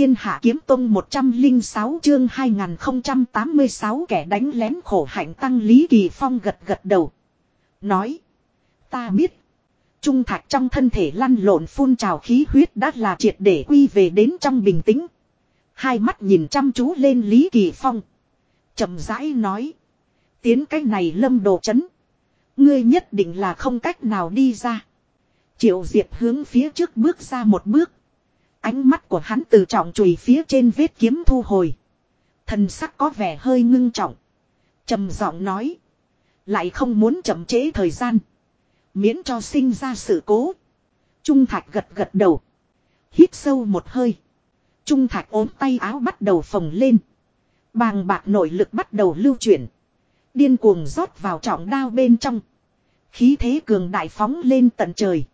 thiên hạ kiếm tông 106 chương 2086 kẻ đánh lén khổ hạnh tăng Lý Kỳ Phong gật gật đầu. Nói. Ta biết. Trung thạch trong thân thể lăn lộn phun trào khí huyết đã là triệt để quy về đến trong bình tĩnh. Hai mắt nhìn chăm chú lên Lý Kỳ Phong. chậm rãi nói. Tiến cách này lâm đồ chấn. Ngươi nhất định là không cách nào đi ra. Triệu Diệp hướng phía trước bước ra một bước. Ánh mắt của hắn từ trọng chùy phía trên vết kiếm thu hồi. Thần sắc có vẻ hơi ngưng trọng. trầm giọng nói. Lại không muốn chậm trễ thời gian. Miễn cho sinh ra sự cố. Trung Thạch gật gật đầu. Hít sâu một hơi. Trung Thạch ốm tay áo bắt đầu phồng lên. Bàng bạc nội lực bắt đầu lưu chuyển. Điên cuồng rót vào trọng đao bên trong. Khí thế cường đại phóng lên tận trời.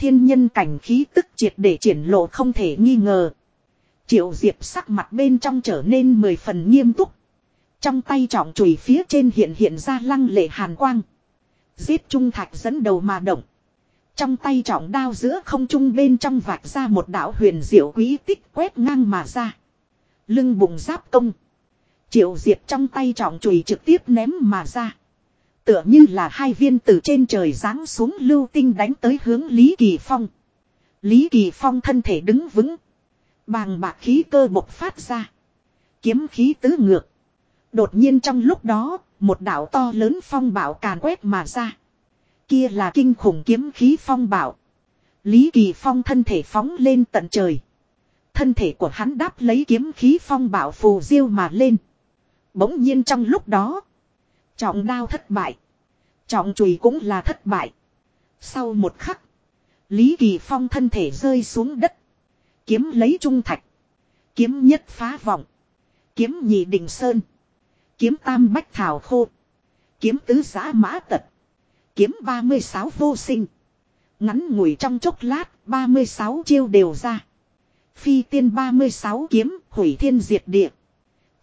Thiên nhân cảnh khí tức triệt để triển lộ không thể nghi ngờ. Triệu Diệp sắc mặt bên trong trở nên mười phần nghiêm túc. Trong tay trọng chùy phía trên hiện hiện ra lăng lệ hàn quang. Giết trung thạch dẫn đầu mà động. Trong tay trọng đao giữa không trung bên trong vạch ra một đạo huyền diệu quý tích quét ngang mà ra. Lưng bụng giáp công. Triệu Diệp trong tay trọng chùy trực tiếp ném mà ra. Tựa như là hai viên từ trên trời giáng xuống lưu tinh đánh tới hướng Lý Kỳ Phong. Lý Kỳ Phong thân thể đứng vững. Bàng bạc khí cơ bộc phát ra. Kiếm khí tứ ngược. Đột nhiên trong lúc đó, một đảo to lớn phong bảo càn quét mà ra. Kia là kinh khủng kiếm khí phong bảo. Lý Kỳ Phong thân thể phóng lên tận trời. Thân thể của hắn đáp lấy kiếm khí phong bảo phù diêu mà lên. Bỗng nhiên trong lúc đó. Trọng đao thất bại. Trọng chùy cũng là thất bại. Sau một khắc. Lý Kỳ Phong thân thể rơi xuống đất. Kiếm lấy trung thạch. Kiếm nhất phá vọng. Kiếm nhị đình sơn. Kiếm tam bách thảo khô. Kiếm tứ giã mã tật. Kiếm 36 vô sinh. Ngắn ngủi trong chốc lát 36 chiêu đều ra. Phi tiên 36 kiếm, hủy thiên diệt địa.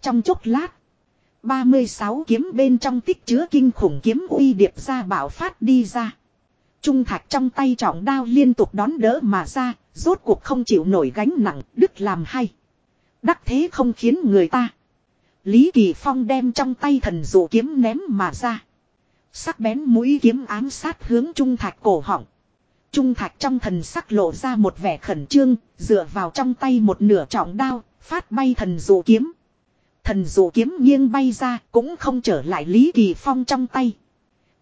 Trong chốc lát. 36 kiếm bên trong tích chứa kinh khủng kiếm uy điệp ra bảo phát đi ra. Trung thạch trong tay trọng đao liên tục đón đỡ mà ra, rốt cuộc không chịu nổi gánh nặng, đức làm hay. Đắc thế không khiến người ta. Lý Kỳ Phong đem trong tay thần dụ kiếm ném mà ra. Sắc bén mũi kiếm ám sát hướng trung thạch cổ họng. Trung thạch trong thần sắc lộ ra một vẻ khẩn trương, dựa vào trong tay một nửa trọng đao, phát bay thần dụ kiếm. Thần dụ kiếm nghiêng bay ra cũng không trở lại Lý Kỳ Phong trong tay.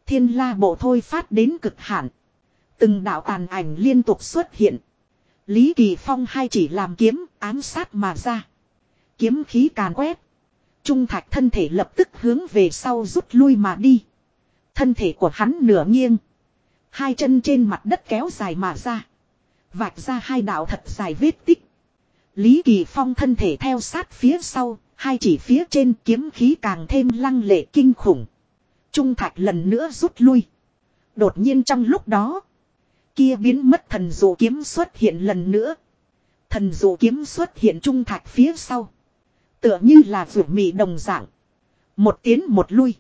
Thiên la bộ thôi phát đến cực hạn. Từng đạo tàn ảnh liên tục xuất hiện. Lý Kỳ Phong hai chỉ làm kiếm ám sát mà ra. Kiếm khí càn quét. Trung thạch thân thể lập tức hướng về sau rút lui mà đi. Thân thể của hắn nửa nghiêng. Hai chân trên mặt đất kéo dài mà ra. Vạch ra hai đạo thật dài vết tích. Lý Kỳ Phong thân thể theo sát phía sau, hai chỉ phía trên kiếm khí càng thêm lăng lệ kinh khủng. Trung thạch lần nữa rút lui. Đột nhiên trong lúc đó, kia biến mất thần dụ kiếm xuất hiện lần nữa. Thần dụ kiếm xuất hiện trung thạch phía sau. Tựa như là vượt mị đồng dạng. Một tiến một lui.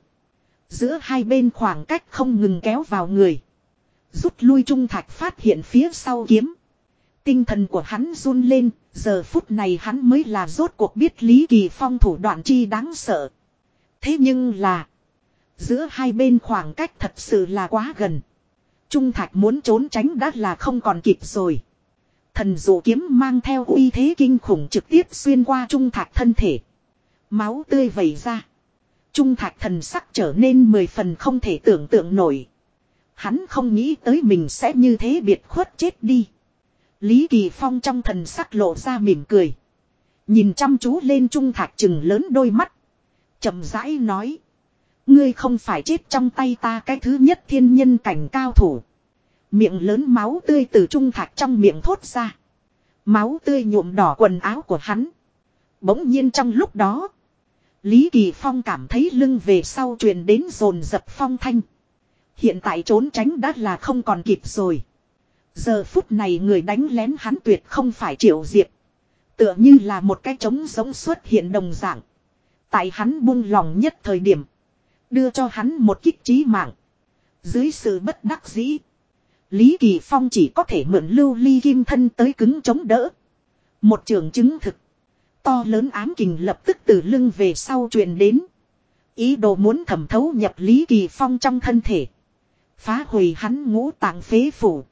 Giữa hai bên khoảng cách không ngừng kéo vào người. Rút lui trung thạch phát hiện phía sau kiếm. Tinh thần của hắn run lên, giờ phút này hắn mới là rốt cuộc biết Lý Kỳ Phong thủ đoạn chi đáng sợ. Thế nhưng là, giữa hai bên khoảng cách thật sự là quá gần. Trung Thạch muốn trốn tránh đã là không còn kịp rồi. Thần dụ kiếm mang theo uy thế kinh khủng trực tiếp xuyên qua Trung Thạch thân thể. Máu tươi vẩy ra. Trung Thạch thần sắc trở nên mười phần không thể tưởng tượng nổi. Hắn không nghĩ tới mình sẽ như thế biệt khuất chết đi. Lý Kỳ Phong trong thần sắc lộ ra mỉm cười. Nhìn chăm chú lên Trung Thạc chừng lớn đôi mắt. chậm rãi nói. Ngươi không phải chết trong tay ta cái thứ nhất thiên nhân cảnh cao thủ. Miệng lớn máu tươi từ Trung Thạc trong miệng thốt ra. Máu tươi nhuộm đỏ quần áo của hắn. Bỗng nhiên trong lúc đó. Lý Kỳ Phong cảm thấy lưng về sau truyền đến rồn dập phong thanh. Hiện tại trốn tránh đã là không còn kịp rồi. Giờ phút này người đánh lén hắn tuyệt không phải triệu diệp. Tựa như là một cái trống giống xuất hiện đồng dạng. Tại hắn buông lòng nhất thời điểm. Đưa cho hắn một kích trí mạng. Dưới sự bất đắc dĩ. Lý Kỳ Phong chỉ có thể mượn lưu ly kim thân tới cứng chống đỡ. Một trường chứng thực. To lớn ám kình lập tức từ lưng về sau truyền đến. Ý đồ muốn thẩm thấu nhập Lý Kỳ Phong trong thân thể. Phá hủy hắn ngũ tạng phế phủ.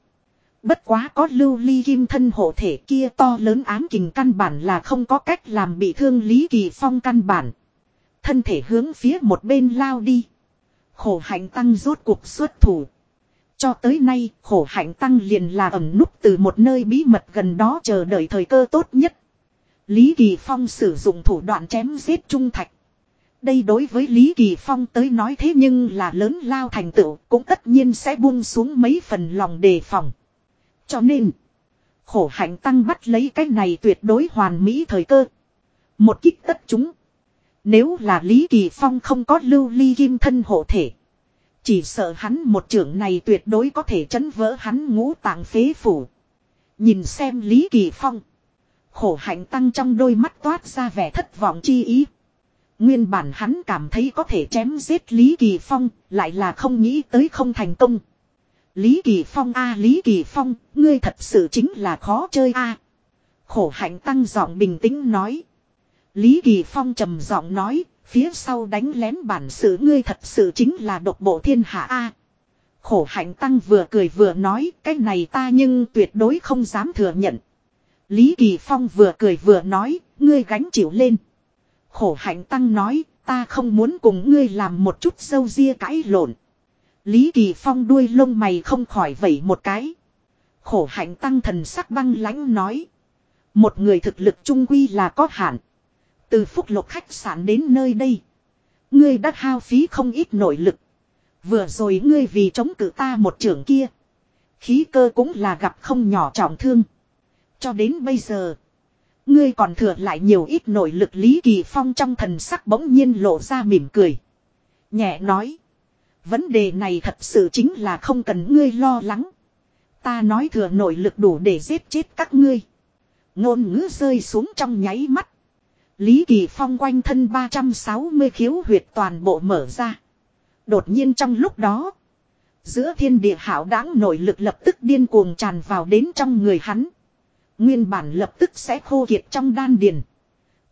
Bất quá có lưu ly kim thân hộ thể kia to lớn ám kình căn bản là không có cách làm bị thương Lý Kỳ Phong căn bản. Thân thể hướng phía một bên lao đi. Khổ hạnh tăng rốt cuộc xuất thủ. Cho tới nay, khổ hạnh tăng liền là ẩn núp từ một nơi bí mật gần đó chờ đợi thời cơ tốt nhất. Lý Kỳ Phong sử dụng thủ đoạn chém giết trung thạch. Đây đối với Lý Kỳ Phong tới nói thế nhưng là lớn lao thành tựu, cũng tất nhiên sẽ buông xuống mấy phần lòng đề phòng. Cho nên, khổ hạnh tăng bắt lấy cái này tuyệt đối hoàn mỹ thời cơ. Một kích tất chúng. Nếu là Lý Kỳ Phong không có lưu ly kim thân hộ thể. Chỉ sợ hắn một trưởng này tuyệt đối có thể chấn vỡ hắn ngũ tạng phế phủ. Nhìn xem Lý Kỳ Phong. Khổ hạnh tăng trong đôi mắt toát ra vẻ thất vọng chi ý. Nguyên bản hắn cảm thấy có thể chém giết Lý Kỳ Phong, lại là không nghĩ tới không thành công. Lý Kỳ Phong a Lý Kỳ Phong, ngươi thật sự chính là khó chơi a. Khổ hạnh tăng giọng bình tĩnh nói. Lý Kỳ Phong trầm giọng nói, phía sau đánh lén bản sự ngươi thật sự chính là độc bộ thiên hạ a. Khổ hạnh tăng vừa cười vừa nói, cái này ta nhưng tuyệt đối không dám thừa nhận. Lý Kỳ Phong vừa cười vừa nói, ngươi gánh chịu lên. Khổ hạnh tăng nói, ta không muốn cùng ngươi làm một chút sâu ria cãi lộn. Lý Kỳ Phong đuôi lông mày không khỏi vẩy một cái. Khổ hạnh tăng thần sắc băng lãnh nói. Một người thực lực trung quy là có hạn. Từ phúc lục khách sạn đến nơi đây. Ngươi đã hao phí không ít nội lực. Vừa rồi ngươi vì chống cự ta một trưởng kia. Khí cơ cũng là gặp không nhỏ trọng thương. Cho đến bây giờ. Ngươi còn thừa lại nhiều ít nội lực Lý Kỳ Phong trong thần sắc bỗng nhiên lộ ra mỉm cười. Nhẹ nói. Vấn đề này thật sự chính là không cần ngươi lo lắng. Ta nói thừa nội lực đủ để giết chết các ngươi. Ngôn ngữ rơi xuống trong nháy mắt. Lý Kỳ Phong quanh thân 360 khiếu huyệt toàn bộ mở ra. Đột nhiên trong lúc đó. Giữa thiên địa hảo đáng nội lực lập tức điên cuồng tràn vào đến trong người hắn. Nguyên bản lập tức sẽ khô kiệt trong đan điền.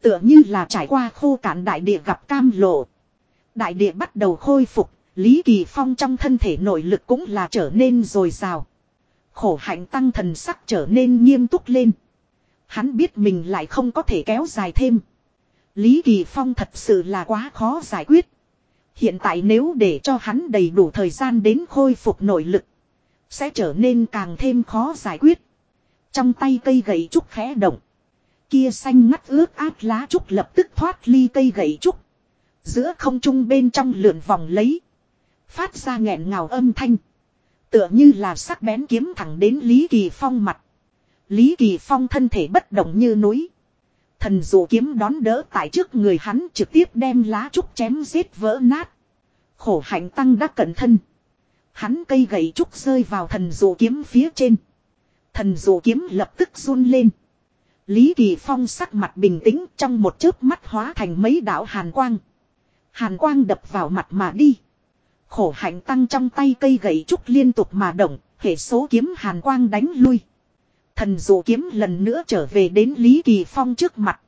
Tựa như là trải qua khô cạn đại địa gặp cam lộ. Đại địa bắt đầu khôi phục, Lý Kỳ Phong trong thân thể nội lực cũng là trở nên dồi dào. Khổ hạnh tăng thần sắc trở nên nghiêm túc lên. Hắn biết mình lại không có thể kéo dài thêm. Lý Kỳ Phong thật sự là quá khó giải quyết. Hiện tại nếu để cho hắn đầy đủ thời gian đến khôi phục nội lực. Sẽ trở nên càng thêm khó giải quyết. Trong tay cây gậy trúc khẽ động. Kia xanh ngắt ướt át lá trúc lập tức thoát ly cây gậy trúc. Giữa không trung bên trong lượn vòng lấy. Phát ra nghẹn ngào âm thanh. Tựa như là sắc bén kiếm thẳng đến Lý Kỳ Phong mặt. Lý Kỳ Phong thân thể bất động như núi. Thần dụ kiếm đón đỡ tại trước người hắn trực tiếp đem lá trúc chém giết vỡ nát. Khổ hạnh tăng đã cẩn thân. Hắn cây gậy trúc rơi vào thần dụ kiếm phía trên. Thần dụ kiếm lập tức run lên. Lý Kỳ Phong sắc mặt bình tĩnh trong một chớp mắt hóa thành mấy đạo hàn quang. Hàn quang đập vào mặt mà đi. Khổ hạnh tăng trong tay cây gậy trúc liên tục mà động, hệ số kiếm hàn quang đánh lui. Thần dụ kiếm lần nữa trở về đến Lý Kỳ Phong trước mặt.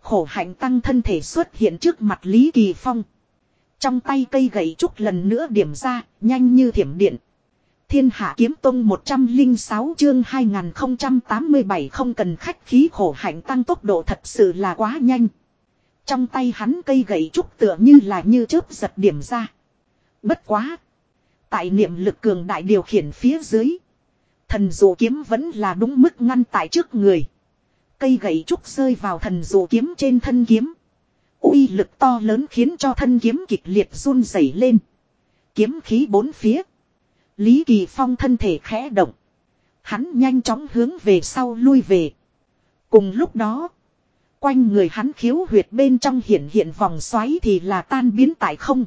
Khổ hạnh tăng thân thể xuất hiện trước mặt Lý Kỳ Phong. Trong tay cây gậy trúc lần nữa điểm ra, nhanh như thiểm điện. Thiên hạ kiếm tông 106 chương 2087 không cần khách khí khổ hạnh tăng tốc độ thật sự là quá nhanh. Trong tay hắn cây gậy trúc tựa như là như chớp giật điểm ra. Bất quá. Tại niệm lực cường đại điều khiển phía dưới. Thần dụ kiếm vẫn là đúng mức ngăn tại trước người. Cây gậy trúc rơi vào thần dụ kiếm trên thân kiếm. uy lực to lớn khiến cho thân kiếm kịch liệt run rẩy lên. Kiếm khí bốn phía. Lý Kỳ Phong thân thể khẽ động. Hắn nhanh chóng hướng về sau lui về. Cùng lúc đó. Quanh người hắn khiếu huyệt bên trong hiện hiện vòng xoáy thì là tan biến tại không.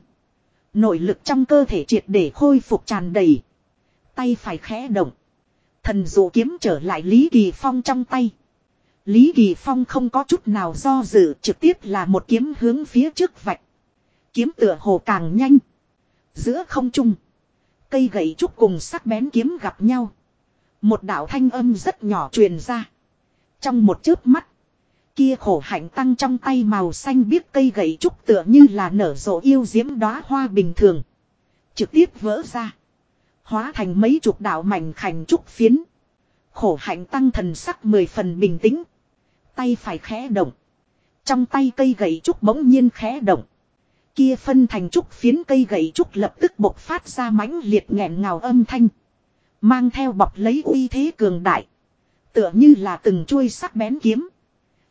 Nội lực trong cơ thể triệt để khôi phục tràn đầy. Tay phải khẽ động. Thần dụ kiếm trở lại Lý Kỳ Phong trong tay. Lý Kỳ Phong không có chút nào do dự, trực tiếp là một kiếm hướng phía trước vạch. Kiếm tựa hồ càng nhanh. Giữa không trung. Cây gậy trúc cùng sắc bén kiếm gặp nhau. Một đạo thanh âm rất nhỏ truyền ra. Trong một chớp mắt. Kia khổ hạnh tăng trong tay màu xanh biếc cây gậy trúc tựa như là nở rộ yêu diễm đóa hoa bình thường. Trực tiếp vỡ ra. Hóa thành mấy chục đạo mảnh khảnh trúc phiến. Khổ hạnh tăng thần sắc mười phần bình tĩnh. Tay phải khẽ động. Trong tay cây gậy trúc bỗng nhiên khẽ động. Kia phân thành trúc phiến cây gậy trúc lập tức bộc phát ra mãnh liệt nghẹn ngào âm thanh. Mang theo bọc lấy uy thế cường đại. Tựa như là từng chuôi sắc bén kiếm.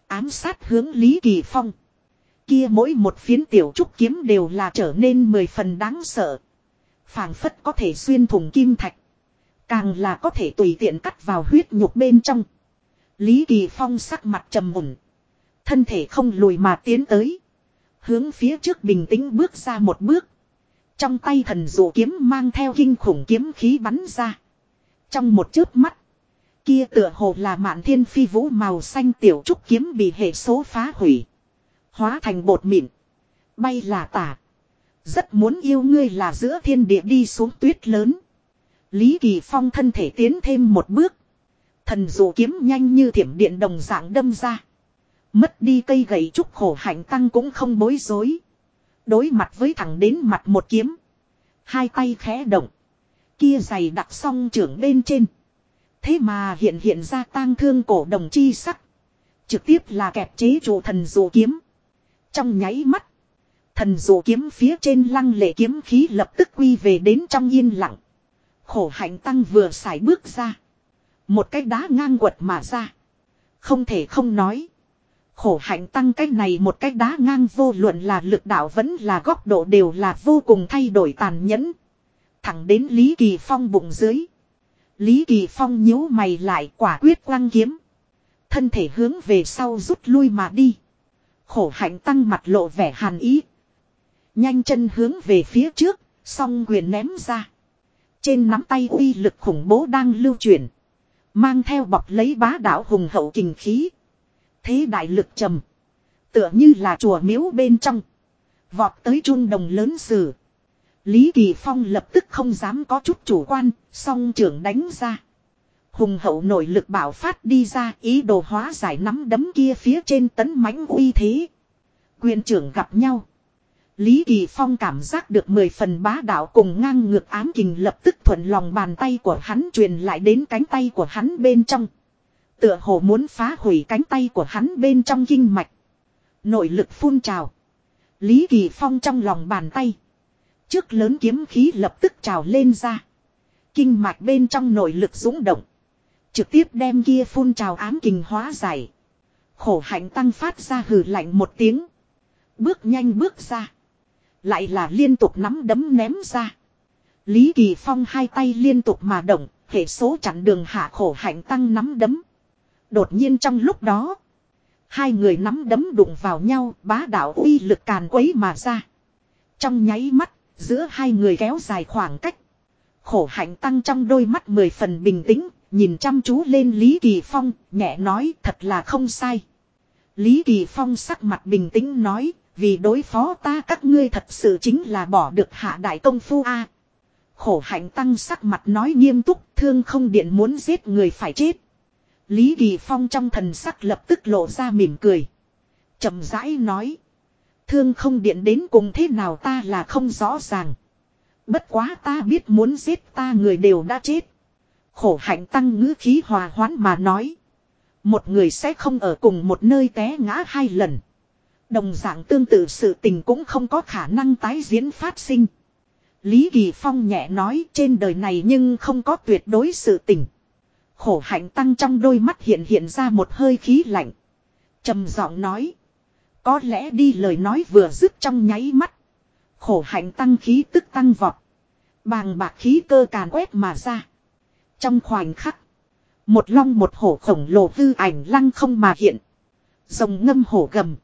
Ám sát hướng Lý Kỳ Phong. Kia mỗi một phiến tiểu trúc kiếm đều là trở nên mười phần đáng sợ. phảng phất có thể xuyên thủng kim thạch. Càng là có thể tùy tiện cắt vào huyết nhục bên trong. Lý Kỳ Phong sắc mặt trầm mùn. Thân thể không lùi mà tiến tới. Hướng phía trước bình tĩnh bước ra một bước. Trong tay thần dụ kiếm mang theo kinh khủng kiếm khí bắn ra. Trong một chớp mắt. Kia tựa hồ là mạn thiên phi vũ màu xanh tiểu trúc kiếm bị hệ số phá hủy. Hóa thành bột mịn. Bay là tả. Rất muốn yêu ngươi là giữa thiên địa đi xuống tuyết lớn. Lý Kỳ Phong thân thể tiến thêm một bước. Thần dụ kiếm nhanh như thiểm điện đồng dạng đâm ra. Mất đi cây gậy trúc khổ hạnh tăng cũng không bối rối. Đối mặt với thẳng đến mặt một kiếm. Hai tay khẽ động. Kia giày đặt song trưởng bên trên. Thế mà hiện hiện ra tang thương cổ đồng chi sắc. Trực tiếp là kẹp chế chủ thần dụ kiếm. Trong nháy mắt. Thần dụ kiếm phía trên lăng lệ kiếm khí lập tức quy về đến trong yên lặng. Khổ hạnh tăng vừa xài bước ra. Một cái đá ngang quật mà ra. Không thể không nói. Khổ hạnh tăng cái này một cái đá ngang vô luận là lực đạo vẫn là góc độ đều là vô cùng thay đổi tàn nhẫn. Thẳng đến Lý Kỳ Phong bụng dưới. Lý Kỳ Phong nhíu mày lại quả quyết quăng kiếm. Thân thể hướng về sau rút lui mà đi. Khổ hạnh tăng mặt lộ vẻ hàn ý. Nhanh chân hướng về phía trước, song quyền ném ra. Trên nắm tay uy lực khủng bố đang lưu chuyển. Mang theo bọc lấy bá đạo hùng hậu kình khí. Thế đại lực trầm. Tựa như là chùa miếu bên trong. Vọt tới chun đồng lớn sử. Lý Kỳ Phong lập tức không dám có chút chủ quan, song trưởng đánh ra. Hùng hậu nội lực bảo phát đi ra ý đồ hóa giải nắm đấm kia phía trên tấn mãnh uy thế. Quyền trưởng gặp nhau. Lý Kỳ Phong cảm giác được mười phần bá đạo cùng ngang ngược ám kình lập tức thuận lòng bàn tay của hắn truyền lại đến cánh tay của hắn bên trong. Tựa hồ muốn phá hủy cánh tay của hắn bên trong kinh mạch. Nội lực phun trào. Lý Kỳ Phong trong lòng bàn tay. Trước lớn kiếm khí lập tức trào lên ra. Kinh mạch bên trong nội lực dũng động. Trực tiếp đem kia phun trào ám kình hóa giải. Khổ hạnh tăng phát ra hừ lạnh một tiếng. Bước nhanh bước ra. Lại là liên tục nắm đấm ném ra. Lý Kỳ Phong hai tay liên tục mà động, hệ số chặn đường hạ khổ hạnh tăng nắm đấm. Đột nhiên trong lúc đó, hai người nắm đấm đụng vào nhau, bá đạo uy lực càn quấy mà ra. Trong nháy mắt, giữa hai người kéo dài khoảng cách. Khổ hạnh tăng trong đôi mắt mười phần bình tĩnh, nhìn chăm chú lên Lý Kỳ Phong, nhẹ nói thật là không sai. Lý Kỳ Phong sắc mặt bình tĩnh nói, vì đối phó ta các ngươi thật sự chính là bỏ được hạ đại công phu a. khổ hạnh tăng sắc mặt nói nghiêm túc, thương không điện muốn giết người phải chết. Lý Kỳ Phong trong thần sắc lập tức lộ ra mỉm cười. chậm rãi nói. Thương không điện đến cùng thế nào ta là không rõ ràng. Bất quá ta biết muốn giết ta người đều đã chết. Khổ hạnh tăng ngữ khí hòa hoãn mà nói. Một người sẽ không ở cùng một nơi té ngã hai lần. Đồng dạng tương tự sự tình cũng không có khả năng tái diễn phát sinh. Lý Kỳ Phong nhẹ nói trên đời này nhưng không có tuyệt đối sự tình. Khổ hạnh tăng trong đôi mắt hiện hiện ra một hơi khí lạnh. trầm giọng nói. Có lẽ đi lời nói vừa dứt trong nháy mắt. Khổ hạnh tăng khí tức tăng vọt. Bàng bạc khí cơ càn quét mà ra. Trong khoảnh khắc. Một long một hổ khổng lồ hư ảnh lăng không mà hiện. Rồng ngâm hổ gầm.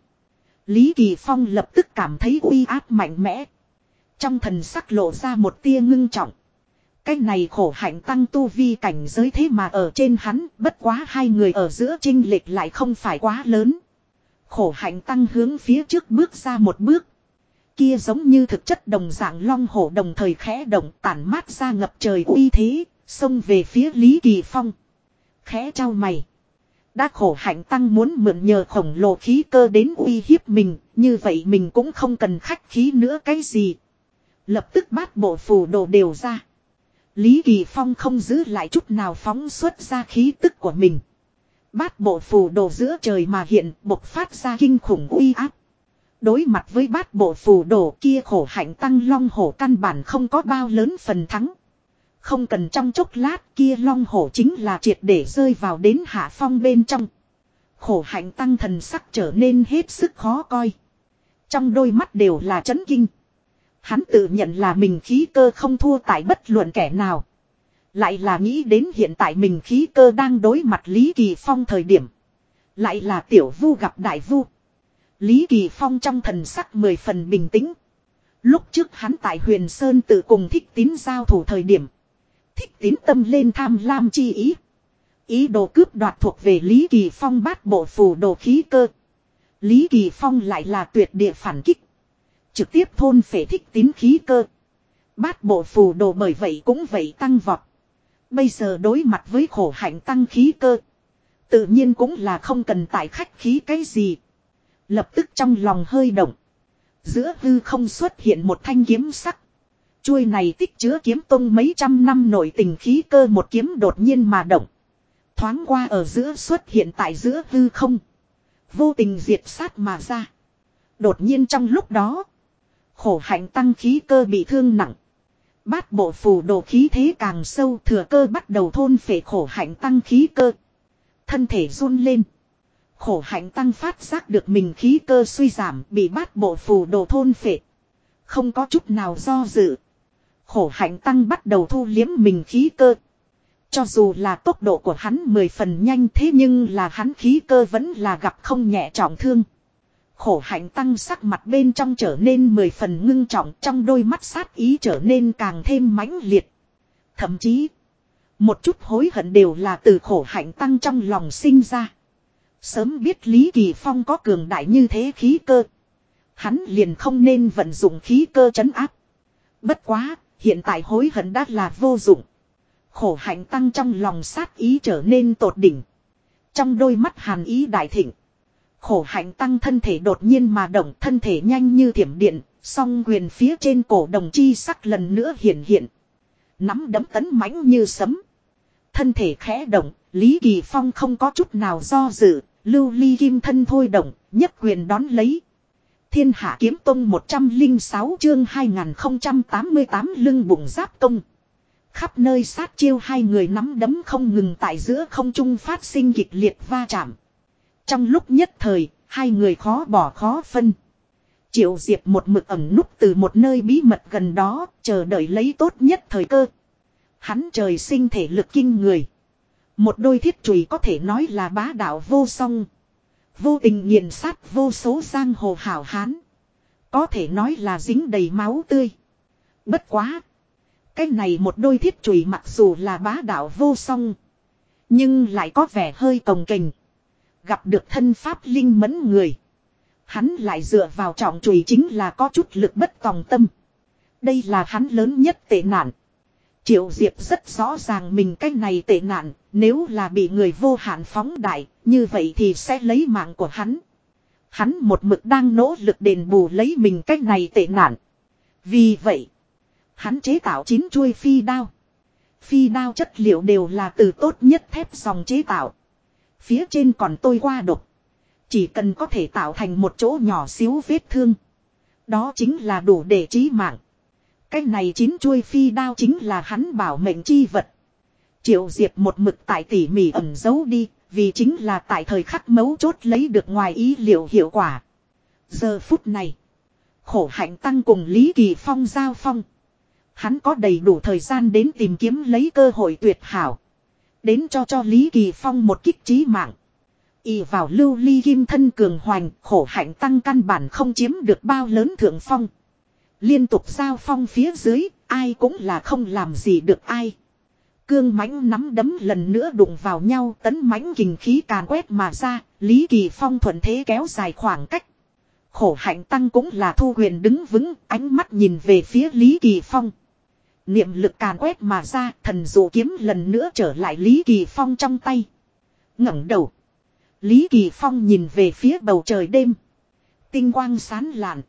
Lý Kỳ Phong lập tức cảm thấy uy áp mạnh mẽ. Trong thần sắc lộ ra một tia ngưng trọng. Cái này khổ hạnh tăng tu vi cảnh giới thế mà ở trên hắn, bất quá hai người ở giữa trinh lệch lại không phải quá lớn. Khổ hạnh tăng hướng phía trước bước ra một bước. Kia giống như thực chất đồng dạng long hổ đồng thời khẽ động tản mát ra ngập trời uy thế, xông về phía Lý Kỳ Phong. Khẽ trao mày. Đã khổ hạnh tăng muốn mượn nhờ khổng lồ khí cơ đến uy hiếp mình, như vậy mình cũng không cần khách khí nữa cái gì. Lập tức bát bộ phù đồ đều ra. Lý Kỳ Phong không giữ lại chút nào phóng xuất ra khí tức của mình. Bát bộ phù đồ giữa trời mà hiện, bộc phát ra kinh khủng uy áp. Đối mặt với bát bộ phù đồ kia khổ hạnh tăng long hổ căn bản không có bao lớn phần thắng. Không cần trong chốc lát kia long hổ chính là triệt để rơi vào đến hạ phong bên trong. Khổ hạnh tăng thần sắc trở nên hết sức khó coi. Trong đôi mắt đều là chấn kinh. Hắn tự nhận là mình khí cơ không thua tại bất luận kẻ nào. Lại là nghĩ đến hiện tại mình khí cơ đang đối mặt Lý Kỳ Phong thời điểm. Lại là tiểu vu gặp đại vu. Lý Kỳ Phong trong thần sắc mười phần bình tĩnh. Lúc trước hắn tại huyền Sơn tự cùng thích tín giao thủ thời điểm. Thích tín tâm lên tham lam chi ý. Ý đồ cướp đoạt thuộc về Lý Kỳ Phong bát bộ phù đồ khí cơ. Lý Kỳ Phong lại là tuyệt địa phản kích. Trực tiếp thôn phệ thích tín khí cơ. Bát bộ phù đồ bởi vậy cũng vậy tăng vọt. Bây giờ đối mặt với khổ hạnh tăng khí cơ. Tự nhiên cũng là không cần tải khách khí cái gì. Lập tức trong lòng hơi động. Giữa hư không xuất hiện một thanh kiếm sắc. Chuôi này tích chứa kiếm tông mấy trăm năm nổi tình khí cơ một kiếm đột nhiên mà động. Thoáng qua ở giữa xuất hiện tại giữa hư không. Vô tình diệt sát mà ra. Đột nhiên trong lúc đó. Khổ hạnh tăng khí cơ bị thương nặng. Bát bộ phù đồ khí thế càng sâu thừa cơ bắt đầu thôn phệ khổ hạnh tăng khí cơ. Thân thể run lên. Khổ hạnh tăng phát giác được mình khí cơ suy giảm, bị bát bộ phù đồ thôn phệ. Không có chút nào do dự. Khổ hạnh tăng bắt đầu thu liếm mình khí cơ. Cho dù là tốc độ của hắn mười phần nhanh thế nhưng là hắn khí cơ vẫn là gặp không nhẹ trọng thương. Khổ hạnh tăng sắc mặt bên trong trở nên mười phần ngưng trọng trong đôi mắt sát ý trở nên càng thêm mãnh liệt. Thậm chí, một chút hối hận đều là từ khổ hạnh tăng trong lòng sinh ra. Sớm biết Lý Kỳ Phong có cường đại như thế khí cơ. Hắn liền không nên vận dụng khí cơ chấn áp. Bất quá, hiện tại hối hận đã là vô dụng. Khổ hạnh tăng trong lòng sát ý trở nên tột đỉnh. Trong đôi mắt hàn ý đại thịnh. Khổ hạnh tăng thân thể đột nhiên mà động thân thể nhanh như thiểm điện, song quyền phía trên cổ đồng chi sắc lần nữa hiện hiện. Nắm đấm tấn mãnh như sấm. Thân thể khẽ động, Lý Kỳ Phong không có chút nào do dự, lưu ly kim thân thôi động, nhất quyền đón lấy. Thiên hạ kiếm tông 106 chương 2088 lưng bụng giáp tông. Khắp nơi sát chiêu hai người nắm đấm không ngừng tại giữa không trung phát sinh kịch liệt va chạm. Trong lúc nhất thời, hai người khó bỏ khó phân. Triệu Diệp một mực ẩn núp từ một nơi bí mật gần đó, chờ đợi lấy tốt nhất thời cơ. Hắn trời sinh thể lực kinh người. Một đôi thiết chùy có thể nói là bá đạo vô song. Vô tình nghiền sát vô số giang hồ hảo hán. Có thể nói là dính đầy máu tươi. Bất quá. Cái này một đôi thiết chùy mặc dù là bá đạo vô song. Nhưng lại có vẻ hơi cồng kềnh. Gặp được thân pháp linh mẫn người. Hắn lại dựa vào trọng chùy chính là có chút lực bất tòng tâm. Đây là hắn lớn nhất tệ nạn. Triệu Diệp rất rõ ràng mình cái này tệ nạn, nếu là bị người vô hạn phóng đại, như vậy thì sẽ lấy mạng của hắn. Hắn một mực đang nỗ lực đền bù lấy mình cái này tệ nạn. Vì vậy, hắn chế tạo chín chuôi phi đao. Phi đao chất liệu đều là từ tốt nhất thép dòng chế tạo. Phía trên còn tôi qua độc. Chỉ cần có thể tạo thành một chỗ nhỏ xíu vết thương. Đó chính là đủ để trí mạng. Cái này chín chuôi phi đao chính là hắn bảo mệnh chi vật. Triệu Diệp một mực tại tỉ mỉ ẩn giấu đi, vì chính là tại thời khắc mấu chốt lấy được ngoài ý liệu hiệu quả. Giờ phút này, khổ hạnh tăng cùng Lý Kỳ Phong giao phong. Hắn có đầy đủ thời gian đến tìm kiếm lấy cơ hội tuyệt hảo. Đến cho cho Lý Kỳ Phong một kích trí mạng. Y vào lưu ly kim thân cường hoành, khổ hạnh tăng căn bản không chiếm được bao lớn thượng phong. Liên tục giao phong phía dưới, ai cũng là không làm gì được ai. Cương mãnh nắm đấm lần nữa đụng vào nhau tấn mãnh kình khí càn quét mà ra, Lý Kỳ Phong thuận thế kéo dài khoảng cách. Khổ hạnh tăng cũng là thu huyền đứng vững, ánh mắt nhìn về phía Lý Kỳ Phong. Niệm lực càn quét mà ra, thần dụ kiếm lần nữa trở lại Lý Kỳ Phong trong tay. ngẩng đầu. Lý Kỳ Phong nhìn về phía bầu trời đêm. Tinh quang sán lạn.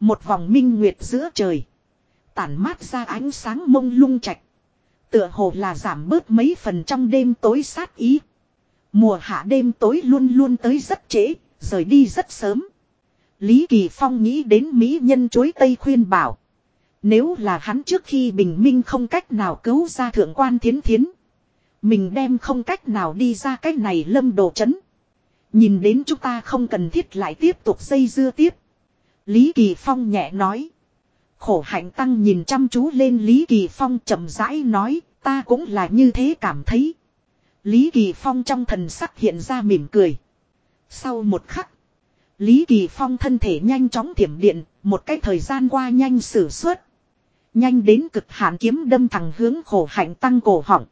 Một vòng minh nguyệt giữa trời. Tản mát ra ánh sáng mông lung trạch. Tựa hồ là giảm bớt mấy phần trong đêm tối sát ý. Mùa hạ đêm tối luôn luôn tới rất trễ, rời đi rất sớm. Lý Kỳ Phong nghĩ đến Mỹ nhân chối Tây khuyên bảo. Nếu là hắn trước khi bình minh không cách nào cứu ra thượng quan thiến thiến. Mình đem không cách nào đi ra cách này lâm đồ chấn. Nhìn đến chúng ta không cần thiết lại tiếp tục xây dưa tiếp. Lý Kỳ Phong nhẹ nói. Khổ hạnh tăng nhìn chăm chú lên Lý Kỳ Phong chậm rãi nói, ta cũng là như thế cảm thấy. Lý Kỳ Phong trong thần sắc hiện ra mỉm cười. Sau một khắc, Lý Kỳ Phong thân thể nhanh chóng thiểm điện, một cái thời gian qua nhanh sử xuất. Nhanh đến cực hạn kiếm đâm thẳng hướng khổ hạnh tăng cổ họng.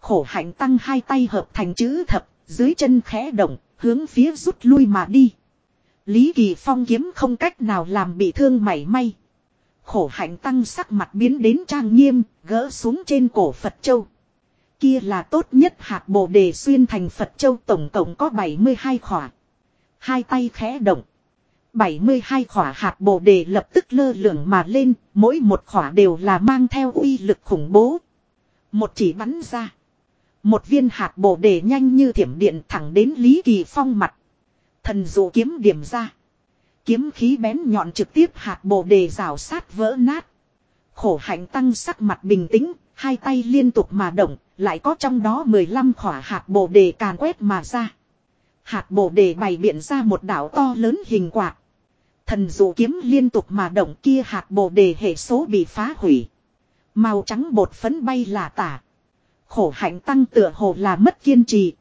Khổ hạnh tăng hai tay hợp thành chữ thập, dưới chân khẽ động, hướng phía rút lui mà đi. Lý Kỳ Phong kiếm không cách nào làm bị thương mảy may. Khổ hạnh tăng sắc mặt biến đến trang nghiêm, gỡ xuống trên cổ Phật Châu. Kia là tốt nhất hạt bồ đề xuyên thành Phật Châu tổng cộng có 72 khỏa. Hai tay khẽ động. 72 khỏa hạt bồ đề lập tức lơ lửng mà lên, mỗi một khỏa đều là mang theo uy lực khủng bố. Một chỉ bắn ra. Một viên hạt bồ đề nhanh như thiểm điện thẳng đến Lý Kỳ Phong mặt. Thần dụ kiếm điểm ra. Kiếm khí bén nhọn trực tiếp hạt bồ đề rào sát vỡ nát. Khổ hạnh tăng sắc mặt bình tĩnh, hai tay liên tục mà động, lại có trong đó 15 khỏa hạt bồ đề càn quét mà ra. Hạt bồ đề bày biện ra một đảo to lớn hình quạt. Thần dụ kiếm liên tục mà động kia hạt bồ đề hệ số bị phá hủy. Màu trắng bột phấn bay là tả. Khổ hạnh tăng tựa hồ là mất kiên trì.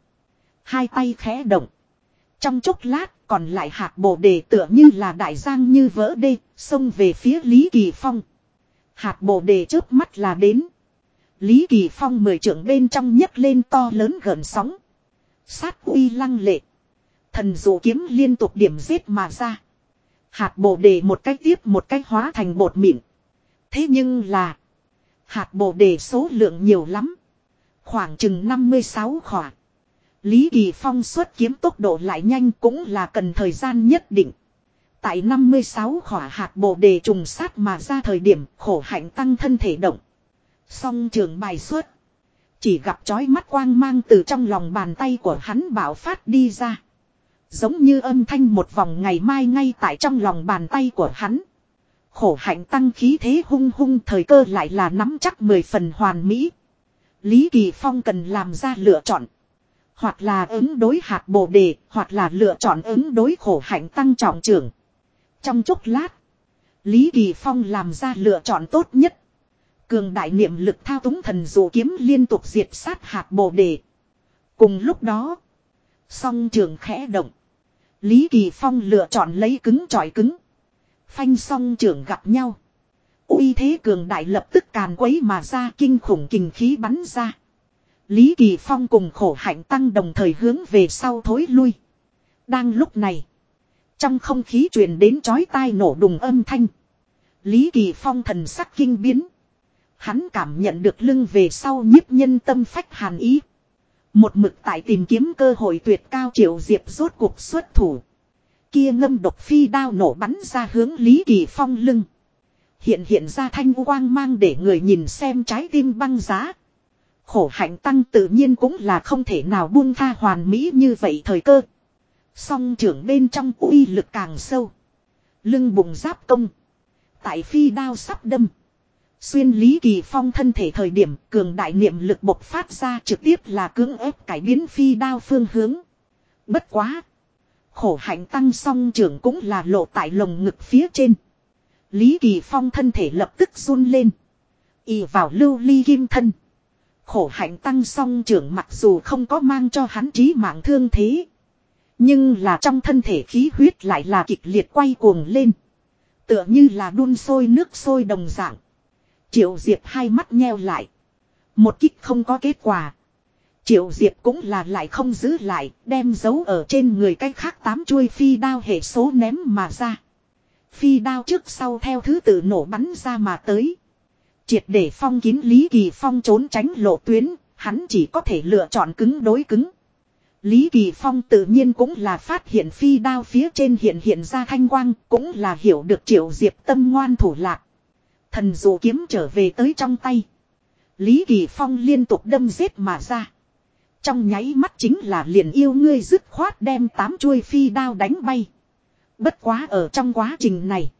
Hai tay khẽ động. Trong chốc lát còn lại hạt bồ đề tựa như là đại giang như vỡ đê, xông về phía Lý Kỳ Phong. Hạt bồ đề trước mắt là đến. Lý Kỳ Phong mười trưởng bên trong nhấc lên to lớn gần sóng. Sát uy lăng lệ. Thần dụ kiếm liên tục điểm giết mà ra. Hạt bồ đề một cách tiếp một cách hóa thành bột mịn. Thế nhưng là. Hạt bồ đề số lượng nhiều lắm. Khoảng chừng 56 khỏa. Lý Kỳ Phong xuất kiếm tốc độ lại nhanh cũng là cần thời gian nhất định. Tại 56 khỏa hạt bồ đề trùng sát mà ra thời điểm, khổ hạnh tăng thân thể động. Song trường bài xuất. Chỉ gặp chói mắt quang mang từ trong lòng bàn tay của hắn bảo phát đi ra. Giống như âm thanh một vòng ngày mai ngay tại trong lòng bàn tay của hắn. Khổ hạnh tăng khí thế hung hung thời cơ lại là nắm chắc mười phần hoàn mỹ. Lý Kỳ Phong cần làm ra lựa chọn. Hoặc là ứng đối hạt bồ đề, hoặc là lựa chọn ứng đối khổ hạnh tăng trọng trưởng. Trong chốc lát, Lý Kỳ Phong làm ra lựa chọn tốt nhất. Cường đại niệm lực thao túng thần dụ kiếm liên tục diệt sát hạt bồ đề. Cùng lúc đó, song trường khẽ động. Lý Kỳ Phong lựa chọn lấy cứng trọi cứng. Phanh song trường gặp nhau. uy thế cường đại lập tức càn quấy mà ra, kinh khủng kình khí bắn ra. Lý Kỳ Phong cùng khổ hạnh tăng đồng thời hướng về sau thối lui. Đang lúc này. Trong không khí truyền đến chói tai nổ đùng âm thanh. Lý Kỳ Phong thần sắc kinh biến. Hắn cảm nhận được lưng về sau nhiếp nhân tâm phách hàn ý. Một mực tại tìm kiếm cơ hội tuyệt cao triệu diệp rốt cuộc xuất thủ. Kia ngâm độc phi đao nổ bắn ra hướng Lý Kỳ Phong lưng. Hiện hiện ra thanh quang mang để người nhìn xem trái tim băng giá. Khổ hạnh tăng tự nhiên cũng là không thể nào buông tha hoàn mỹ như vậy thời cơ. Song trưởng bên trong uy lực càng sâu. Lưng bùng giáp công. Tại phi đao sắp đâm. Xuyên Lý Kỳ Phong thân thể thời điểm, cường đại niệm lực bộc phát ra trực tiếp là cưỡng ép cải biến phi đao phương hướng. Bất quá. Khổ hạnh tăng song trưởng cũng là lộ tại lồng ngực phía trên. Lý Kỳ Phong thân thể lập tức run lên. Y vào lưu ly kim thân. Khổ hạnh tăng song trưởng mặc dù không có mang cho hắn trí mạng thương thế. Nhưng là trong thân thể khí huyết lại là kịch liệt quay cuồng lên. Tựa như là đun sôi nước sôi đồng dạng. Triệu Diệp hai mắt nheo lại. Một kích không có kết quả. Triệu Diệp cũng là lại không giữ lại, đem dấu ở trên người cách khác tám chuôi phi đao hệ số ném mà ra. Phi đao trước sau theo thứ tự nổ bắn ra mà tới. Triệt để phong kín Lý Kỳ Phong trốn tránh lộ tuyến, hắn chỉ có thể lựa chọn cứng đối cứng. Lý Kỳ Phong tự nhiên cũng là phát hiện phi đao phía trên hiện hiện ra thanh quang, cũng là hiểu được triệu diệp tâm ngoan thủ lạc. Thần dụ kiếm trở về tới trong tay. Lý Kỳ Phong liên tục đâm giết mà ra. Trong nháy mắt chính là liền yêu ngươi dứt khoát đem tám chuôi phi đao đánh bay. Bất quá ở trong quá trình này.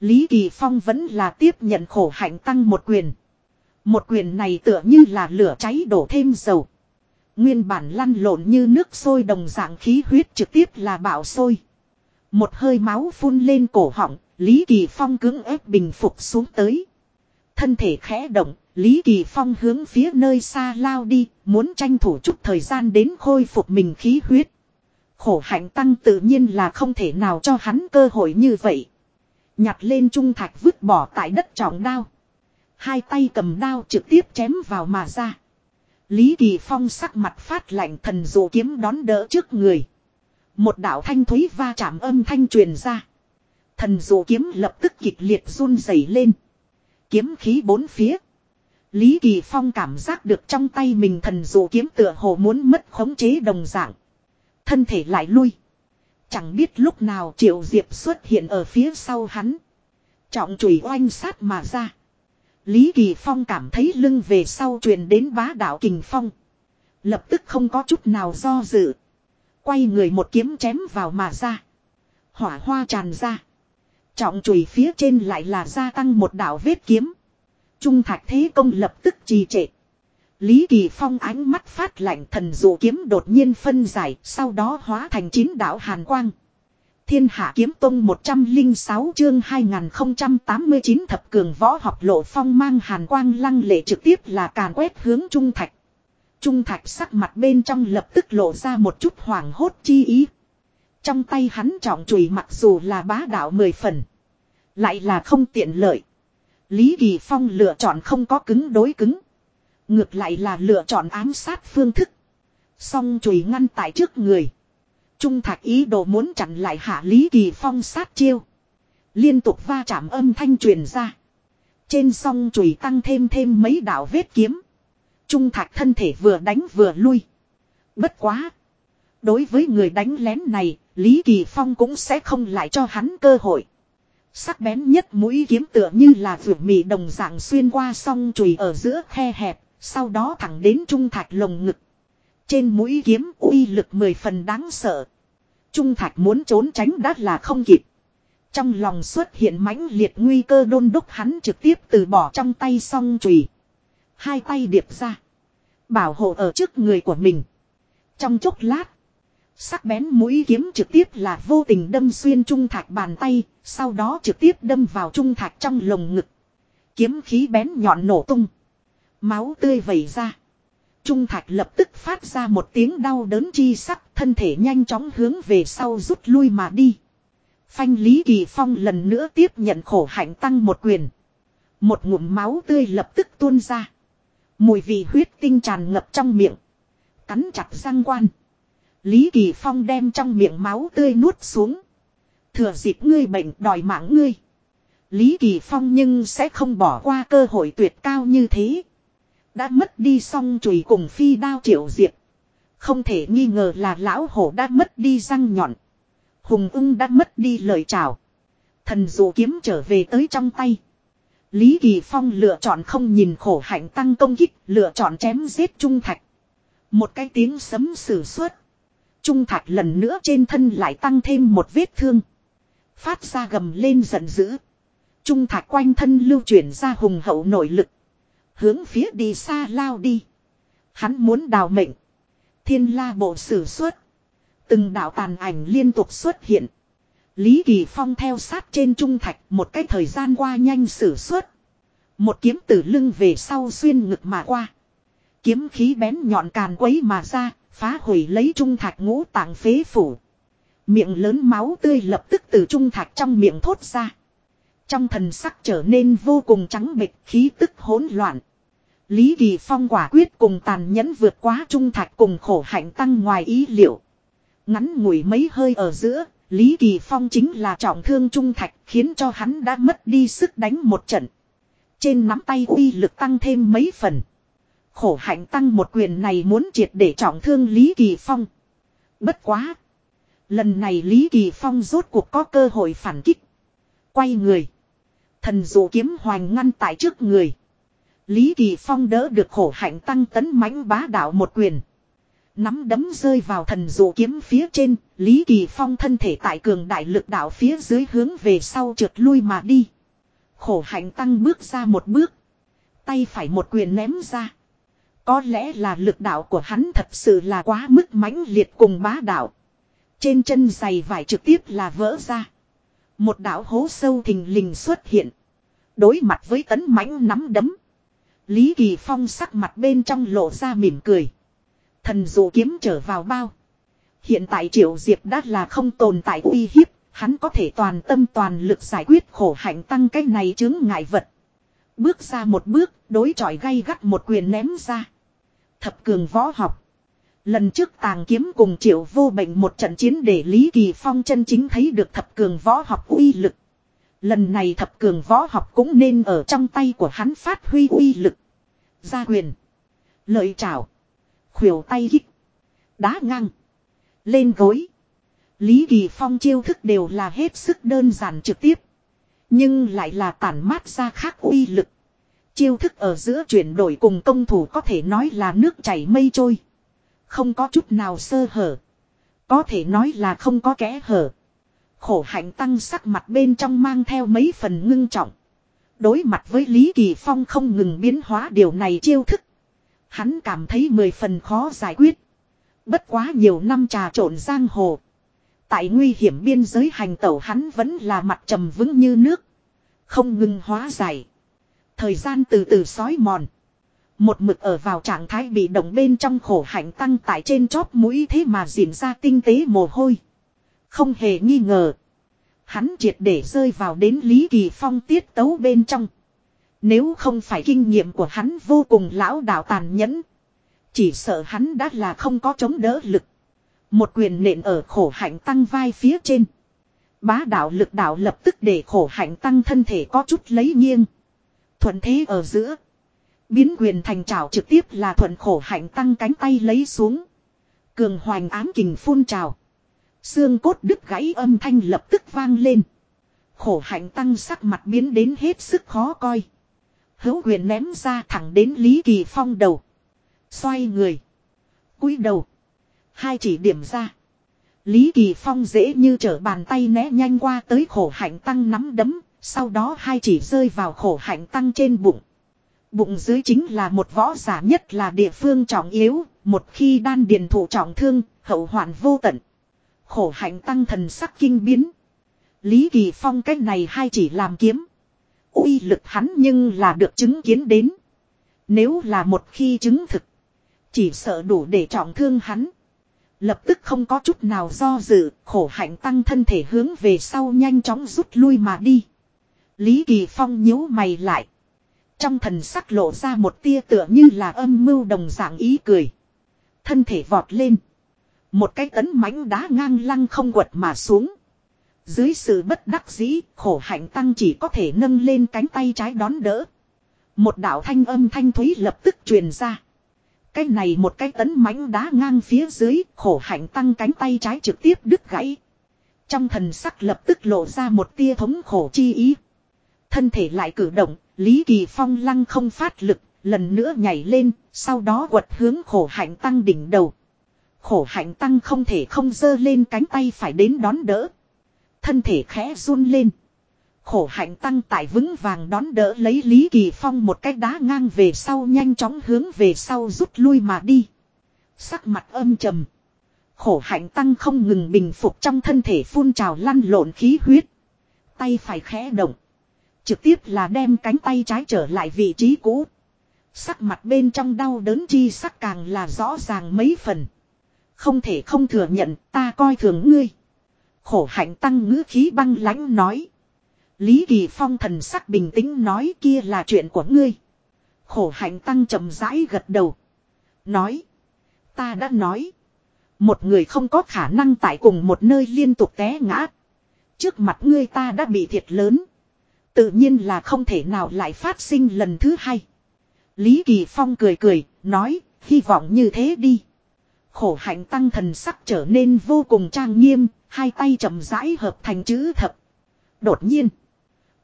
Lý Kỳ Phong vẫn là tiếp nhận khổ hạnh tăng một quyền. Một quyền này tựa như là lửa cháy đổ thêm dầu. Nguyên bản lăn lộn như nước sôi đồng dạng khí huyết trực tiếp là bạo sôi. Một hơi máu phun lên cổ họng, Lý Kỳ Phong cứng ép bình phục xuống tới. Thân thể khẽ động, Lý Kỳ Phong hướng phía nơi xa lao đi, muốn tranh thủ chút thời gian đến khôi phục mình khí huyết. Khổ hạnh tăng tự nhiên là không thể nào cho hắn cơ hội như vậy. Nhặt lên trung thạch vứt bỏ tại đất trọng đao. Hai tay cầm đao trực tiếp chém vào mà ra. Lý Kỳ Phong sắc mặt phát lạnh thần dụ kiếm đón đỡ trước người. Một đạo thanh thúy va chạm âm thanh truyền ra. Thần dụ kiếm lập tức kịch liệt run rẩy lên. Kiếm khí bốn phía. Lý Kỳ Phong cảm giác được trong tay mình thần dụ kiếm tựa hồ muốn mất khống chế đồng dạng. Thân thể lại lui. Chẳng biết lúc nào Triệu Diệp xuất hiện ở phía sau hắn. Trọng chùy oanh sát mà ra. Lý Kỳ Phong cảm thấy lưng về sau truyền đến bá đạo kình phong. Lập tức không có chút nào do dự. Quay người một kiếm chém vào mà ra. Hỏa hoa tràn ra. Trọng chùy phía trên lại là gia tăng một đạo vết kiếm. Trung thạch thế công lập tức trì trệ. Lý Kỳ Phong ánh mắt phát lạnh thần dụ kiếm đột nhiên phân giải, sau đó hóa thành chín đạo hàn quang. Thiên Hạ Kiếm Tông 106 chương 2089 thập cường võ học lộ phong mang hàn quang lăng lệ trực tiếp là càn quét hướng Trung Thạch. Trung Thạch sắc mặt bên trong lập tức lộ ra một chút hoảng hốt chi ý. Trong tay hắn trọng chùy mặc dù là bá đạo mười phần. Lại là không tiện lợi. Lý Kỳ Phong lựa chọn không có cứng đối cứng. Ngược lại là lựa chọn ám sát phương thức. Song chùy ngăn tại trước người. Trung thạc ý đồ muốn chặn lại hạ Lý Kỳ Phong sát chiêu. Liên tục va chạm âm thanh truyền ra. Trên song chùy tăng thêm thêm mấy đạo vết kiếm. Trung thạc thân thể vừa đánh vừa lui. Bất quá. Đối với người đánh lén này, Lý Kỳ Phong cũng sẽ không lại cho hắn cơ hội. Sắc bén nhất mũi kiếm tựa như là vượt mì đồng dạng xuyên qua song chùy ở giữa khe hẹp, sau đó thẳng đến trung thạch lồng ngực. Trên mũi kiếm uy lực mười phần đáng sợ. Trung thạch muốn trốn tránh đã là không kịp. Trong lòng xuất hiện mãnh liệt nguy cơ đôn đúc hắn trực tiếp từ bỏ trong tay song chùy Hai tay điệp ra. Bảo hộ ở trước người của mình. Trong chốc lát. Sắc bén mũi kiếm trực tiếp là vô tình đâm xuyên trung thạch bàn tay. Sau đó trực tiếp đâm vào trung thạch trong lồng ngực. Kiếm khí bén nhọn nổ tung. Máu tươi vẩy ra. Trung thạch lập tức phát ra một tiếng đau đớn chi sắc, thân thể nhanh chóng hướng về sau rút lui mà đi. Phanh Lý Kỳ Phong lần nữa tiếp nhận khổ hạnh tăng một quyền. Một ngụm máu tươi lập tức tuôn ra. Mùi vị huyết tinh tràn ngập trong miệng. Cắn chặt răng quan. Lý Kỳ Phong đem trong miệng máu tươi nuốt xuống. Thừa dịp ngươi bệnh đòi mạng ngươi. Lý Kỳ Phong nhưng sẽ không bỏ qua cơ hội tuyệt cao như thế. Đã mất đi song chùy cùng phi đao triệu diệp. Không thể nghi ngờ là lão hổ đã mất đi răng nhọn. Hùng ưng đã mất đi lời chào. Thần dụ kiếm trở về tới trong tay. Lý Kỳ Phong lựa chọn không nhìn khổ hạnh tăng công kích, lựa chọn chém giết Trung Thạch. Một cái tiếng sấm sử xuất. Trung Thạch lần nữa trên thân lại tăng thêm một vết thương. Phát ra gầm lên giận dữ. Trung Thạch quanh thân lưu chuyển ra hùng hậu nội lực. Hướng phía đi xa lao đi. Hắn muốn đào mệnh. Thiên la bộ sử xuất. Từng đạo tàn ảnh liên tục xuất hiện. Lý Kỳ Phong theo sát trên trung thạch một cái thời gian qua nhanh sử xuất. Một kiếm từ lưng về sau xuyên ngực mà qua. Kiếm khí bén nhọn càn quấy mà ra, phá hủy lấy trung thạch ngũ tạng phế phủ. Miệng lớn máu tươi lập tức từ trung thạch trong miệng thốt ra. Trong thần sắc trở nên vô cùng trắng bệch khí tức hỗn loạn. Lý Kỳ Phong quả quyết cùng tàn nhẫn vượt quá trung thạch cùng khổ hạnh tăng ngoài ý liệu. Ngắn ngủi mấy hơi ở giữa, Lý Kỳ Phong chính là trọng thương trung thạch khiến cho hắn đã mất đi sức đánh một trận. Trên nắm tay uy lực tăng thêm mấy phần. Khổ hạnh tăng một quyền này muốn triệt để trọng thương Lý Kỳ Phong. Bất quá. Lần này Lý Kỳ Phong rốt cuộc có cơ hội phản kích. Quay người. Thần dụ kiếm hoành ngăn tại trước người. Lý Kỳ Phong đỡ được khổ hạnh tăng tấn mãnh bá đạo một quyền. Nắm đấm rơi vào thần dụ kiếm phía trên, Lý Kỳ Phong thân thể tại cường đại lực đạo phía dưới hướng về sau trượt lui mà đi. Khổ hạnh tăng bước ra một bước. Tay phải một quyền ném ra. Có lẽ là lực đạo của hắn thật sự là quá mức mãnh liệt cùng bá đạo. Trên chân giày vải trực tiếp là vỡ ra. Một đạo hố sâu thình lình xuất hiện. Đối mặt với tấn mãnh nắm đấm. Lý Kỳ Phong sắc mặt bên trong lộ ra mỉm cười. Thần dụ kiếm trở vào bao. Hiện tại Triệu Diệp đã là không tồn tại uy hiếp. Hắn có thể toàn tâm toàn lực giải quyết khổ hạnh tăng cái này chứng ngại vật. Bước ra một bước, đối chọi gay gắt một quyền ném ra. Thập cường võ học. Lần trước tàng kiếm cùng triệu vô bệnh một trận chiến để Lý Kỳ Phong chân chính thấy được thập cường võ học uy lực. Lần này thập cường võ học cũng nên ở trong tay của hắn phát huy uy lực. Gia quyền. Lợi trảo. Khuỷu tay hít. Đá ngang. Lên gối. Lý Kỳ Phong chiêu thức đều là hết sức đơn giản trực tiếp. Nhưng lại là tản mát ra khác uy lực. Chiêu thức ở giữa chuyển đổi cùng công thủ có thể nói là nước chảy mây trôi. Không có chút nào sơ hở. Có thể nói là không có kẽ hở. Khổ hạnh tăng sắc mặt bên trong mang theo mấy phần ngưng trọng. Đối mặt với Lý Kỳ Phong không ngừng biến hóa điều này chiêu thức. Hắn cảm thấy mười phần khó giải quyết. Bất quá nhiều năm trà trộn giang hồ. Tại nguy hiểm biên giới hành tẩu hắn vẫn là mặt trầm vững như nước. Không ngừng hóa giải. Thời gian từ từ sói mòn. Một mực ở vào trạng thái bị động bên trong khổ hạnh tăng tại trên chóp mũi thế mà diễn ra tinh tế mồ hôi. Không hề nghi ngờ. Hắn triệt để rơi vào đến Lý Kỳ Phong tiết tấu bên trong. Nếu không phải kinh nghiệm của hắn vô cùng lão đạo tàn nhẫn. Chỉ sợ hắn đã là không có chống đỡ lực. Một quyền nện ở khổ hạnh tăng vai phía trên. Bá đạo lực đạo lập tức để khổ hạnh tăng thân thể có chút lấy nghiêng. Thuận thế ở giữa. Biến quyền thành trào trực tiếp là thuận khổ hạnh tăng cánh tay lấy xuống. Cường hoành ám kình phun trào. Xương cốt đứt gãy âm thanh lập tức vang lên. Khổ hạnh tăng sắc mặt biến đến hết sức khó coi. Hữu quyền ném ra thẳng đến Lý Kỳ Phong đầu. Xoay người. cúi đầu. Hai chỉ điểm ra. Lý Kỳ Phong dễ như trở bàn tay né nhanh qua tới khổ hạnh tăng nắm đấm. Sau đó hai chỉ rơi vào khổ hạnh tăng trên bụng. Bụng dưới chính là một võ giả nhất là địa phương trọng yếu. Một khi đan điền thủ trọng thương, hậu hoạn vô tận. Khổ hạnh tăng thần sắc kinh biến. Lý Kỳ Phong cách này hai chỉ làm kiếm. uy lực hắn nhưng là được chứng kiến đến. Nếu là một khi chứng thực. Chỉ sợ đủ để trọng thương hắn. Lập tức không có chút nào do dự, khổ hạnh tăng thân thể hướng về sau nhanh chóng rút lui mà đi. Lý Kỳ Phong nhíu mày lại. Trong thần sắc lộ ra một tia tựa như là âm mưu đồng dạng ý cười. Thân thể vọt lên. Một cái tấn mãnh đá ngang lăng không quật mà xuống. Dưới sự bất đắc dĩ, khổ hạnh tăng chỉ có thể nâng lên cánh tay trái đón đỡ. Một đạo thanh âm thanh thúy lập tức truyền ra. Cái này một cái tấn mãnh đá ngang phía dưới, khổ hạnh tăng cánh tay trái trực tiếp đứt gãy. Trong thần sắc lập tức lộ ra một tia thống khổ chi ý. Thân thể lại cử động, Lý Kỳ Phong lăng không phát lực, lần nữa nhảy lên, sau đó quật hướng khổ hạnh tăng đỉnh đầu. Khổ hạnh tăng không thể không dơ lên cánh tay phải đến đón đỡ. Thân thể khẽ run lên. Khổ hạnh tăng tại vững vàng đón đỡ lấy Lý Kỳ Phong một cái đá ngang về sau nhanh chóng hướng về sau rút lui mà đi. Sắc mặt âm trầm. Khổ hạnh tăng không ngừng bình phục trong thân thể phun trào lăn lộn khí huyết. Tay phải khẽ động. Trực tiếp là đem cánh tay trái trở lại vị trí cũ. Sắc mặt bên trong đau đớn chi sắc càng là rõ ràng mấy phần. Không thể không thừa nhận, ta coi thường ngươi. Khổ hạnh tăng ngữ khí băng lãnh nói. Lý Kỳ Phong thần sắc bình tĩnh nói kia là chuyện của ngươi. Khổ hạnh tăng chậm rãi gật đầu. Nói. Ta đã nói. Một người không có khả năng tại cùng một nơi liên tục té ngã. Trước mặt ngươi ta đã bị thiệt lớn. Tự nhiên là không thể nào lại phát sinh lần thứ hai. Lý Kỳ Phong cười cười, nói, hy vọng như thế đi. Khổ hạnh tăng thần sắc trở nên vô cùng trang nghiêm, hai tay chậm rãi hợp thành chữ thập. Đột nhiên,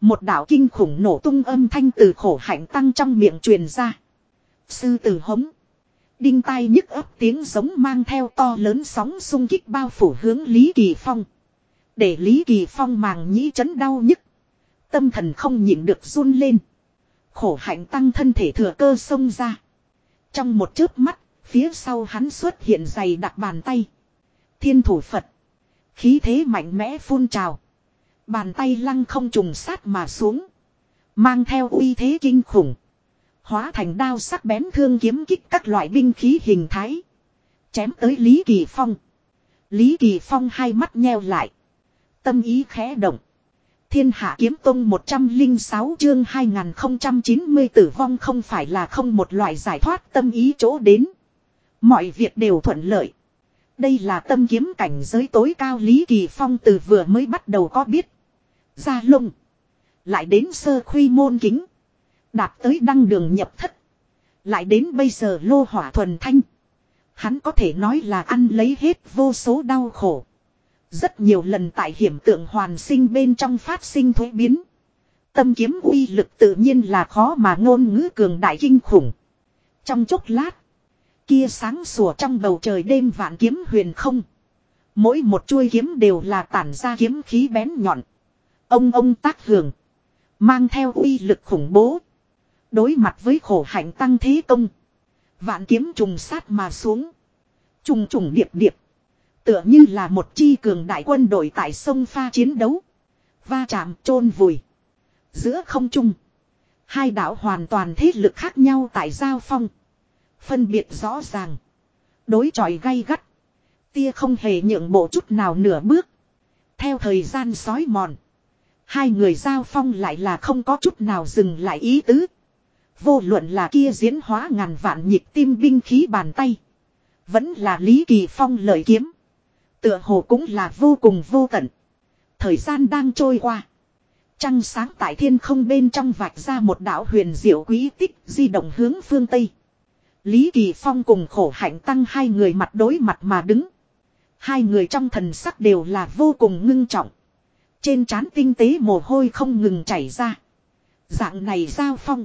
một đạo kinh khủng nổ tung âm thanh từ khổ hạnh tăng trong miệng truyền ra. Sư tử hống. Đinh tai nhức ấp tiếng giống mang theo to lớn sóng xung kích bao phủ hướng Lý Kỳ Phong. Để Lý Kỳ Phong màng nhĩ chấn đau nhức. Tâm thần không nhịn được run lên. Khổ hạnh tăng thân thể thừa cơ xông ra. Trong một chớp mắt, phía sau hắn xuất hiện dày đặc bàn tay. Thiên thủ Phật. Khí thế mạnh mẽ phun trào. Bàn tay lăng không trùng sát mà xuống. Mang theo uy thế kinh khủng. Hóa thành đao sắc bén thương kiếm kích các loại binh khí hình thái. Chém tới Lý Kỳ Phong. Lý Kỳ Phong hai mắt nheo lại. Tâm ý khẽ động. Thiên hạ kiếm tông 106 chương 2090 tử vong không phải là không một loại giải thoát tâm ý chỗ đến. Mọi việc đều thuận lợi. Đây là tâm kiếm cảnh giới tối cao Lý Kỳ Phong từ vừa mới bắt đầu có biết. Gia lông. Lại đến sơ khuy môn kính. Đạt tới đăng đường nhập thất. Lại đến bây giờ lô hỏa thuần thanh. Hắn có thể nói là ăn lấy hết vô số đau khổ. Rất nhiều lần tại hiểm tượng hoàn sinh bên trong phát sinh thuế biến. Tâm kiếm uy lực tự nhiên là khó mà ngôn ngữ cường đại kinh khủng. Trong chốc lát. Kia sáng sủa trong bầu trời đêm vạn kiếm huyền không. Mỗi một chuôi kiếm đều là tản ra kiếm khí bén nhọn. Ông ông tác hưởng. Mang theo uy lực khủng bố. Đối mặt với khổ hạnh tăng thế công. Vạn kiếm trùng sát mà xuống. Trùng trùng điệp điệp. Tựa như là một chi cường đại quân đội tại sông pha chiến đấu. Va chạm, chôn vùi. Giữa không trung. Hai đảo hoàn toàn thế lực khác nhau tại giao phong. Phân biệt rõ ràng. Đối chọi gay gắt. Tia không hề nhượng bộ chút nào nửa bước. Theo thời gian sói mòn. Hai người giao phong lại là không có chút nào dừng lại ý tứ. Vô luận là kia diễn hóa ngàn vạn nhịp tim binh khí bàn tay. Vẫn là Lý Kỳ Phong lợi kiếm. Tựa hồ cũng là vô cùng vô tận. Thời gian đang trôi qua. Trăng sáng tại thiên không bên trong vạch ra một đạo huyền diệu quý tích di động hướng phương Tây. Lý Kỳ Phong cùng khổ hạnh tăng hai người mặt đối mặt mà đứng. Hai người trong thần sắc đều là vô cùng ngưng trọng. Trên trán tinh tế mồ hôi không ngừng chảy ra. Dạng này giao phong.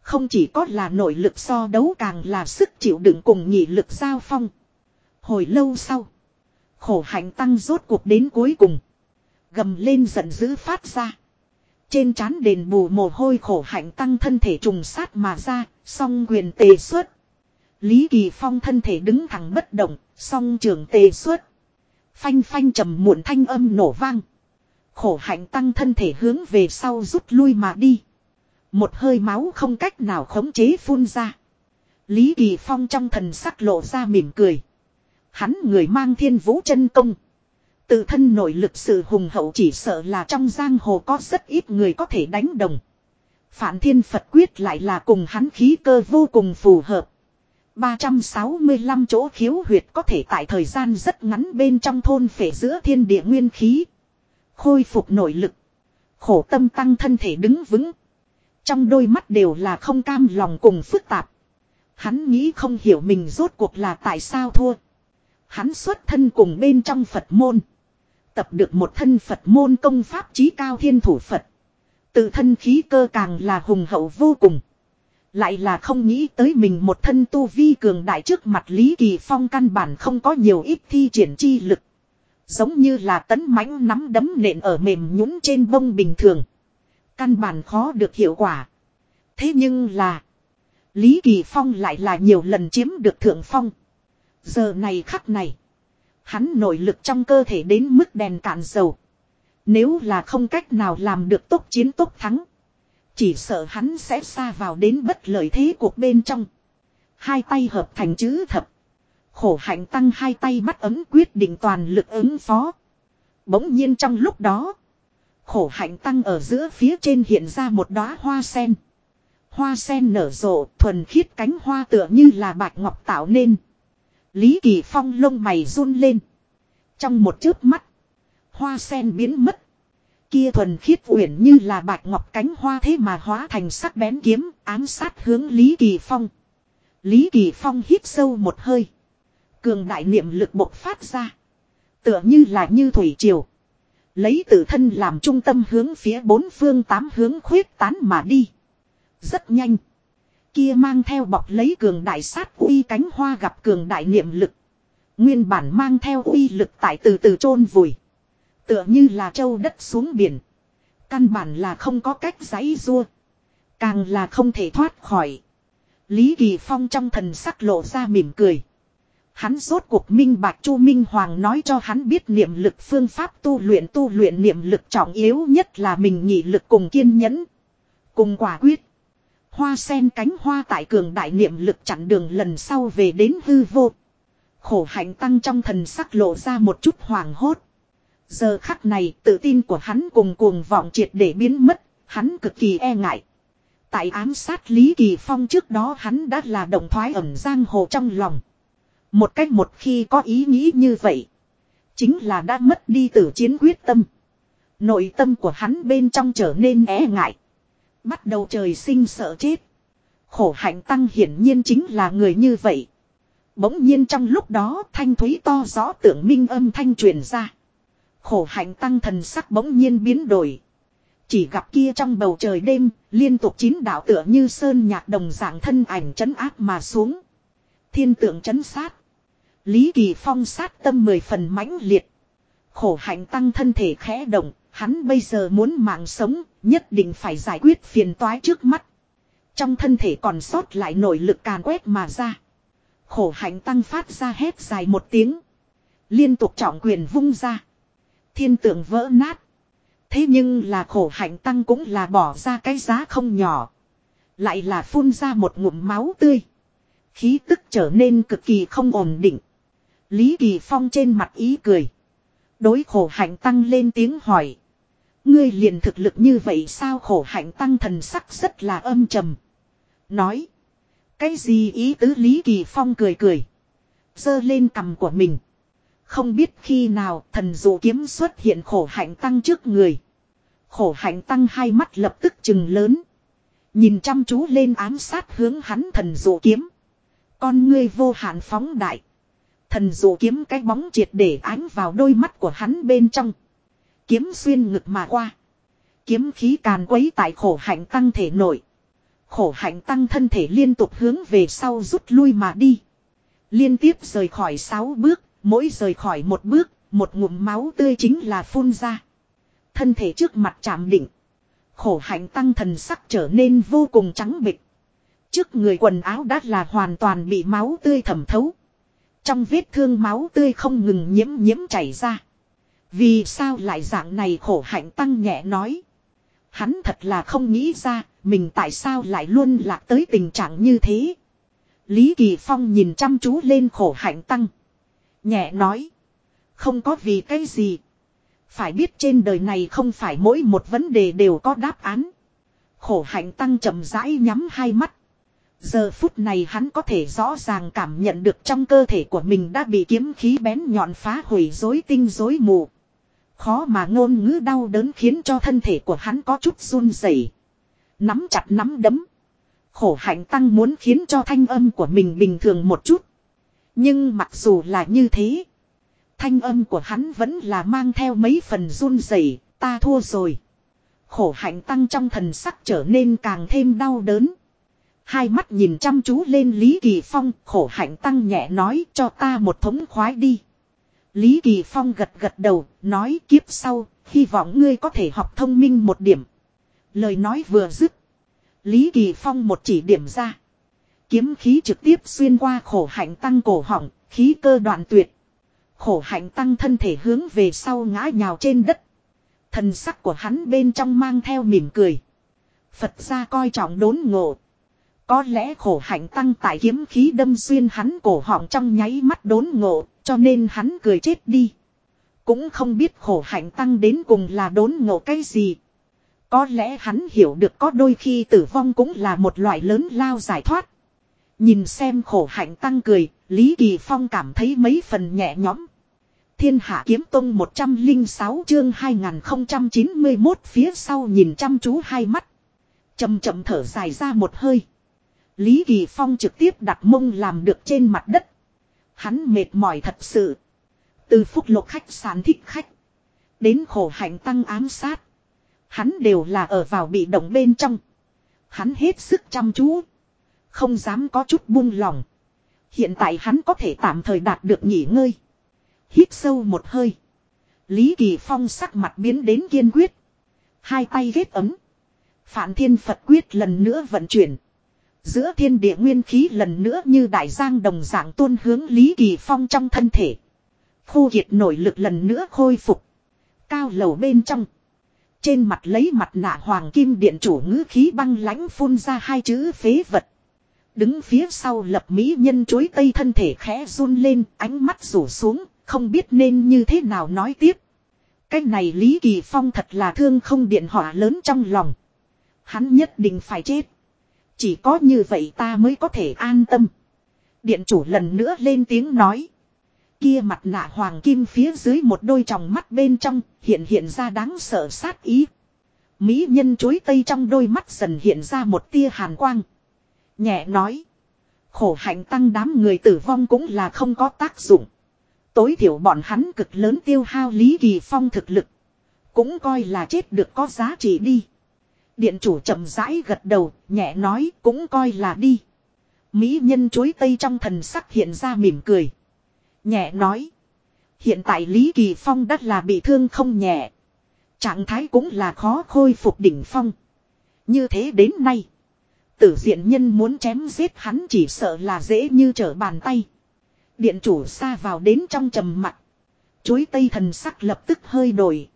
Không chỉ có là nội lực so đấu càng là sức chịu đựng cùng nhị lực giao phong. Hồi lâu sau. Khổ hạnh tăng rốt cuộc đến cuối cùng. Gầm lên giận dữ phát ra. Trên trán đền bù mồ hôi khổ hạnh tăng thân thể trùng sát mà ra, song quyền tề xuất. Lý Kỳ Phong thân thể đứng thẳng bất động, song trường tề xuất. Phanh phanh trầm muộn thanh âm nổ vang. Khổ hạnh tăng thân thể hướng về sau rút lui mà đi. Một hơi máu không cách nào khống chế phun ra. Lý Kỳ Phong trong thần sắc lộ ra mỉm cười. Hắn người mang thiên vũ chân công. Tự thân nội lực sự hùng hậu chỉ sợ là trong giang hồ có rất ít người có thể đánh đồng. Phản thiên Phật quyết lại là cùng hắn khí cơ vô cùng phù hợp. 365 chỗ khiếu huyệt có thể tại thời gian rất ngắn bên trong thôn phể giữa thiên địa nguyên khí. Khôi phục nội lực. Khổ tâm tăng thân thể đứng vững. Trong đôi mắt đều là không cam lòng cùng phức tạp. Hắn nghĩ không hiểu mình rốt cuộc là tại sao thua. Hắn xuất thân cùng bên trong Phật môn. Tập được một thân Phật môn công pháp trí cao thiên thủ Phật. Tự thân khí cơ càng là hùng hậu vô cùng. Lại là không nghĩ tới mình một thân tu vi cường đại trước mặt Lý Kỳ Phong căn bản không có nhiều ít thi triển chi lực. Giống như là tấn mãnh nắm đấm nện ở mềm nhũng trên bông bình thường. Căn bản khó được hiệu quả. Thế nhưng là. Lý Kỳ Phong lại là nhiều lần chiếm được thượng phong. Giờ này khắc này. Hắn nội lực trong cơ thể đến mức đèn cạn dầu. Nếu là không cách nào làm được tốt chiến tốt thắng. Chỉ sợ hắn sẽ xa vào đến bất lợi thế cuộc bên trong. Hai tay hợp thành chữ thập. Khổ hạnh tăng hai tay bắt ấm quyết định toàn lực ứng phó. Bỗng nhiên trong lúc đó. Khổ hạnh tăng ở giữa phía trên hiện ra một đóa hoa sen. Hoa sen nở rộ, thuần khiết cánh hoa tựa như là bạch ngọc tạo nên. Lý Kỳ Phong lông mày run lên. Trong một chớp mắt. Hoa sen biến mất. Kia thuần khiết uyển như là bạch ngọc cánh hoa thế mà hóa thành sắc bén kiếm, ám sát hướng Lý Kỳ Phong. Lý Kỳ Phong hít sâu một hơi. Cường đại niệm lực bộc phát ra. Tựa như là như thủy triều. Lấy tự thân làm trung tâm hướng phía bốn phương tám hướng khuyết tán mà đi. Rất nhanh. Kia mang theo bọc lấy cường đại sát uy cánh hoa gặp cường đại niệm lực. Nguyên bản mang theo uy lực tại từ từ chôn vùi. Tựa như là châu đất xuống biển. Căn bản là không có cách giấy rua. Càng là không thể thoát khỏi. Lý Kỳ Phong trong thần sắc lộ ra mỉm cười. Hắn rốt cuộc minh bạch Chu Minh Hoàng nói cho hắn biết niệm lực phương pháp tu luyện tu luyện niệm lực trọng yếu nhất là mình nhị lực cùng kiên nhẫn. Cùng quả quyết. Hoa sen cánh hoa tại cường đại niệm lực chặn đường lần sau về đến hư vô. Khổ hạnh tăng trong thần sắc lộ ra một chút hoàng hốt. Giờ khắc này tự tin của hắn cùng cuồng vọng triệt để biến mất, hắn cực kỳ e ngại. Tại ám sát Lý Kỳ Phong trước đó hắn đã là động thoái ẩm giang hồ trong lòng. Một cách một khi có ý nghĩ như vậy. Chính là đã mất đi tử chiến quyết tâm. Nội tâm của hắn bên trong trở nên e ngại. Bắt đầu trời sinh sợ chết. Khổ hạnh tăng hiển nhiên chính là người như vậy. Bỗng nhiên trong lúc đó thanh thúy to rõ tưởng minh âm thanh truyền ra. Khổ hạnh tăng thần sắc bỗng nhiên biến đổi. Chỉ gặp kia trong bầu trời đêm, liên tục chín đạo tựa như sơn nhạc đồng dạng thân ảnh chấn áp mà xuống. Thiên tượng chấn sát. Lý Kỳ Phong sát tâm mười phần mãnh liệt. Khổ hạnh tăng thân thể khẽ động, hắn bây giờ muốn mạng sống, nhất định phải giải quyết phiền toái trước mắt. Trong thân thể còn sót lại nội lực càn quét mà ra. Khổ hạnh tăng phát ra hét dài một tiếng. Liên tục trọng quyền vung ra. Thiên tượng vỡ nát. Thế nhưng là khổ hạnh tăng cũng là bỏ ra cái giá không nhỏ. Lại là phun ra một ngụm máu tươi. Khí tức trở nên cực kỳ không ổn định. Lý Kỳ Phong trên mặt ý cười. Đối khổ hạnh tăng lên tiếng hỏi. Ngươi liền thực lực như vậy sao khổ hạnh tăng thần sắc rất là âm trầm. Nói. Cái gì ý tứ Lý Kỳ Phong cười cười. giơ lên cầm của mình. Không biết khi nào thần dụ kiếm xuất hiện khổ hạnh tăng trước người. Khổ hạnh tăng hai mắt lập tức chừng lớn. Nhìn chăm chú lên ám sát hướng hắn thần dụ kiếm. Con ngươi vô hạn phóng đại. Thần dụ kiếm cái bóng triệt để ánh vào đôi mắt của hắn bên trong. Kiếm xuyên ngực mà qua. Kiếm khí càn quấy tại khổ hạnh tăng thể nổi. Khổ hạnh tăng thân thể liên tục hướng về sau rút lui mà đi. Liên tiếp rời khỏi sáu bước, mỗi rời khỏi một bước, một ngụm máu tươi chính là phun ra. Thân thể trước mặt chạm định. Khổ hạnh tăng thần sắc trở nên vô cùng trắng bịch. Trước người quần áo đã là hoàn toàn bị máu tươi thẩm thấu. Trong vết thương máu tươi không ngừng nhiễm nhiễm chảy ra. Vì sao lại dạng này khổ hạnh tăng nhẹ nói. Hắn thật là không nghĩ ra, mình tại sao lại luôn lạc tới tình trạng như thế. Lý Kỳ Phong nhìn chăm chú lên khổ hạnh tăng. Nhẹ nói. Không có vì cái gì. Phải biết trên đời này không phải mỗi một vấn đề đều có đáp án. Khổ hạnh tăng chậm rãi nhắm hai mắt. Giờ phút này hắn có thể rõ ràng cảm nhận được trong cơ thể của mình đã bị kiếm khí bén nhọn phá hủy rối tinh rối mù. Khó mà ngôn ngữ đau đớn khiến cho thân thể của hắn có chút run rẩy, Nắm chặt nắm đấm. Khổ hạnh tăng muốn khiến cho thanh âm của mình bình thường một chút. Nhưng mặc dù là như thế. Thanh âm của hắn vẫn là mang theo mấy phần run rẩy, ta thua rồi. Khổ hạnh tăng trong thần sắc trở nên càng thêm đau đớn. Hai mắt nhìn chăm chú lên Lý Kỳ Phong, khổ hạnh tăng nhẹ nói cho ta một thống khoái đi. Lý Kỳ Phong gật gật đầu, nói kiếp sau, hy vọng ngươi có thể học thông minh một điểm. Lời nói vừa dứt. Lý Kỳ Phong một chỉ điểm ra. Kiếm khí trực tiếp xuyên qua khổ hạnh tăng cổ họng, khí cơ đoạn tuyệt. Khổ hạnh tăng thân thể hướng về sau ngã nhào trên đất. Thần sắc của hắn bên trong mang theo mỉm cười. Phật ra coi trọng đốn ngộ. Có lẽ khổ hạnh tăng tại kiếm khí đâm xuyên hắn cổ họng trong nháy mắt đốn ngộ, cho nên hắn cười chết đi. Cũng không biết khổ hạnh tăng đến cùng là đốn ngộ cái gì. Có lẽ hắn hiểu được có đôi khi tử vong cũng là một loại lớn lao giải thoát. Nhìn xem khổ hạnh tăng cười, Lý Kỳ Phong cảm thấy mấy phần nhẹ nhõm. Thiên Hạ Kiếm Tông 106 chương 2091 phía sau nhìn chăm chú hai mắt. Chầm chậm thở dài ra một hơi. Lý Kỳ Phong trực tiếp đặt mông làm được trên mặt đất. Hắn mệt mỏi thật sự. Từ phúc lục khách sạn thích khách. Đến khổ hạnh tăng ám sát. Hắn đều là ở vào bị động bên trong. Hắn hết sức chăm chú. Không dám có chút buông lòng. Hiện tại hắn có thể tạm thời đạt được nghỉ ngơi. Hít sâu một hơi. Lý Kỳ Phong sắc mặt biến đến kiên quyết. Hai tay ghét ấm. Phản thiên Phật quyết lần nữa vận chuyển. Giữa thiên địa nguyên khí lần nữa như đại giang đồng dạng tuôn hướng Lý Kỳ Phong trong thân thể. khu kiệt nổi lực lần nữa khôi phục. Cao lầu bên trong. Trên mặt lấy mặt nạ hoàng kim điện chủ ngữ khí băng lãnh phun ra hai chữ phế vật. Đứng phía sau lập mỹ nhân chối tây thân thể khẽ run lên, ánh mắt rủ xuống, không biết nên như thế nào nói tiếp. Cái này Lý Kỳ Phong thật là thương không điện hỏa lớn trong lòng. Hắn nhất định phải chết. Chỉ có như vậy ta mới có thể an tâm. Điện chủ lần nữa lên tiếng nói. Kia mặt nạ hoàng kim phía dưới một đôi tròng mắt bên trong hiện hiện ra đáng sợ sát ý. Mỹ nhân chối tây trong đôi mắt dần hiện ra một tia hàn quang. Nhẹ nói. Khổ hạnh tăng đám người tử vong cũng là không có tác dụng. Tối thiểu bọn hắn cực lớn tiêu hao Lý Kỳ Phong thực lực. Cũng coi là chết được có giá trị đi. Điện chủ chậm rãi gật đầu, nhẹ nói cũng coi là đi. Mỹ nhân chuối tây trong thần sắc hiện ra mỉm cười. Nhẹ nói. Hiện tại Lý Kỳ Phong đắt là bị thương không nhẹ. Trạng thái cũng là khó khôi phục đỉnh phong. Như thế đến nay. Tử diện nhân muốn chém giết hắn chỉ sợ là dễ như trở bàn tay. Điện chủ xa vào đến trong trầm mặt. Chuối tây thần sắc lập tức hơi đổi.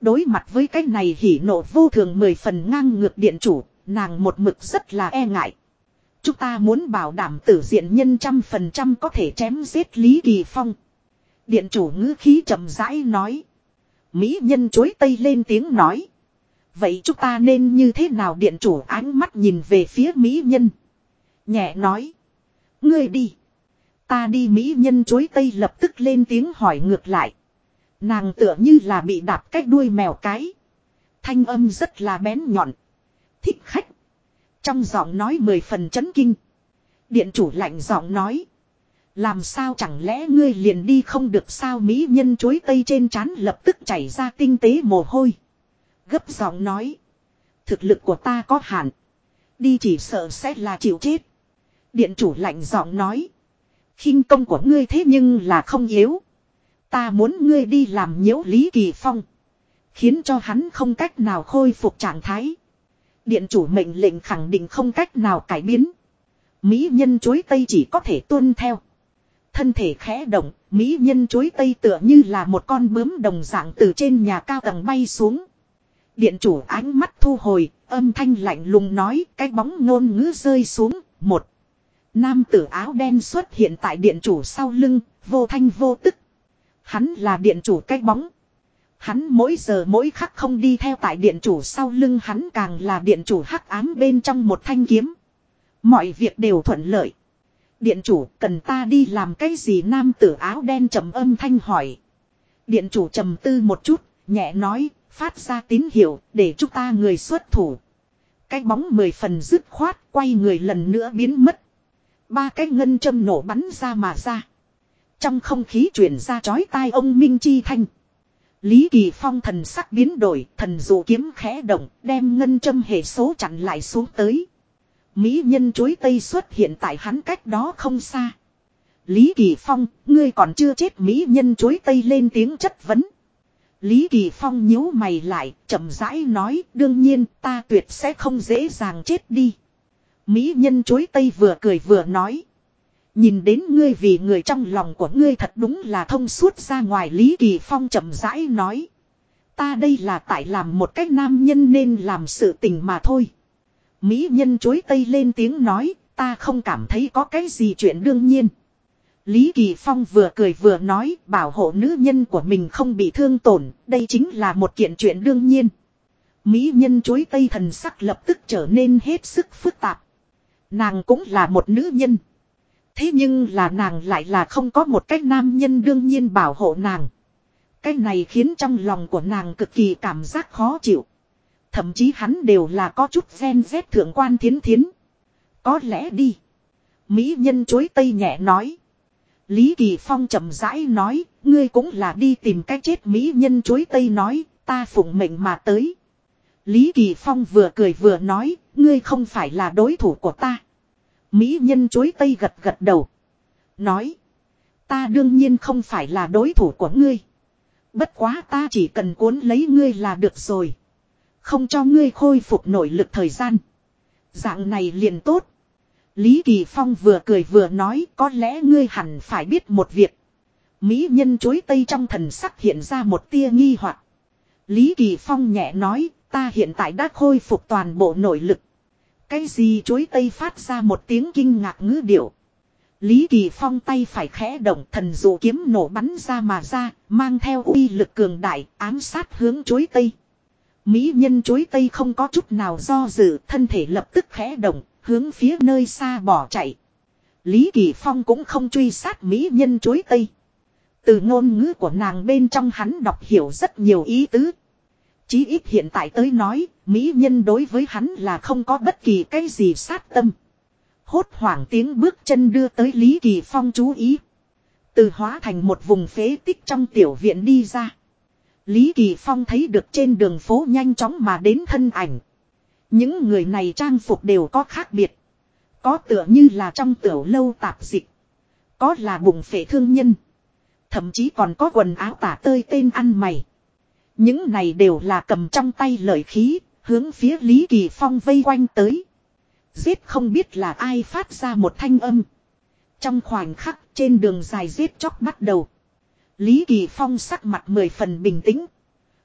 Đối mặt với cái này hỉ nộ vô thường mười phần ngang ngược điện chủ, nàng một mực rất là e ngại. Chúng ta muốn bảo đảm tử diện nhân trăm phần trăm có thể chém giết Lý Kỳ Phong. Điện chủ ngữ khí chậm rãi nói. Mỹ nhân chối tây lên tiếng nói. Vậy chúng ta nên như thế nào điện chủ ánh mắt nhìn về phía Mỹ nhân. Nhẹ nói. Ngươi đi. Ta đi Mỹ nhân chối tây lập tức lên tiếng hỏi ngược lại. Nàng tựa như là bị đạp cách đuôi mèo cái. Thanh âm rất là bén nhọn. Thích khách. Trong giọng nói mười phần chấn kinh. Điện chủ lạnh giọng nói. Làm sao chẳng lẽ ngươi liền đi không được sao mỹ nhân chối tây trên trán lập tức chảy ra tinh tế mồ hôi. Gấp giọng nói. Thực lực của ta có hạn. Đi chỉ sợ sẽ là chịu chết. Điện chủ lạnh giọng nói khinh công của ngươi thế nhưng là không yếu. Ta muốn ngươi đi làm nhiễu Lý Kỳ Phong. Khiến cho hắn không cách nào khôi phục trạng thái. Điện chủ mệnh lệnh khẳng định không cách nào cải biến. Mỹ nhân chối tây chỉ có thể tuân theo. Thân thể khẽ động, Mỹ nhân chối tây tựa như là một con bướm đồng dạng từ trên nhà cao tầng bay xuống. Điện chủ ánh mắt thu hồi, âm thanh lạnh lùng nói cái bóng ngôn ngữ rơi xuống, một. Nam tử áo đen xuất hiện tại điện chủ sau lưng, vô thanh vô tức. Hắn là điện chủ cái bóng. Hắn mỗi giờ mỗi khắc không đi theo tại điện chủ sau lưng hắn càng là điện chủ hắc ám bên trong một thanh kiếm. Mọi việc đều thuận lợi. Điện chủ cần ta đi làm cái gì nam tử áo đen trầm âm thanh hỏi. Điện chủ trầm tư một chút, nhẹ nói, phát ra tín hiệu để chúng ta người xuất thủ. Cái bóng mười phần dứt khoát quay người lần nữa biến mất. Ba cái ngân châm nổ bắn ra mà ra. Trong không khí chuyển ra chói tai ông Minh Chi Thanh. Lý Kỳ Phong thần sắc biến đổi, thần dụ kiếm khẽ động, đem ngân châm hệ số chặn lại xuống tới. Mỹ nhân chuối tây xuất hiện tại hắn cách đó không xa. Lý Kỳ Phong, ngươi còn chưa chết Mỹ nhân chuối tây lên tiếng chất vấn. Lý Kỳ Phong nhíu mày lại, chậm rãi nói, đương nhiên ta tuyệt sẽ không dễ dàng chết đi. Mỹ nhân chuối tây vừa cười vừa nói. Nhìn đến ngươi vì người trong lòng của ngươi thật đúng là thông suốt ra ngoài Lý Kỳ Phong chậm rãi nói. Ta đây là tại làm một cách nam nhân nên làm sự tình mà thôi. Mỹ nhân chối tây lên tiếng nói, ta không cảm thấy có cái gì chuyện đương nhiên. Lý Kỳ Phong vừa cười vừa nói, bảo hộ nữ nhân của mình không bị thương tổn, đây chính là một kiện chuyện đương nhiên. Mỹ nhân chối tây thần sắc lập tức trở nên hết sức phức tạp. Nàng cũng là một nữ nhân. Thế nhưng là nàng lại là không có một cách nam nhân đương nhiên bảo hộ nàng. Cái này khiến trong lòng của nàng cực kỳ cảm giác khó chịu. Thậm chí hắn đều là có chút gen dép thượng quan thiến thiến. Có lẽ đi. Mỹ nhân chối tây nhẹ nói. Lý Kỳ Phong chậm rãi nói, ngươi cũng là đi tìm cách chết Mỹ nhân chuối Tây nói, ta phụng mệnh mà tới. Lý Kỳ Phong vừa cười vừa nói, ngươi không phải là đối thủ của ta. Mỹ nhân chuối Tây gật gật đầu. Nói, ta đương nhiên không phải là đối thủ của ngươi. Bất quá ta chỉ cần cuốn lấy ngươi là được rồi. Không cho ngươi khôi phục nội lực thời gian. Dạng này liền tốt. Lý Kỳ Phong vừa cười vừa nói có lẽ ngươi hẳn phải biết một việc. Mỹ nhân chối tây trong thần sắc hiện ra một tia nghi hoặc. Lý Kỳ Phong nhẹ nói ta hiện tại đã khôi phục toàn bộ nội lực. Cái gì chối tây phát ra một tiếng kinh ngạc ngữ điệu. Lý Kỳ Phong tay phải khẽ động thần dụ kiếm nổ bắn ra mà ra, mang theo uy lực cường đại, ám sát hướng chối tây. Mỹ nhân chối tây không có chút nào do dự, thân thể lập tức khẽ động, hướng phía nơi xa bỏ chạy. Lý Kỳ Phong cũng không truy sát Mỹ nhân chối tây. Từ ngôn ngữ của nàng bên trong hắn đọc hiểu rất nhiều ý tứ. Chí ít hiện tại tới nói, Mỹ nhân đối với hắn là không có bất kỳ cái gì sát tâm. Hốt hoảng tiếng bước chân đưa tới Lý Kỳ Phong chú ý. Từ hóa thành một vùng phế tích trong tiểu viện đi ra. Lý Kỳ Phong thấy được trên đường phố nhanh chóng mà đến thân ảnh. Những người này trang phục đều có khác biệt. Có tựa như là trong tiểu lâu tạp dịch. Có là bụng phệ thương nhân. Thậm chí còn có quần áo tả tơi tên ăn mày. Những này đều là cầm trong tay lợi khí, hướng phía Lý Kỳ Phong vây quanh tới. Giết không biết là ai phát ra một thanh âm. Trong khoảnh khắc trên đường dài giết chóc bắt đầu. Lý Kỳ Phong sắc mặt mười phần bình tĩnh.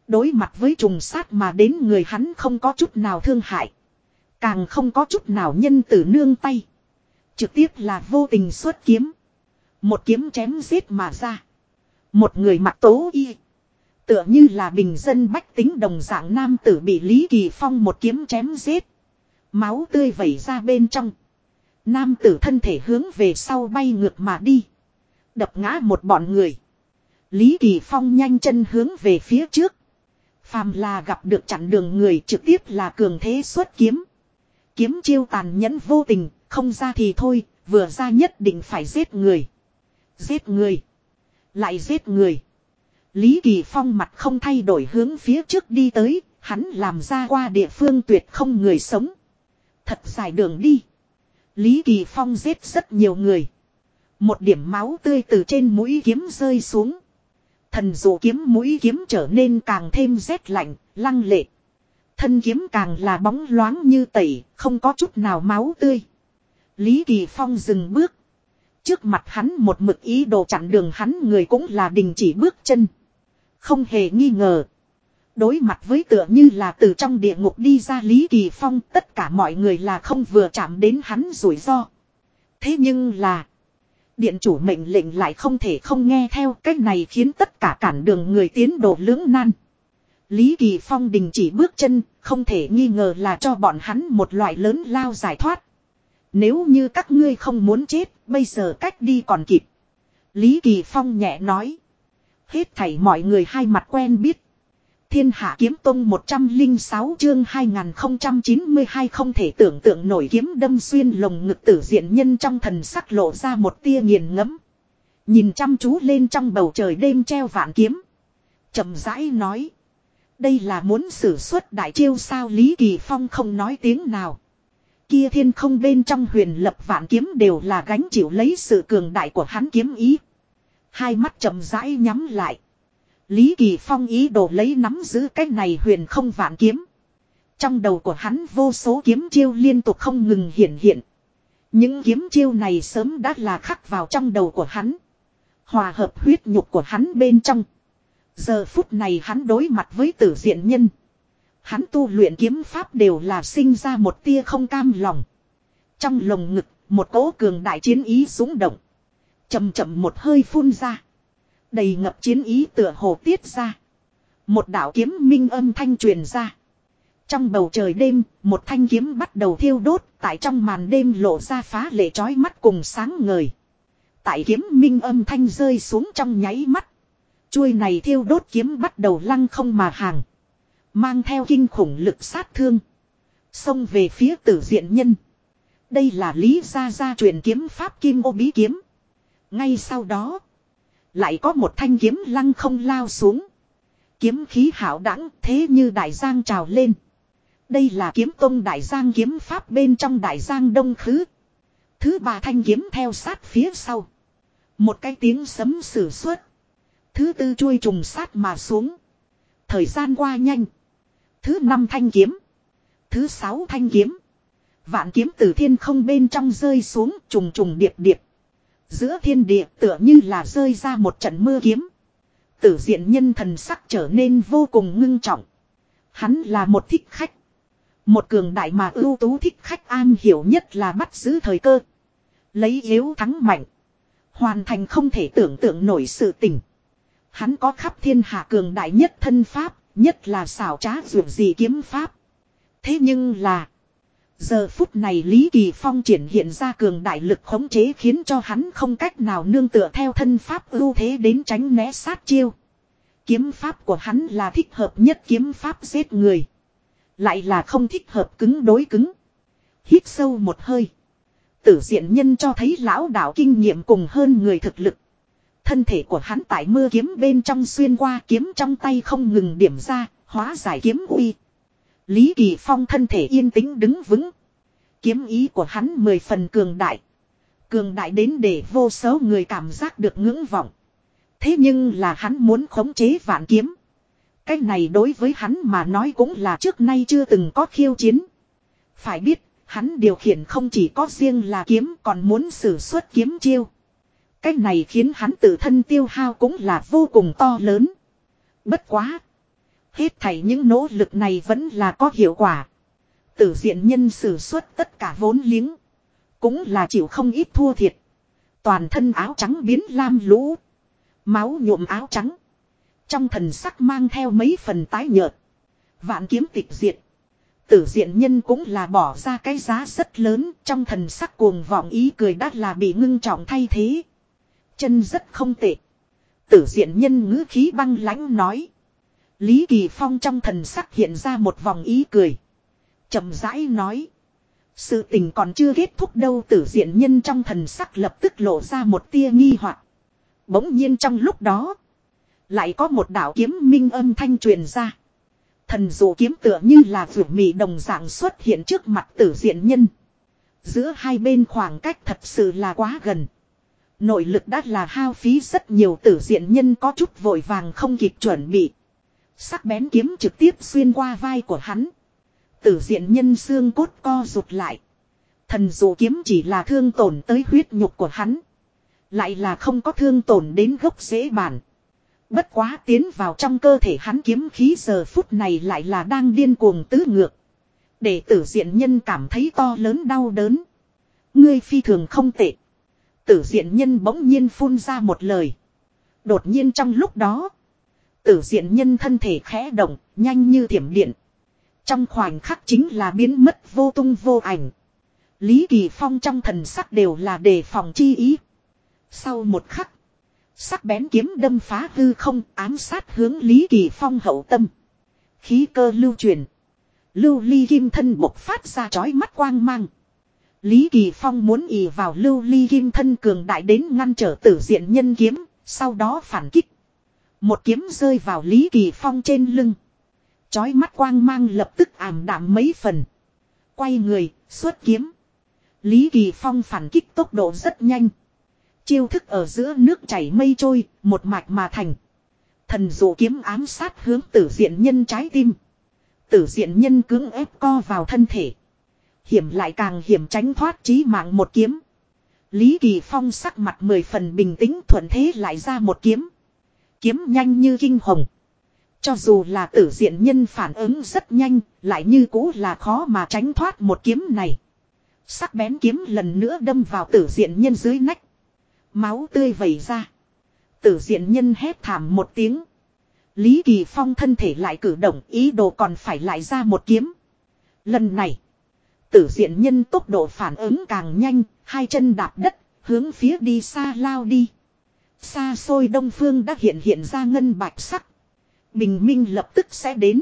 Đối mặt với trùng sát mà đến người hắn không có chút nào thương hại. Càng không có chút nào nhân tử nương tay. Trực tiếp là vô tình xuất kiếm. Một kiếm chém giết mà ra. Một người mặc tố y. Tựa như là bình dân bách tính đồng dạng nam tử bị Lý Kỳ Phong một kiếm chém giết. Máu tươi vẩy ra bên trong. Nam tử thân thể hướng về sau bay ngược mà đi. Đập ngã một bọn người. Lý Kỳ Phong nhanh chân hướng về phía trước. Phàm là gặp được chặn đường người trực tiếp là cường thế xuất kiếm. Kiếm chiêu tàn nhẫn vô tình, không ra thì thôi, vừa ra nhất định phải giết người. Giết người. Lại giết người. Lý Kỳ Phong mặt không thay đổi hướng phía trước đi tới, hắn làm ra qua địa phương tuyệt không người sống. Thật dài đường đi. Lý Kỳ Phong giết rất nhiều người. Một điểm máu tươi từ trên mũi kiếm rơi xuống. Thần dụ kiếm mũi kiếm trở nên càng thêm rét lạnh, lăng lệ. Thân kiếm càng là bóng loáng như tẩy, không có chút nào máu tươi. Lý Kỳ Phong dừng bước. Trước mặt hắn một mực ý đồ chặn đường hắn người cũng là đình chỉ bước chân. Không hề nghi ngờ. Đối mặt với tựa như là từ trong địa ngục đi ra Lý Kỳ Phong tất cả mọi người là không vừa chạm đến hắn rủi ro. Thế nhưng là. Điện chủ mệnh lệnh lại không thể không nghe theo cách này khiến tất cả cản đường người tiến độ lưỡng nan. Lý Kỳ Phong đình chỉ bước chân, không thể nghi ngờ là cho bọn hắn một loại lớn lao giải thoát. Nếu như các ngươi không muốn chết, bây giờ cách đi còn kịp. Lý Kỳ Phong nhẹ nói. Hết thảy mọi người hai mặt quen biết. Thiên Hạ Kiếm Tông 106 chương 2092 không thể tưởng tượng nổi kiếm đâm xuyên lồng ngực tử diện nhân trong thần sắc lộ ra một tia nghiền ngẫm. Nhìn chăm chú lên trong bầu trời đêm treo vạn kiếm. chậm rãi nói. Đây là muốn sử xuất đại chiêu sao Lý Kỳ Phong không nói tiếng nào. Kia thiên không bên trong huyền lập vạn kiếm đều là gánh chịu lấy sự cường đại của hắn kiếm ý. Hai mắt chậm rãi nhắm lại. Lý Kỳ Phong ý đồ lấy nắm giữ cái này huyền không vạn kiếm. Trong đầu của hắn vô số kiếm chiêu liên tục không ngừng hiện hiện. Những kiếm chiêu này sớm đã là khắc vào trong đầu của hắn. Hòa hợp huyết nhục của hắn bên trong. Giờ phút này hắn đối mặt với tử diện nhân. Hắn tu luyện kiếm pháp đều là sinh ra một tia không cam lòng. Trong lồng ngực, một cỗ cường đại chiến ý súng động chậm chậm một hơi phun ra. Đầy ngập chiến ý tựa hồ tiết ra. Một đạo kiếm minh âm thanh truyền ra. Trong bầu trời đêm, một thanh kiếm bắt đầu thiêu đốt, tại trong màn đêm lộ ra phá lệ trói mắt cùng sáng ngời. Tại kiếm minh âm thanh rơi xuống trong nháy mắt. Chuôi này thiêu đốt kiếm bắt đầu lăng không mà hàng. Mang theo kinh khủng lực sát thương. Xông về phía tử diện nhân. Đây là lý gia gia truyền kiếm pháp kim ô bí kiếm. Ngay sau đó. Lại có một thanh kiếm lăng không lao xuống. Kiếm khí hảo đẳng, thế như đại giang trào lên. Đây là kiếm tông đại giang kiếm pháp bên trong đại giang đông khứ. Thứ ba thanh kiếm theo sát phía sau. Một cái tiếng sấm sử xuất. Thứ tư chui trùng sát mà xuống. Thời gian qua nhanh. Thứ năm thanh kiếm. Thứ sáu thanh kiếm. Vạn kiếm từ thiên không bên trong rơi xuống, trùng trùng điệp điệp. Giữa thiên địa tựa như là rơi ra một trận mưa kiếm. Tử diện nhân thần sắc trở nên vô cùng ngưng trọng. Hắn là một thích khách. Một cường đại mà ưu tú thích khách an hiểu nhất là bắt giữ thời cơ. Lấy yếu thắng mạnh. Hoàn thành không thể tưởng tượng nổi sự tình. Hắn có khắp thiên hạ cường đại nhất thân pháp, nhất là xảo trá dường gì kiếm pháp. Thế nhưng là. Giờ phút này Lý Kỳ Phong triển hiện ra cường đại lực khống chế khiến cho hắn không cách nào nương tựa theo thân pháp ưu thế đến tránh né sát chiêu. Kiếm pháp của hắn là thích hợp nhất kiếm pháp giết người. Lại là không thích hợp cứng đối cứng. Hít sâu một hơi. Tử diện nhân cho thấy lão đạo kinh nghiệm cùng hơn người thực lực. Thân thể của hắn tại mưa kiếm bên trong xuyên qua kiếm trong tay không ngừng điểm ra, hóa giải kiếm uy. Lý Kỳ Phong thân thể yên tĩnh đứng vững. Kiếm ý của hắn mười phần cường đại. Cường đại đến để vô số người cảm giác được ngưỡng vọng. Thế nhưng là hắn muốn khống chế vạn kiếm. Cái này đối với hắn mà nói cũng là trước nay chưa từng có khiêu chiến. Phải biết, hắn điều khiển không chỉ có riêng là kiếm còn muốn sử xuất kiếm chiêu. Cái này khiến hắn tự thân tiêu hao cũng là vô cùng to lớn. Bất quá. Hết thảy những nỗ lực này vẫn là có hiệu quả. Tử diện nhân sử xuất tất cả vốn liếng. Cũng là chịu không ít thua thiệt. Toàn thân áo trắng biến lam lũ. Máu nhuộm áo trắng. Trong thần sắc mang theo mấy phần tái nhợt. Vạn kiếm tịch diệt. Tử diện nhân cũng là bỏ ra cái giá rất lớn trong thần sắc cuồng vọng ý cười đắt là bị ngưng trọng thay thế. Chân rất không tệ. Tử diện nhân ngữ khí băng lãnh nói. Lý Kỳ Phong trong thần sắc hiện ra một vòng ý cười. chậm rãi nói. Sự tình còn chưa kết thúc đâu, tử diện nhân trong thần sắc lập tức lộ ra một tia nghi hoặc. Bỗng nhiên trong lúc đó. Lại có một đạo kiếm minh âm thanh truyền ra. Thần dụ kiếm tựa như là vượt mị đồng dạng xuất hiện trước mặt tử diện nhân. Giữa hai bên khoảng cách thật sự là quá gần. Nội lực đã là hao phí rất nhiều, tử diện nhân có chút vội vàng không kịp chuẩn bị. Sắc bén kiếm trực tiếp xuyên qua vai của hắn. Tử diện nhân xương cốt co rụt lại. Thần dụ kiếm chỉ là thương tổn tới huyết nhục của hắn. Lại là không có thương tổn đến gốc rễ bản. Bất quá tiến vào trong cơ thể hắn kiếm khí giờ phút này lại là đang điên cuồng tứ ngược. Để tử diện nhân cảm thấy to lớn đau đớn. Ngươi phi thường không tệ. Tử diện nhân bỗng nhiên phun ra một lời. Đột nhiên trong lúc đó. Tử diện nhân thân thể khẽ động, nhanh như thiểm điện. Trong khoảnh khắc chính là biến mất vô tung vô ảnh. Lý Kỳ Phong trong thần sắc đều là đề phòng chi ý. Sau một khắc. Sắc bén kiếm đâm phá hư không ám sát hướng Lý Kỳ Phong hậu tâm. Khí cơ lưu truyền. Lưu ly kim thân bộc phát ra chói mắt quang mang. Lý Kỳ Phong muốn ì vào lưu ly kim thân cường đại đến ngăn trở tử diện nhân kiếm, sau đó phản kích. Một kiếm rơi vào Lý Kỳ Phong trên lưng. Chói mắt quang mang lập tức ảm đạm mấy phần. Quay người, xuất kiếm. Lý Kỳ Phong phản kích tốc độ rất nhanh. Chiêu thức ở giữa nước chảy mây trôi, một mạch mà thành. Thần dụ kiếm ám sát hướng tử diện nhân trái tim. Tử diện nhân cứng ép co vào thân thể. Hiểm lại càng hiểm tránh thoát trí mạng một kiếm. Lý Kỳ Phong sắc mặt mười phần bình tĩnh thuận thế lại ra một kiếm. Kiếm nhanh như kinh hồng. Cho dù là tử diện nhân phản ứng rất nhanh, lại như cũ là khó mà tránh thoát một kiếm này. Sắc bén kiếm lần nữa đâm vào tử diện nhân dưới nách. Máu tươi vẩy ra. Tử diện nhân hét thảm một tiếng. Lý Kỳ Phong thân thể lại cử động ý đồ còn phải lại ra một kiếm. Lần này. Tử diện nhân tốc độ phản ứng càng nhanh, hai chân đạp đất, hướng phía đi xa lao đi. Xa xôi đông phương đã hiện hiện ra ngân bạch sắc. Bình minh lập tức sẽ đến.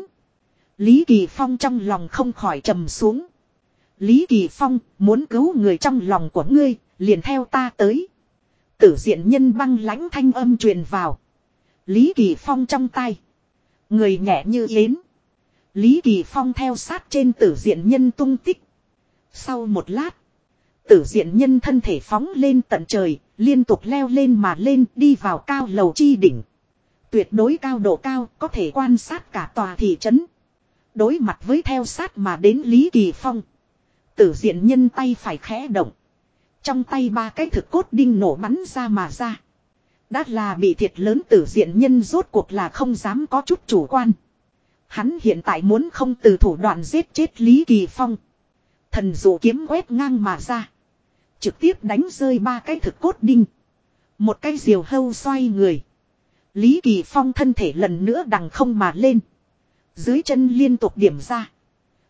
Lý Kỳ Phong trong lòng không khỏi trầm xuống. Lý Kỳ Phong muốn cứu người trong lòng của ngươi, liền theo ta tới. Tử diện nhân băng lãnh thanh âm truyền vào. Lý Kỳ Phong trong tay. Người nhẹ như yến. Lý Kỳ Phong theo sát trên tử diện nhân tung tích. Sau một lát. Tử diện nhân thân thể phóng lên tận trời. Liên tục leo lên mà lên, đi vào cao lầu chi đỉnh. Tuyệt đối cao độ cao, có thể quan sát cả tòa thị trấn. Đối mặt với theo sát mà đến Lý Kỳ Phong. Tử diện nhân tay phải khẽ động. Trong tay ba cái thực cốt đinh nổ bắn ra mà ra. Đã là bị thiệt lớn tử diện nhân rốt cuộc là không dám có chút chủ quan. Hắn hiện tại muốn không từ thủ đoạn giết chết Lý Kỳ Phong. Thần dụ kiếm quét ngang mà ra. Trực tiếp đánh rơi ba cái thực cốt đinh. Một cái diều hâu xoay người. Lý Kỳ Phong thân thể lần nữa đằng không mà lên. Dưới chân liên tục điểm ra.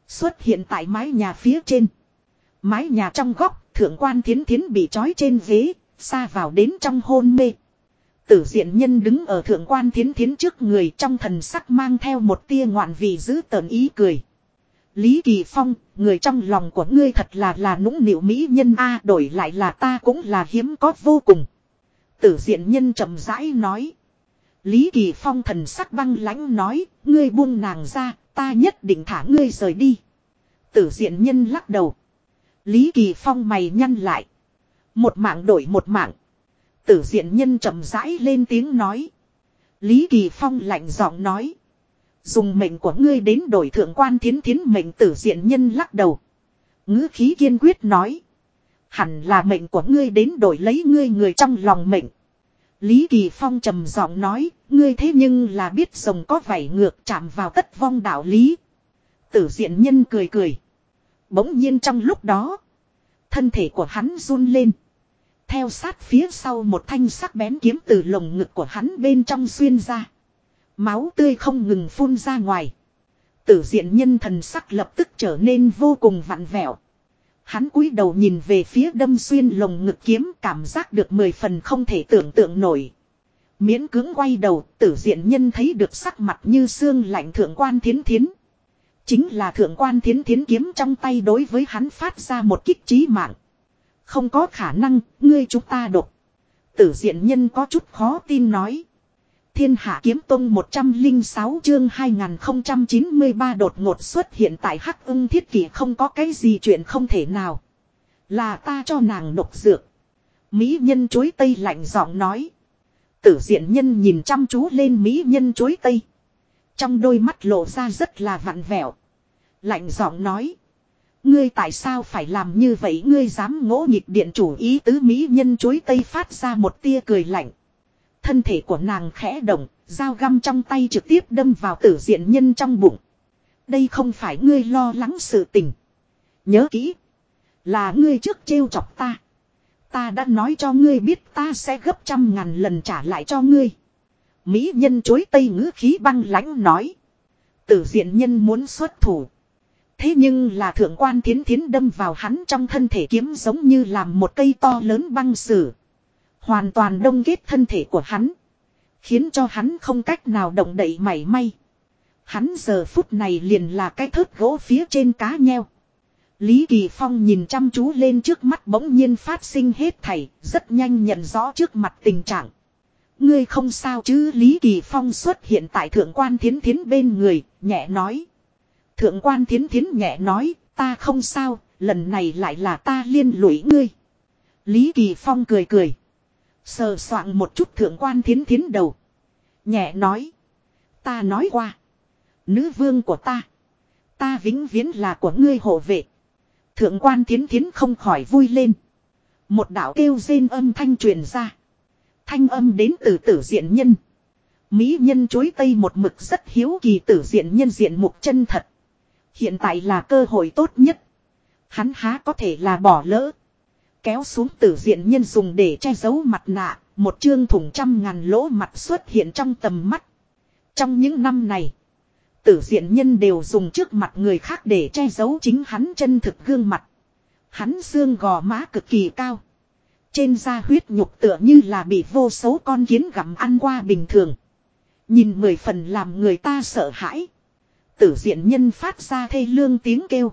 Xuất hiện tại mái nhà phía trên. Mái nhà trong góc, thượng quan thiến thiến bị trói trên ghế, xa vào đến trong hôn mê. Tử diện nhân đứng ở thượng quan thiến thiến trước người trong thần sắc mang theo một tia ngoạn vị giữ tờn ý cười. Lý Kỳ Phong, người trong lòng của ngươi thật là là nũng nịu mỹ nhân A đổi lại là ta cũng là hiếm có vô cùng. Tử diện nhân chậm rãi nói. Lý Kỳ Phong thần sắc băng lãnh nói, ngươi buông nàng ra, ta nhất định thả ngươi rời đi. Tử diện nhân lắc đầu. Lý Kỳ Phong mày nhăn lại. Một mạng đổi một mạng. Tử diện nhân chậm rãi lên tiếng nói. Lý Kỳ Phong lạnh giọng nói. Dùng mệnh của ngươi đến đổi thượng quan thiến thiến mệnh tử diện nhân lắc đầu. ngữ khí kiên quyết nói. Hẳn là mệnh của ngươi đến đổi lấy ngươi người trong lòng mệnh. Lý Kỳ Phong trầm giọng nói, ngươi thế nhưng là biết rồng có vảy ngược chạm vào tất vong đạo lý. Tử diện nhân cười cười. Bỗng nhiên trong lúc đó, thân thể của hắn run lên. Theo sát phía sau một thanh sắc bén kiếm từ lồng ngực của hắn bên trong xuyên ra. Máu tươi không ngừng phun ra ngoài. Tử diện nhân thần sắc lập tức trở nên vô cùng vặn vẹo. Hắn cúi đầu nhìn về phía đâm xuyên lồng ngực kiếm cảm giác được mười phần không thể tưởng tượng nổi. Miễn cứng quay đầu, tử diện nhân thấy được sắc mặt như xương lạnh thượng quan thiến thiến. Chính là thượng quan thiến thiến kiếm trong tay đối với hắn phát ra một kích trí mạng. Không có khả năng, ngươi chúng ta đột. Tử diện nhân có chút khó tin nói. Thiên hạ kiếm tông 106 chương 2093 đột ngột xuất hiện tại Hắc ưng thiết kỷ không có cái gì chuyện không thể nào. Là ta cho nàng độc dược. Mỹ nhân chối tây lạnh giọng nói. Tử diện nhân nhìn chăm chú lên Mỹ nhân chối tây. Trong đôi mắt lộ ra rất là vặn vẹo. Lạnh giọng nói. Ngươi tại sao phải làm như vậy ngươi dám ngỗ nhịp điện chủ ý tứ Mỹ nhân chối tây phát ra một tia cười lạnh. Thân thể của nàng khẽ động, dao găm trong tay trực tiếp đâm vào tử diện nhân trong bụng. Đây không phải ngươi lo lắng sự tình. Nhớ kỹ. Là ngươi trước trêu chọc ta. Ta đã nói cho ngươi biết ta sẽ gấp trăm ngàn lần trả lại cho ngươi. Mỹ nhân chối tây ngữ khí băng lãnh nói. Tử diện nhân muốn xuất thủ. Thế nhưng là thượng quan thiến thiến đâm vào hắn trong thân thể kiếm giống như làm một cây to lớn băng sử. Hoàn toàn đông kết thân thể của hắn. Khiến cho hắn không cách nào động đậy mảy may. Hắn giờ phút này liền là cái thớt gỗ phía trên cá nheo. Lý Kỳ Phong nhìn chăm chú lên trước mắt bỗng nhiên phát sinh hết thảy, rất nhanh nhận rõ trước mặt tình trạng. Ngươi không sao chứ Lý Kỳ Phong xuất hiện tại thượng quan thiến thiến bên người, nhẹ nói. Thượng quan thiến thiến nhẹ nói, ta không sao, lần này lại là ta liên lụy ngươi. Lý Kỳ Phong cười cười. Sờ soạn một chút thượng quan thiến thiến đầu. Nhẹ nói. Ta nói qua. Nữ vương của ta. Ta vĩnh viễn là của ngươi hộ vệ. Thượng quan thiến thiến không khỏi vui lên. Một đạo kêu rên âm thanh truyền ra. Thanh âm đến từ tử diện nhân. Mỹ nhân chối tây một mực rất hiếu kỳ tử diện nhân diện mục chân thật. Hiện tại là cơ hội tốt nhất. Hắn há có thể là bỏ lỡ. Kéo xuống tử diện nhân dùng để che giấu mặt nạ, một chương thủng trăm ngàn lỗ mặt xuất hiện trong tầm mắt. Trong những năm này, tử diện nhân đều dùng trước mặt người khác để che giấu chính hắn chân thực gương mặt. Hắn xương gò má cực kỳ cao. Trên da huyết nhục tựa như là bị vô số con kiến gặm ăn qua bình thường. Nhìn mười phần làm người ta sợ hãi. Tử diện nhân phát ra thê lương tiếng kêu.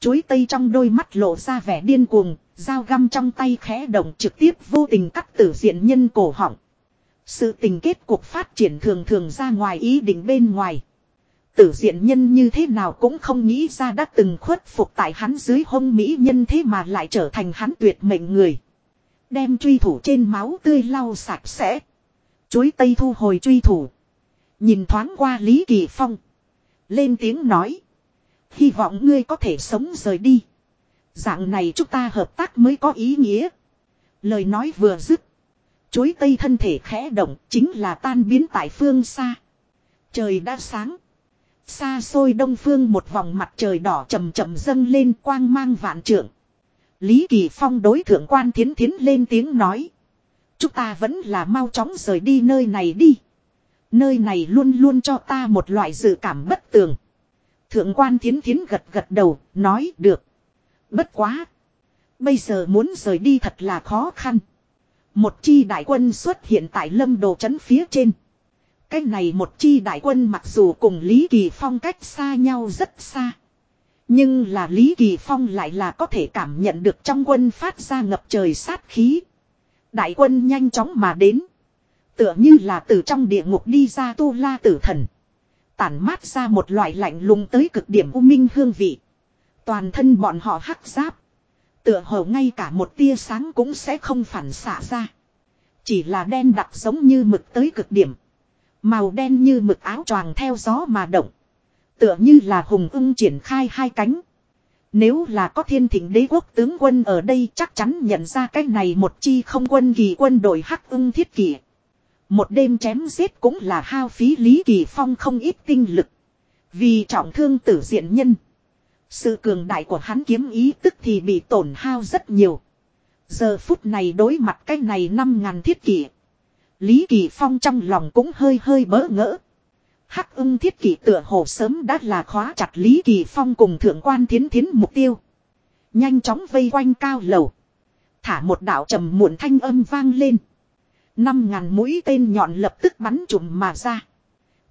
Chuối tây trong đôi mắt lộ ra vẻ điên cuồng, Dao găm trong tay khẽ động trực tiếp vô tình cắt tử diện nhân cổ họng. Sự tình kết cuộc phát triển thường thường ra ngoài ý định bên ngoài. Tử diện nhân như thế nào cũng không nghĩ ra đã từng khuất phục tại hắn dưới hông mỹ nhân thế mà lại trở thành hắn tuyệt mệnh người. Đem truy thủ trên máu tươi lau sạch sẽ. Chuối tây thu hồi truy thủ. Nhìn thoáng qua Lý Kỳ Phong. Lên tiếng nói. Hy vọng ngươi có thể sống rời đi. Dạng này chúng ta hợp tác mới có ý nghĩa. Lời nói vừa dứt. Chuối tây thân thể khẽ động chính là tan biến tại phương xa. Trời đã sáng. Xa xôi đông phương một vòng mặt trời đỏ chầm chậm dâng lên quang mang vạn trượng. Lý Kỳ Phong đối thượng quan thiến thiến lên tiếng nói. Chúng ta vẫn là mau chóng rời đi nơi này đi. Nơi này luôn luôn cho ta một loại dự cảm bất tường. Thượng quan thiến thiến gật gật đầu, nói được. Bất quá. Bây giờ muốn rời đi thật là khó khăn. Một chi đại quân xuất hiện tại lâm đồ trấn phía trên. Cái này một chi đại quân mặc dù cùng Lý Kỳ Phong cách xa nhau rất xa. Nhưng là Lý Kỳ Phong lại là có thể cảm nhận được trong quân phát ra ngập trời sát khí. Đại quân nhanh chóng mà đến. Tựa như là từ trong địa ngục đi ra tu la tử thần. Tản mát ra một loại lạnh lùng tới cực điểm u minh hương vị. Toàn thân bọn họ hắc giáp. Tựa hồ ngay cả một tia sáng cũng sẽ không phản xạ ra. Chỉ là đen đặc giống như mực tới cực điểm. Màu đen như mực áo choàng theo gió mà động. Tựa như là hùng ưng triển khai hai cánh. Nếu là có thiên thỉnh đế quốc tướng quân ở đây chắc chắn nhận ra cái này một chi không quân kỳ quân đội hắc ưng thiết kỷ. Một đêm chém giết cũng là hao phí Lý Kỳ Phong không ít tinh lực. Vì trọng thương tử diện nhân. Sự cường đại của hắn kiếm ý tức thì bị tổn hao rất nhiều. Giờ phút này đối mặt cái này năm ngàn thiết kỷ. Lý Kỳ Phong trong lòng cũng hơi hơi bỡ ngỡ. Hắc ưng thiết kỷ tựa hồ sớm đã là khóa chặt Lý Kỳ Phong cùng thượng quan thiến thiến mục tiêu. Nhanh chóng vây quanh cao lầu. Thả một đạo trầm muộn thanh âm vang lên. Năm ngàn mũi tên nhọn lập tức bắn trùm mà ra.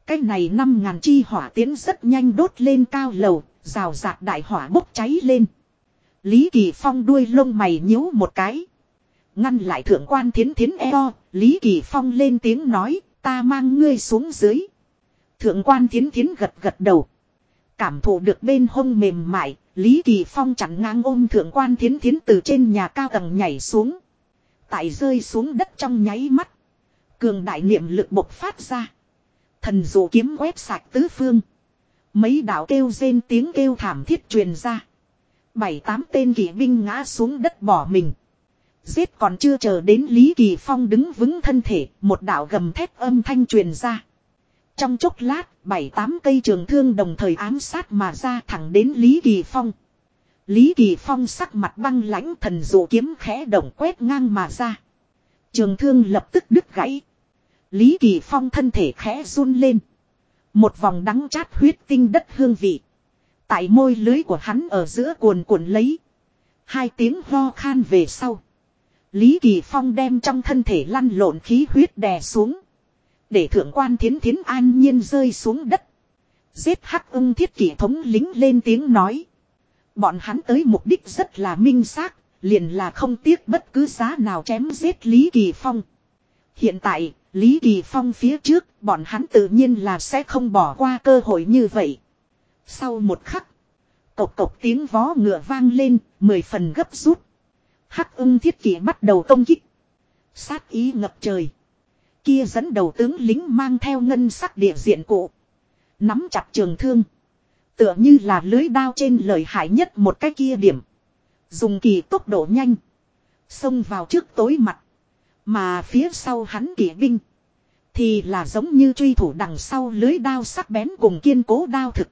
Cái này năm ngàn chi hỏa tiến rất nhanh đốt lên cao lầu, rào rạc đại hỏa bốc cháy lên. Lý Kỳ Phong đuôi lông mày nhíu một cái. Ngăn lại thượng quan thiến thiến eo, Lý Kỳ Phong lên tiếng nói, ta mang ngươi xuống dưới. Thượng quan thiến thiến gật gật đầu. Cảm thụ được bên hông mềm mại, Lý Kỳ Phong chặn ngang ôm thượng quan thiến thiến từ trên nhà cao tầng nhảy xuống. Tại rơi xuống đất trong nháy mắt. Cường đại niệm lực bộc phát ra. Thần dụ kiếm quét sạch tứ phương. Mấy đạo kêu rên tiếng kêu thảm thiết truyền ra. Bảy tám tên kỵ binh ngã xuống đất bỏ mình. Giết còn chưa chờ đến Lý Kỳ Phong đứng vững thân thể, một đạo gầm thép âm thanh truyền ra. Trong chốc lát, bảy tám cây trường thương đồng thời ám sát mà ra thẳng đến Lý Kỳ Phong. Lý Kỳ Phong sắc mặt băng lãnh thần dụ kiếm khẽ động quét ngang mà ra. Trường thương lập tức đứt gãy. Lý Kỳ Phong thân thể khẽ run lên. Một vòng đắng chát huyết tinh đất hương vị. Tại môi lưới của hắn ở giữa cuồn cuộn lấy. Hai tiếng ho khan về sau. Lý Kỳ Phong đem trong thân thể lăn lộn khí huyết đè xuống. Để thượng quan thiến thiến an nhiên rơi xuống đất. Giết hắc ưng thiết kỷ thống lính lên tiếng nói. Bọn hắn tới mục đích rất là minh xác, liền là không tiếc bất cứ giá nào chém giết Lý Kỳ Phong. Hiện tại, Lý Kỳ Phong phía trước, bọn hắn tự nhiên là sẽ không bỏ qua cơ hội như vậy. Sau một khắc, cộc cộc tiếng vó ngựa vang lên, mười phần gấp rút. Hắc ưng thiết kỷ bắt đầu công kích. Sát ý ngập trời. Kia dẫn đầu tướng lính mang theo ngân sắc địa diện cụ. Nắm chặt trường thương. Tựa như là lưới đao trên lời hại nhất một cái kia điểm. Dùng kỳ tốc độ nhanh. Xông vào trước tối mặt. Mà phía sau hắn kỵ binh. Thì là giống như truy thủ đằng sau lưới đao sắc bén cùng kiên cố đao thực.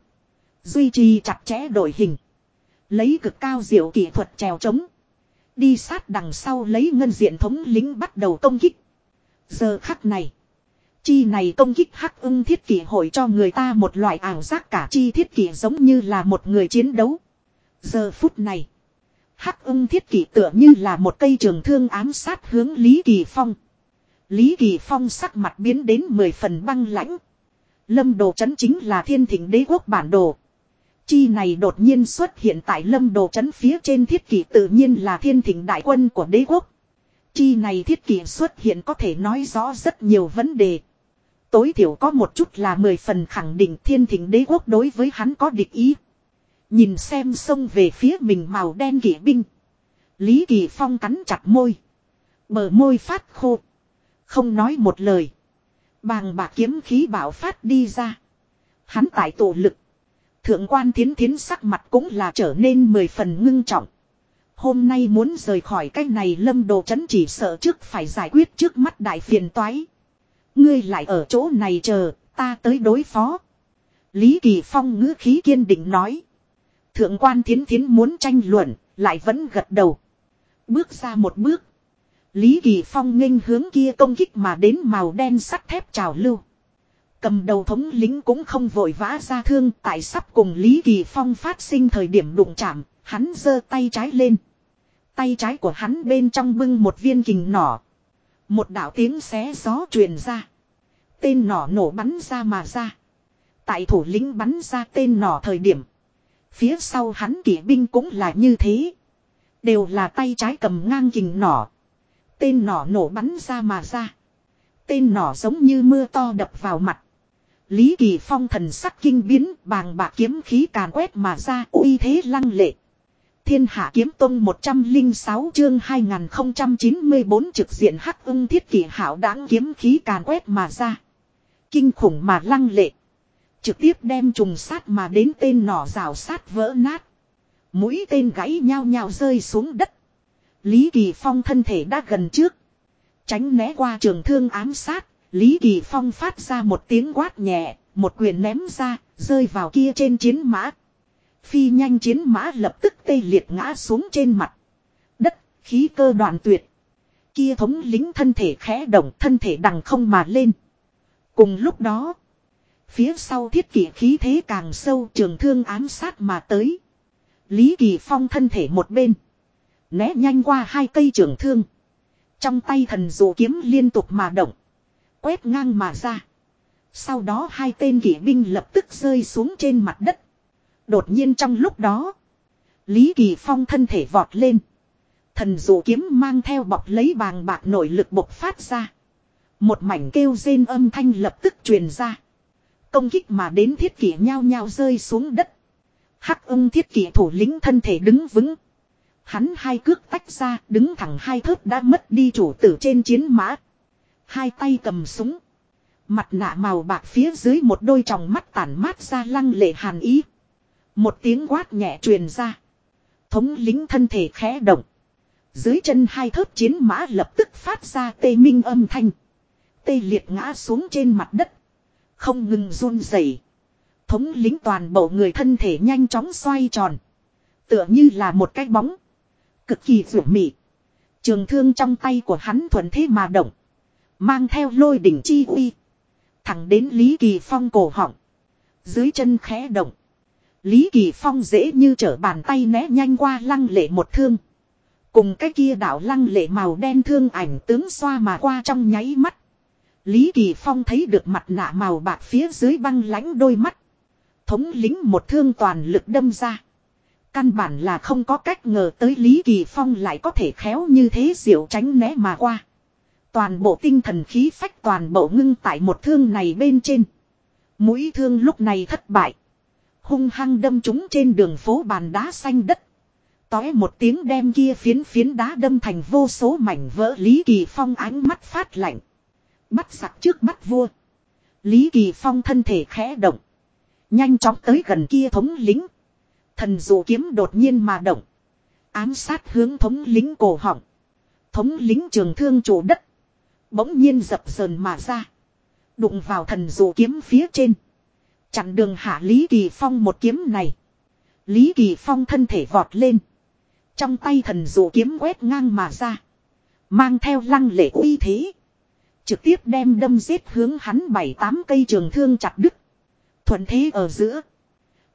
Duy trì chặt chẽ đội hình. Lấy cực cao diệu kỹ thuật trèo trống. Đi sát đằng sau lấy ngân diện thống lính bắt đầu công kích. Giờ khắc này. Chi này công kích hắc ưng thiết kỷ hội cho người ta một loại ảo giác cả chi thiết kỷ giống như là một người chiến đấu. Giờ phút này. Hắc ưng thiết kỷ tựa như là một cây trường thương ám sát hướng Lý Kỳ Phong. Lý Kỳ Phong sắc mặt biến đến mười phần băng lãnh. Lâm đồ chấn chính là thiên thỉnh đế quốc bản đồ. Chi này đột nhiên xuất hiện tại lâm đồ chấn phía trên thiết kỷ tự nhiên là thiên thỉnh đại quân của đế quốc. Chi này thiết kỷ xuất hiện có thể nói rõ rất nhiều vấn đề. Tối thiểu có một chút là mười phần khẳng định thiên thỉnh đế quốc đối với hắn có địch ý. Nhìn xem sông về phía mình màu đen kỵ binh. Lý Kỳ Phong cắn chặt môi. Bờ môi phát khô. Không nói một lời. Bàng bạc kiếm khí bảo phát đi ra. Hắn tại tổ lực. Thượng quan thiến thiến sắc mặt cũng là trở nên mười phần ngưng trọng. Hôm nay muốn rời khỏi cái này lâm đồ chấn chỉ sợ trước phải giải quyết trước mắt đại phiền toái. Ngươi lại ở chỗ này chờ, ta tới đối phó. Lý Kỳ Phong ngữ khí kiên định nói. Thượng quan thiến thiến muốn tranh luận, lại vẫn gật đầu. Bước ra một bước. Lý Kỳ Phong nghênh hướng kia công kích mà đến màu đen sắt thép trào lưu. Cầm đầu thống lính cũng không vội vã ra thương tại sắp cùng Lý Kỳ Phong phát sinh thời điểm đụng chạm, hắn giơ tay trái lên. Tay trái của hắn bên trong bưng một viên kình nỏ. Một đạo tiếng xé gió truyền ra. Tên nỏ nổ bắn ra mà ra. Tại thủ lính bắn ra tên nỏ thời điểm. Phía sau hắn kỵ binh cũng là như thế. Đều là tay trái cầm ngang kình nỏ. Tên nỏ nổ bắn ra mà ra. Tên nỏ giống như mưa to đập vào mặt. Lý Kỳ Phong thần sắc kinh biến, bàng bạc kiếm khí càn quét mà ra, uy thế lăng lệ. Thiên Hạ Kiếm Tông 106 chương 2094 trực diện hắc ưng thiết kỷ hảo đáng kiếm khí càn quét mà ra. Kinh khủng mà lăng lệ. Trực tiếp đem trùng sát mà đến tên nỏ rào sát vỡ nát. Mũi tên gãy nhao nhao rơi xuống đất. Lý Kỳ Phong thân thể đã gần trước. Tránh né qua trường thương ám sát. Lý Kỳ Phong phát ra một tiếng quát nhẹ. Một quyền ném ra. Rơi vào kia trên chiến mã. Phi nhanh chiến mã lập tức tê liệt ngã xuống trên mặt. Đất, khí cơ đoạn tuyệt. Kia thống lính thân thể khẽ động thân thể đằng không mà lên. Cùng lúc đó. Phía sau thiết kỷ khí thế càng sâu trường thương ám sát mà tới. Lý Kỳ Phong thân thể một bên. Né nhanh qua hai cây trường thương. Trong tay thần dụ kiếm liên tục mà động. Quét ngang mà ra. Sau đó hai tên kỵ binh lập tức rơi xuống trên mặt đất. Đột nhiên trong lúc đó. Lý Kỳ Phong thân thể vọt lên. Thần dụ kiếm mang theo bọc lấy bàng bạc nội lực bộc phát ra. Một mảnh kêu rên âm thanh lập tức truyền ra. Công kích mà đến thiết kỷ nhao nhao rơi xuống đất. Hắc ưng thiết kỷ thủ lĩnh thân thể đứng vững. Hắn hai cước tách ra, đứng thẳng hai thớt đã mất đi chủ tử trên chiến mã. Hai tay cầm súng. Mặt nạ màu bạc phía dưới một đôi tròng mắt tản mát ra lăng lệ hàn ý. Một tiếng quát nhẹ truyền ra. Thống lính thân thể khẽ động. Dưới chân hai thớt chiến mã lập tức phát ra tê minh âm thanh. Tê liệt ngã xuống trên mặt đất. Không ngừng run rẩy. Thống lính toàn bộ người thân thể nhanh chóng xoay tròn. Tựa như là một cái bóng. Cực kỳ rủ mị. Trường thương trong tay của hắn thuận thế mà động. Mang theo lôi đỉnh chi uy. Thẳng đến Lý Kỳ Phong cổ họng. Dưới chân khẽ động. Lý Kỳ Phong dễ như trở bàn tay né nhanh qua lăng lệ một thương. Cùng cái kia đảo lăng lệ màu đen thương ảnh tướng xoa mà qua trong nháy mắt. Lý Kỳ Phong thấy được mặt nạ màu bạc phía dưới băng lãnh đôi mắt. Thống lính một thương toàn lực đâm ra. Căn bản là không có cách ngờ tới Lý Kỳ Phong lại có thể khéo như thế diệu tránh né mà qua. Toàn bộ tinh thần khí phách toàn bộ ngưng tại một thương này bên trên. Mũi thương lúc này thất bại. Hung hăng đâm chúng trên đường phố bàn đá xanh đất. Tói một tiếng đem kia phiến phiến đá đâm thành vô số mảnh vỡ Lý Kỳ Phong ánh mắt phát lạnh. Bắt sặc trước bắt vua. Lý Kỳ Phong thân thể khẽ động. Nhanh chóng tới gần kia thống lính. Thần dụ kiếm đột nhiên mà động. Ám sát hướng thống lính cổ họng. Thống lính trường thương chủ đất. Bỗng nhiên dập sờn mà ra. Đụng vào thần dụ kiếm phía trên. Chặn đường hạ Lý Kỳ Phong một kiếm này. Lý Kỳ Phong thân thể vọt lên. Trong tay thần dụ kiếm quét ngang mà ra. Mang theo lăng lệ uy thế. Trực tiếp đem đâm giết hướng hắn bảy tám cây trường thương chặt đứt. Thuận thế ở giữa.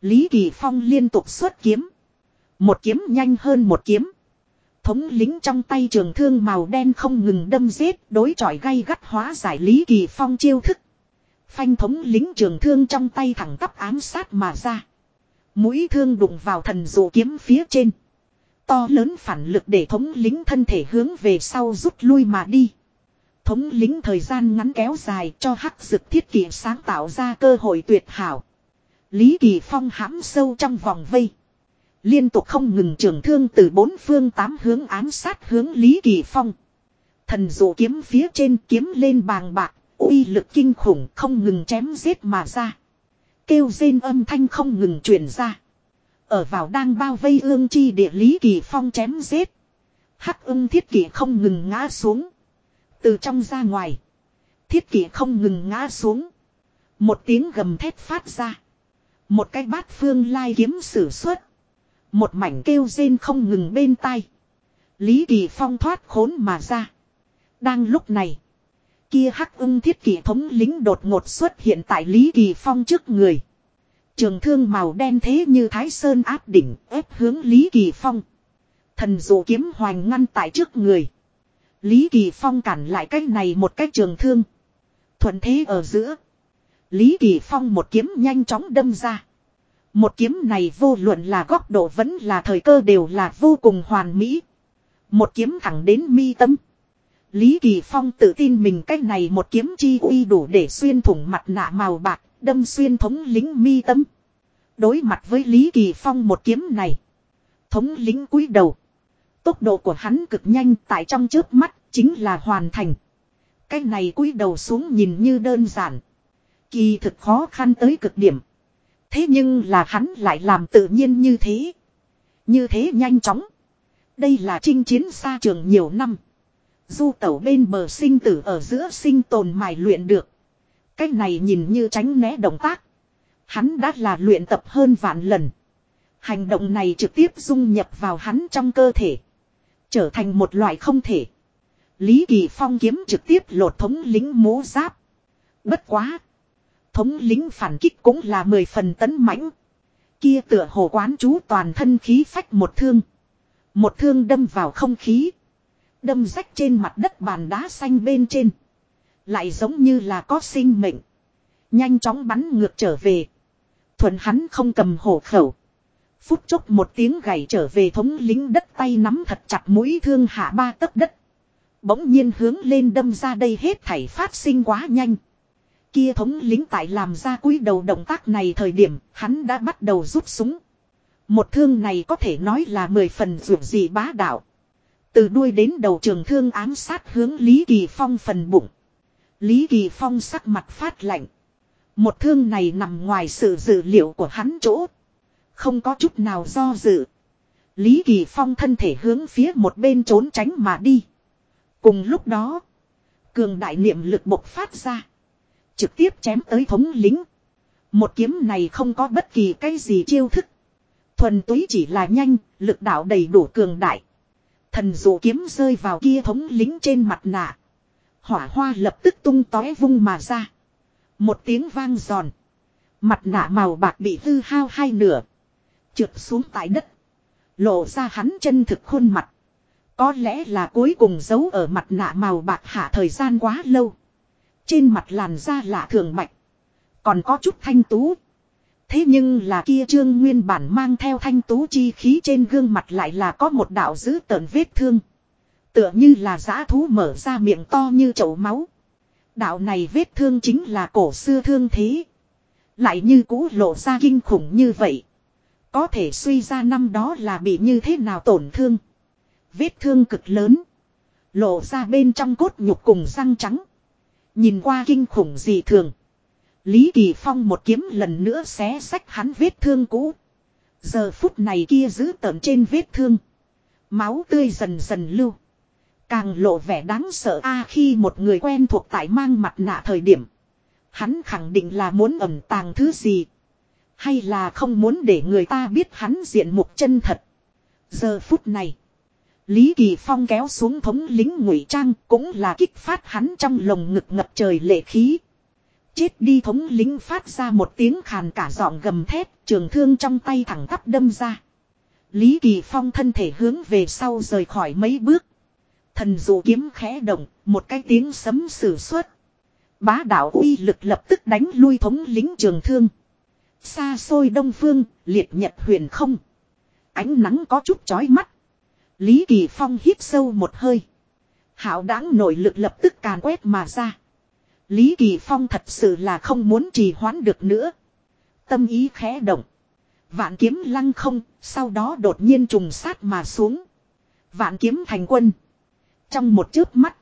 Lý Kỳ Phong liên tục xuất kiếm. Một kiếm nhanh hơn một kiếm. Thống lính trong tay trường thương màu đen không ngừng đâm giết, đối chọi gay gắt hóa giải Lý Kỳ Phong chiêu thức. Phanh thống lính trường thương trong tay thẳng tắp ám sát mà ra. Mũi thương đụng vào thần dụ kiếm phía trên. To lớn phản lực để thống lính thân thể hướng về sau rút lui mà đi. Thống lính thời gian ngắn kéo dài cho hắc dực thiết kỷ sáng tạo ra cơ hội tuyệt hảo. Lý Kỳ Phong hãm sâu trong vòng vây. Liên tục không ngừng trường thương từ bốn phương tám hướng ám sát hướng Lý Kỳ Phong. Thần dụ kiếm phía trên kiếm lên bàng bạc, uy lực kinh khủng không ngừng chém giết mà ra. Kêu rên âm thanh không ngừng truyền ra. Ở vào đang bao vây ương chi địa Lý Kỳ Phong chém giết. Hắc ưng thiết kỷ không ngừng ngã xuống. Từ trong ra ngoài. Thiết kỷ không ngừng ngã xuống. Một tiếng gầm thét phát ra. Một cái bát phương lai kiếm sử xuất. Một mảnh kêu rên không ngừng bên tai. Lý Kỳ Phong thoát khốn mà ra. Đang lúc này. Kia hắc ưng thiết kỷ thống lính đột ngột xuất hiện tại Lý Kỳ Phong trước người. Trường thương màu đen thế như Thái Sơn áp đỉnh ép hướng Lý Kỳ Phong. Thần dụ kiếm hoành ngăn tại trước người. Lý Kỳ Phong cản lại cái này một cái trường thương. Thuận thế ở giữa. Lý Kỳ Phong một kiếm nhanh chóng đâm ra. Một kiếm này vô luận là góc độ vẫn là thời cơ đều là vô cùng hoàn mỹ. Một kiếm thẳng đến mi tâm. Lý Kỳ Phong tự tin mình cách này một kiếm chi uy đủ để xuyên thủng mặt nạ màu bạc, đâm xuyên thống lính mi tâm. Đối mặt với Lý Kỳ Phong một kiếm này. Thống lính cúi đầu. Tốc độ của hắn cực nhanh tại trong trước mắt chính là hoàn thành. Cái này cúi đầu xuống nhìn như đơn giản. Kỳ thực khó khăn tới cực điểm. Thế nhưng là hắn lại làm tự nhiên như thế. Như thế nhanh chóng. Đây là chinh chiến xa trường nhiều năm. Du tẩu bên bờ sinh tử ở giữa sinh tồn mài luyện được. Cách này nhìn như tránh né động tác. Hắn đã là luyện tập hơn vạn lần. Hành động này trực tiếp dung nhập vào hắn trong cơ thể. Trở thành một loại không thể. Lý Kỳ Phong kiếm trực tiếp lột thống lính mố giáp. Bất quá. Thống lính phản kích cũng là mười phần tấn mãnh. Kia tựa hồ quán chú toàn thân khí phách một thương. Một thương đâm vào không khí. Đâm rách trên mặt đất bàn đá xanh bên trên. Lại giống như là có sinh mệnh. Nhanh chóng bắn ngược trở về. Thuận hắn không cầm hổ khẩu. Phút chốc một tiếng gảy trở về thống lính đất tay nắm thật chặt mũi thương hạ ba tấc đất. Bỗng nhiên hướng lên đâm ra đây hết thảy phát sinh quá nhanh. Kia thống lính tại làm ra cúi đầu động tác này thời điểm, hắn đã bắt đầu rút súng. Một thương này có thể nói là mười phần ruột gì bá đạo. Từ đuôi đến đầu trường thương ám sát hướng Lý Kỳ Phong phần bụng. Lý Kỳ Phong sắc mặt phát lạnh. Một thương này nằm ngoài sự dự liệu của hắn chỗ. Không có chút nào do dự. Lý Kỳ Phong thân thể hướng phía một bên trốn tránh mà đi. Cùng lúc đó, cường đại niệm lực bộc phát ra. Trực tiếp chém tới thống lính. Một kiếm này không có bất kỳ cái gì chiêu thức. Thuần túy chỉ là nhanh, lực đạo đầy đủ cường đại. Thần dụ kiếm rơi vào kia thống lính trên mặt nạ. Hỏa hoa lập tức tung tói vung mà ra. Một tiếng vang giòn. Mặt nạ màu bạc bị hư hao hai nửa. Trượt xuống tại đất. Lộ ra hắn chân thực khuôn mặt. Có lẽ là cuối cùng giấu ở mặt nạ màu bạc hạ thời gian quá lâu. Trên mặt làn da lạ thường bạch. Còn có chút thanh tú. Thế nhưng là kia trương nguyên bản mang theo thanh tú chi khí trên gương mặt lại là có một đạo dữ tợn vết thương. Tựa như là giã thú mở ra miệng to như chậu máu. Đạo này vết thương chính là cổ xưa thương thế. Lại như cũ lộ ra kinh khủng như vậy. Có thể suy ra năm đó là bị như thế nào tổn thương. Vết thương cực lớn. Lộ ra bên trong cốt nhục cùng răng trắng. Nhìn qua kinh khủng gì thường. Lý Kỳ Phong một kiếm lần nữa xé sách hắn vết thương cũ. Giờ phút này kia giữ tợn trên vết thương. Máu tươi dần dần lưu. Càng lộ vẻ đáng sợ a khi một người quen thuộc tại mang mặt nạ thời điểm. Hắn khẳng định là muốn ẩn tàng thứ gì. Hay là không muốn để người ta biết hắn diện mục chân thật. Giờ phút này. Lý Kỳ Phong kéo xuống thống lính ngụy trang cũng là kích phát hắn trong lồng ngực ngập trời lệ khí. Chết đi thống lính phát ra một tiếng khàn cả giọng gầm thét, trường thương trong tay thẳng tắp đâm ra. Lý Kỳ Phong thân thể hướng về sau rời khỏi mấy bước. Thần dụ kiếm khẽ động, một cái tiếng sấm sử xuất. Bá đạo uy lực lập tức đánh lui thống lính trường thương. Xa xôi đông phương, liệt nhật huyền không. Ánh nắng có chút chói mắt. Lý Kỳ Phong hít sâu một hơi. Hảo đáng nội lực lập tức càn quét mà ra. Lý Kỳ Phong thật sự là không muốn trì hoãn được nữa. Tâm ý khẽ động. Vạn kiếm lăng không, sau đó đột nhiên trùng sát mà xuống. Vạn kiếm thành quân. Trong một chớp mắt.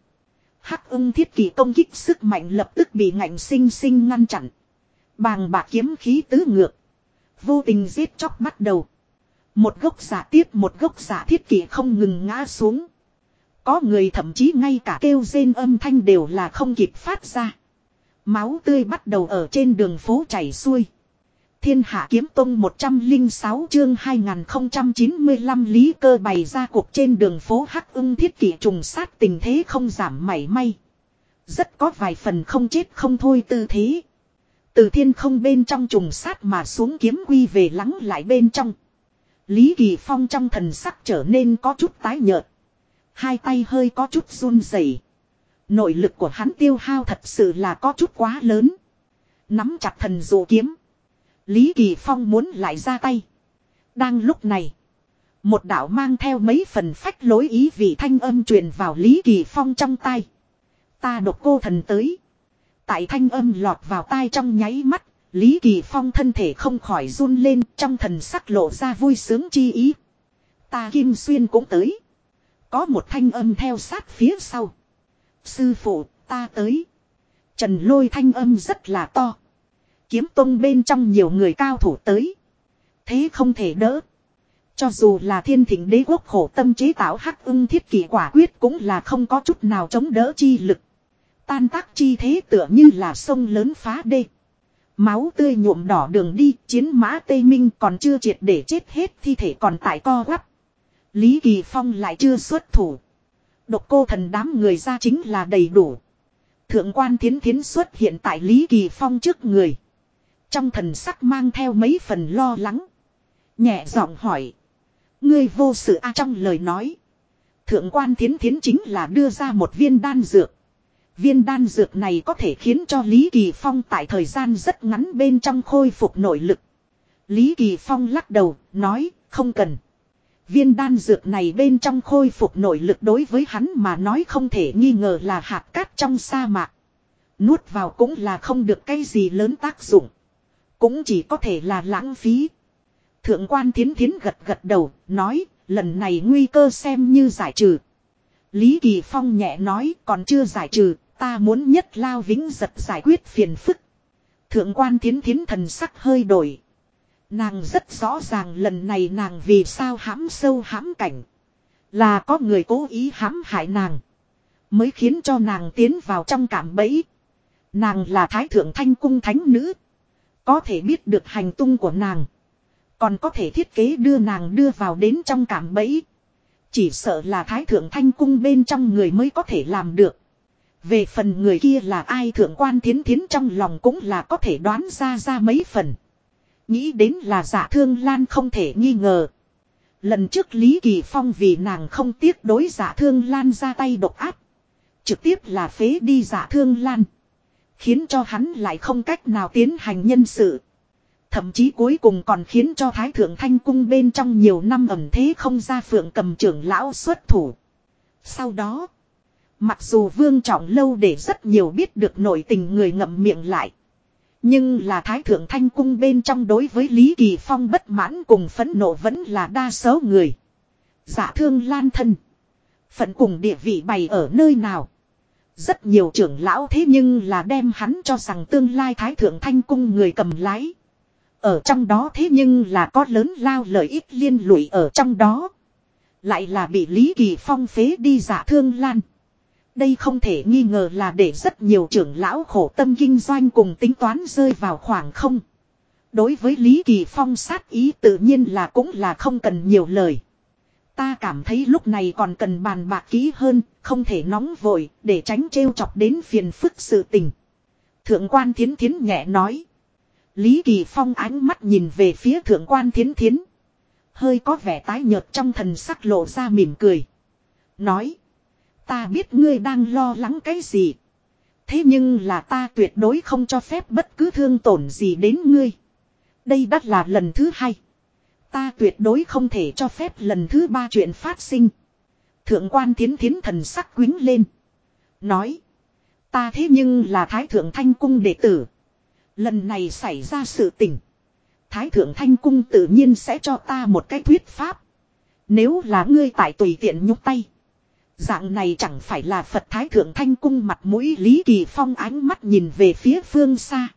Hắc ưng thiết kỳ công kích sức mạnh lập tức bị ngạnh sinh sinh ngăn chặn. Bàng bạc kiếm khí tứ ngược. Vô tình giết chóc bắt đầu. Một gốc giả tiếp một gốc giả thiết kỷ không ngừng ngã xuống. Có người thậm chí ngay cả kêu rên âm thanh đều là không kịp phát ra. Máu tươi bắt đầu ở trên đường phố chảy xuôi. Thiên Hạ Kiếm Tông 106 chương 2095 lý cơ bày ra cuộc trên đường phố Hắc ưng thiết kỷ trùng sát tình thế không giảm mảy may. Rất có vài phần không chết không thôi tư thế. Từ thiên không bên trong trùng sát mà xuống kiếm quy về lắng lại bên trong. Lý Kỳ Phong trong thần sắc trở nên có chút tái nhợt. Hai tay hơi có chút run rẩy. Nội lực của hắn tiêu hao thật sự là có chút quá lớn. Nắm chặt thần dụ kiếm. Lý Kỳ Phong muốn lại ra tay. Đang lúc này. Một đạo mang theo mấy phần phách lối ý vị thanh âm truyền vào Lý Kỳ Phong trong tay. Ta độc cô thần tới. Tại thanh âm lọt vào tai trong nháy mắt. Lý Kỳ Phong thân thể không khỏi run lên trong thần sắc lộ ra vui sướng chi ý. Ta Kim Xuyên cũng tới. Có một thanh âm theo sát phía sau. Sư phụ, ta tới. Trần lôi thanh âm rất là to. Kiếm tông bên trong nhiều người cao thủ tới. Thế không thể đỡ. Cho dù là thiên thỉnh đế quốc khổ tâm chế tạo hắc ưng thiết kỷ quả quyết cũng là không có chút nào chống đỡ chi lực. Tan tác chi thế tựa như là sông lớn phá đê. Máu tươi nhuộm đỏ đường đi, chiến mã Tây Minh còn chưa triệt để chết hết thi thể còn tại co quắp. Lý Kỳ Phong lại chưa xuất thủ. Độc cô thần đám người ra chính là đầy đủ. Thượng quan thiến thiến xuất hiện tại Lý Kỳ Phong trước người. Trong thần sắc mang theo mấy phần lo lắng. Nhẹ giọng hỏi. Ngươi vô sự a trong lời nói. Thượng quan thiến thiến chính là đưa ra một viên đan dược. Viên đan dược này có thể khiến cho Lý Kỳ Phong tại thời gian rất ngắn bên trong khôi phục nội lực. Lý Kỳ Phong lắc đầu, nói, không cần. Viên đan dược này bên trong khôi phục nội lực đối với hắn mà nói không thể nghi ngờ là hạt cát trong sa mạc. Nuốt vào cũng là không được cái gì lớn tác dụng. Cũng chỉ có thể là lãng phí. Thượng quan thiến thiến gật gật đầu, nói, lần này nguy cơ xem như giải trừ. Lý Kỳ Phong nhẹ nói còn chưa giải trừ, ta muốn nhất lao vĩnh giật giải quyết phiền phức. Thượng quan thiến thiến thần sắc hơi đổi. Nàng rất rõ ràng lần này nàng vì sao hãm sâu hãm cảnh. Là có người cố ý hãm hại nàng. Mới khiến cho nàng tiến vào trong cảm bẫy. Nàng là thái thượng thanh cung thánh nữ. Có thể biết được hành tung của nàng. Còn có thể thiết kế đưa nàng đưa vào đến trong cảm bẫy. Chỉ sợ là thái thượng thanh cung bên trong người mới có thể làm được. Về phần người kia là ai thượng quan thiến thiến trong lòng cũng là có thể đoán ra ra mấy phần. Nghĩ đến là giả thương lan không thể nghi ngờ. Lần trước Lý Kỳ Phong vì nàng không tiếc đối giả thương lan ra tay độc áp. Trực tiếp là phế đi giả thương lan. Khiến cho hắn lại không cách nào tiến hành nhân sự. Thậm chí cuối cùng còn khiến cho Thái Thượng Thanh Cung bên trong nhiều năm ẩm thế không ra phượng cầm trưởng lão xuất thủ. Sau đó, mặc dù Vương Trọng Lâu để rất nhiều biết được nội tình người ngậm miệng lại. Nhưng là Thái Thượng Thanh Cung bên trong đối với Lý Kỳ Phong bất mãn cùng phẫn nộ vẫn là đa số người. Giả thương lan thân. Phận cùng địa vị bày ở nơi nào. Rất nhiều trưởng lão thế nhưng là đem hắn cho rằng tương lai Thái Thượng Thanh Cung người cầm lái. Ở trong đó thế nhưng là có lớn lao lợi ích liên lụy ở trong đó. Lại là bị Lý Kỳ Phong phế đi giả thương lan. Đây không thể nghi ngờ là để rất nhiều trưởng lão khổ tâm kinh doanh cùng tính toán rơi vào khoảng không. Đối với Lý Kỳ Phong sát ý tự nhiên là cũng là không cần nhiều lời. Ta cảm thấy lúc này còn cần bàn bạc kỹ hơn, không thể nóng vội, để tránh trêu chọc đến phiền phức sự tình. Thượng quan thiến thiến nhẹ nói. Lý Kỳ Phong ánh mắt nhìn về phía thượng quan thiến thiến. Hơi có vẻ tái nhợt trong thần sắc lộ ra mỉm cười. Nói. Ta biết ngươi đang lo lắng cái gì. Thế nhưng là ta tuyệt đối không cho phép bất cứ thương tổn gì đến ngươi. Đây đã là lần thứ hai. Ta tuyệt đối không thể cho phép lần thứ ba chuyện phát sinh. Thượng quan thiến thiến thần sắc quính lên. Nói. Ta thế nhưng là Thái Thượng Thanh Cung đệ tử. Lần này xảy ra sự tình. Thái Thượng Thanh Cung tự nhiên sẽ cho ta một cái thuyết pháp. Nếu là ngươi tại tùy tiện nhúc tay. Dạng này chẳng phải là Phật Thái Thượng Thanh Cung mặt mũi Lý Kỳ Phong ánh mắt nhìn về phía phương xa.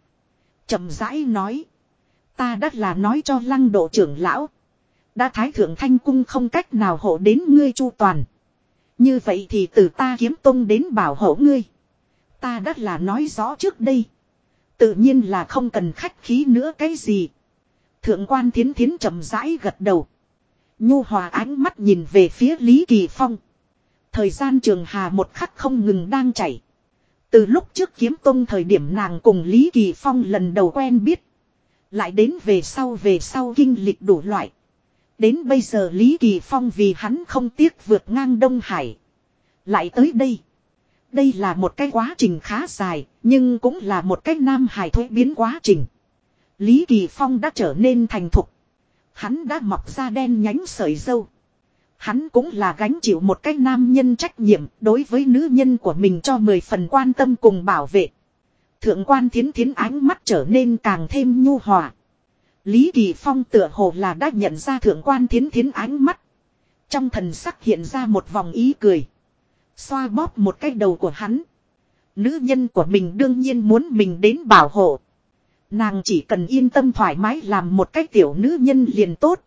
chậm rãi nói. Ta đã là nói cho lăng độ trưởng lão. Đã Thái Thượng Thanh Cung không cách nào hộ đến ngươi chu toàn. Như vậy thì từ ta kiếm tông đến bảo hộ ngươi. Ta đã là nói rõ trước đây. Tự nhiên là không cần khách khí nữa cái gì. Thượng quan thiến thiến chậm rãi gật đầu. Nhu hòa ánh mắt nhìn về phía Lý Kỳ Phong. Thời gian trường hà một khắc không ngừng đang chảy. Từ lúc trước kiếm tông thời điểm nàng cùng Lý Kỳ Phong lần đầu quen biết. Lại đến về sau về sau kinh lịch đủ loại. Đến bây giờ Lý Kỳ Phong vì hắn không tiếc vượt ngang Đông Hải. Lại tới đây. Đây là một cái quá trình khá dài, nhưng cũng là một cái Nam Hải thuế biến quá trình. Lý Kỳ Phong đã trở nên thành thục. Hắn đã mọc ra đen nhánh sợi dâu. Hắn cũng là gánh chịu một cái nam nhân trách nhiệm đối với nữ nhân của mình cho mười phần quan tâm cùng bảo vệ. Thượng quan thiến thiến ánh mắt trở nên càng thêm nhu hòa. Lý Kỳ Phong tựa hồ là đã nhận ra thượng quan thiến thiến ánh mắt. Trong thần sắc hiện ra một vòng ý cười. Xoa bóp một cái đầu của hắn. Nữ nhân của mình đương nhiên muốn mình đến bảo hộ. Nàng chỉ cần yên tâm thoải mái làm một cái tiểu nữ nhân liền tốt.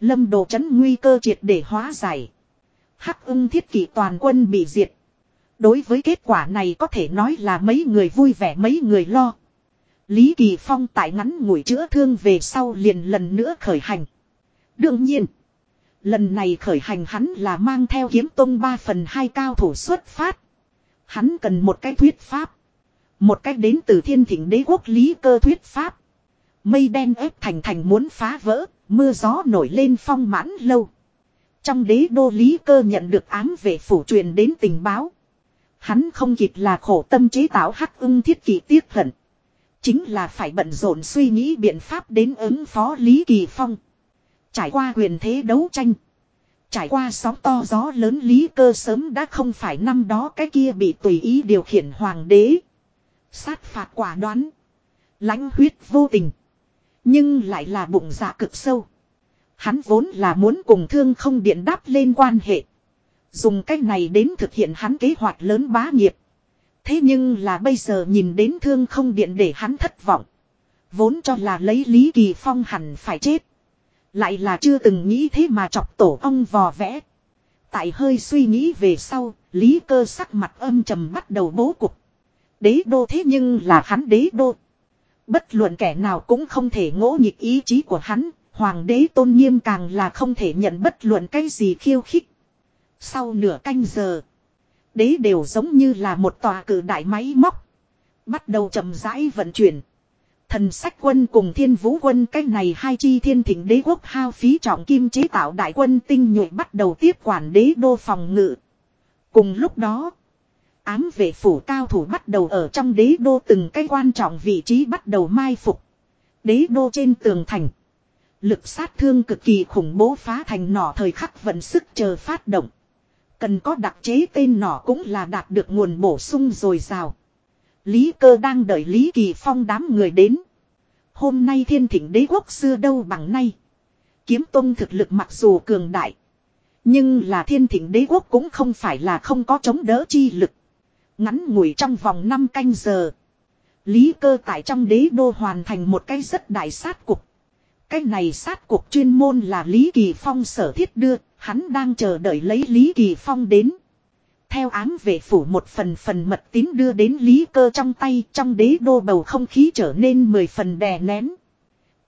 Lâm đồ chấn nguy cơ triệt để hóa giải. Hắc ưng thiết kỷ toàn quân bị diệt. Đối với kết quả này có thể nói là mấy người vui vẻ mấy người lo. Lý Kỳ Phong tại ngắn ngủi chữa thương về sau liền lần nữa khởi hành. Đương nhiên. Lần này khởi hành hắn là mang theo kiếm tông 3 phần 2 cao thủ xuất phát. Hắn cần một cái thuyết pháp. Một cách đến từ thiên thỉnh đế quốc lý cơ thuyết pháp. Mây đen ép thành thành muốn phá vỡ, mưa gió nổi lên phong mãn lâu. Trong đế đô lý cơ nhận được ám về phủ truyền đến tình báo. Hắn không kịp là khổ tâm chế tạo hắc ưng thiết kỷ tiếc hận. Chính là phải bận rộn suy nghĩ biện pháp đến ứng phó Lý Kỳ Phong. Trải qua quyền thế đấu tranh. Trải qua sóng to gió lớn Lý Cơ sớm đã không phải năm đó cái kia bị tùy ý điều khiển hoàng đế. Sát phạt quả đoán. lãnh huyết vô tình. Nhưng lại là bụng dạ cực sâu. Hắn vốn là muốn cùng thương không điện đáp lên quan hệ. Dùng cách này đến thực hiện hắn kế hoạch lớn bá nghiệp. Thế nhưng là bây giờ nhìn đến thương không điện để hắn thất vọng. Vốn cho là lấy Lý Kỳ Phong hẳn phải chết. Lại là chưa từng nghĩ thế mà chọc tổ ông vò vẽ. Tại hơi suy nghĩ về sau, Lý cơ sắc mặt âm trầm bắt đầu bố cục. Đế đô thế nhưng là hắn đế đô. Bất luận kẻ nào cũng không thể ngỗ nghịch ý chí của hắn, hoàng đế tôn nghiêm càng là không thể nhận bất luận cái gì khiêu khích. Sau nửa canh giờ, đế đều giống như là một tòa cử đại máy móc. Bắt đầu chậm rãi vận chuyển. Thần sách quân cùng thiên vũ quân cái này hai chi thiên thỉnh đế quốc hao phí trọng kim chế tạo đại quân tinh nhuệ bắt đầu tiếp quản đế đô phòng ngự. Cùng lúc đó, ám vệ phủ cao thủ bắt đầu ở trong đế đô từng cái quan trọng vị trí bắt đầu mai phục. Đế đô trên tường thành. Lực sát thương cực kỳ khủng bố phá thành nỏ thời khắc vận sức chờ phát động. Cần có đặc chế tên nỏ cũng là đạt được nguồn bổ sung rồi rào Lý cơ đang đợi Lý Kỳ Phong đám người đến. Hôm nay thiên thỉnh đế quốc xưa đâu bằng nay. Kiếm tông thực lực mặc dù cường đại. Nhưng là thiên thỉnh đế quốc cũng không phải là không có chống đỡ chi lực. Ngắn ngủi trong vòng 5 canh giờ. Lý cơ tại trong đế đô hoàn thành một cái rất đại sát cục. Cái này sát cục chuyên môn là Lý Kỳ Phong sở thiết đưa, hắn đang chờ đợi lấy Lý Kỳ Phong đến. Theo ám về phủ một phần phần mật tín đưa đến Lý cơ trong tay trong đế đô bầu không khí trở nên mười phần đè nén.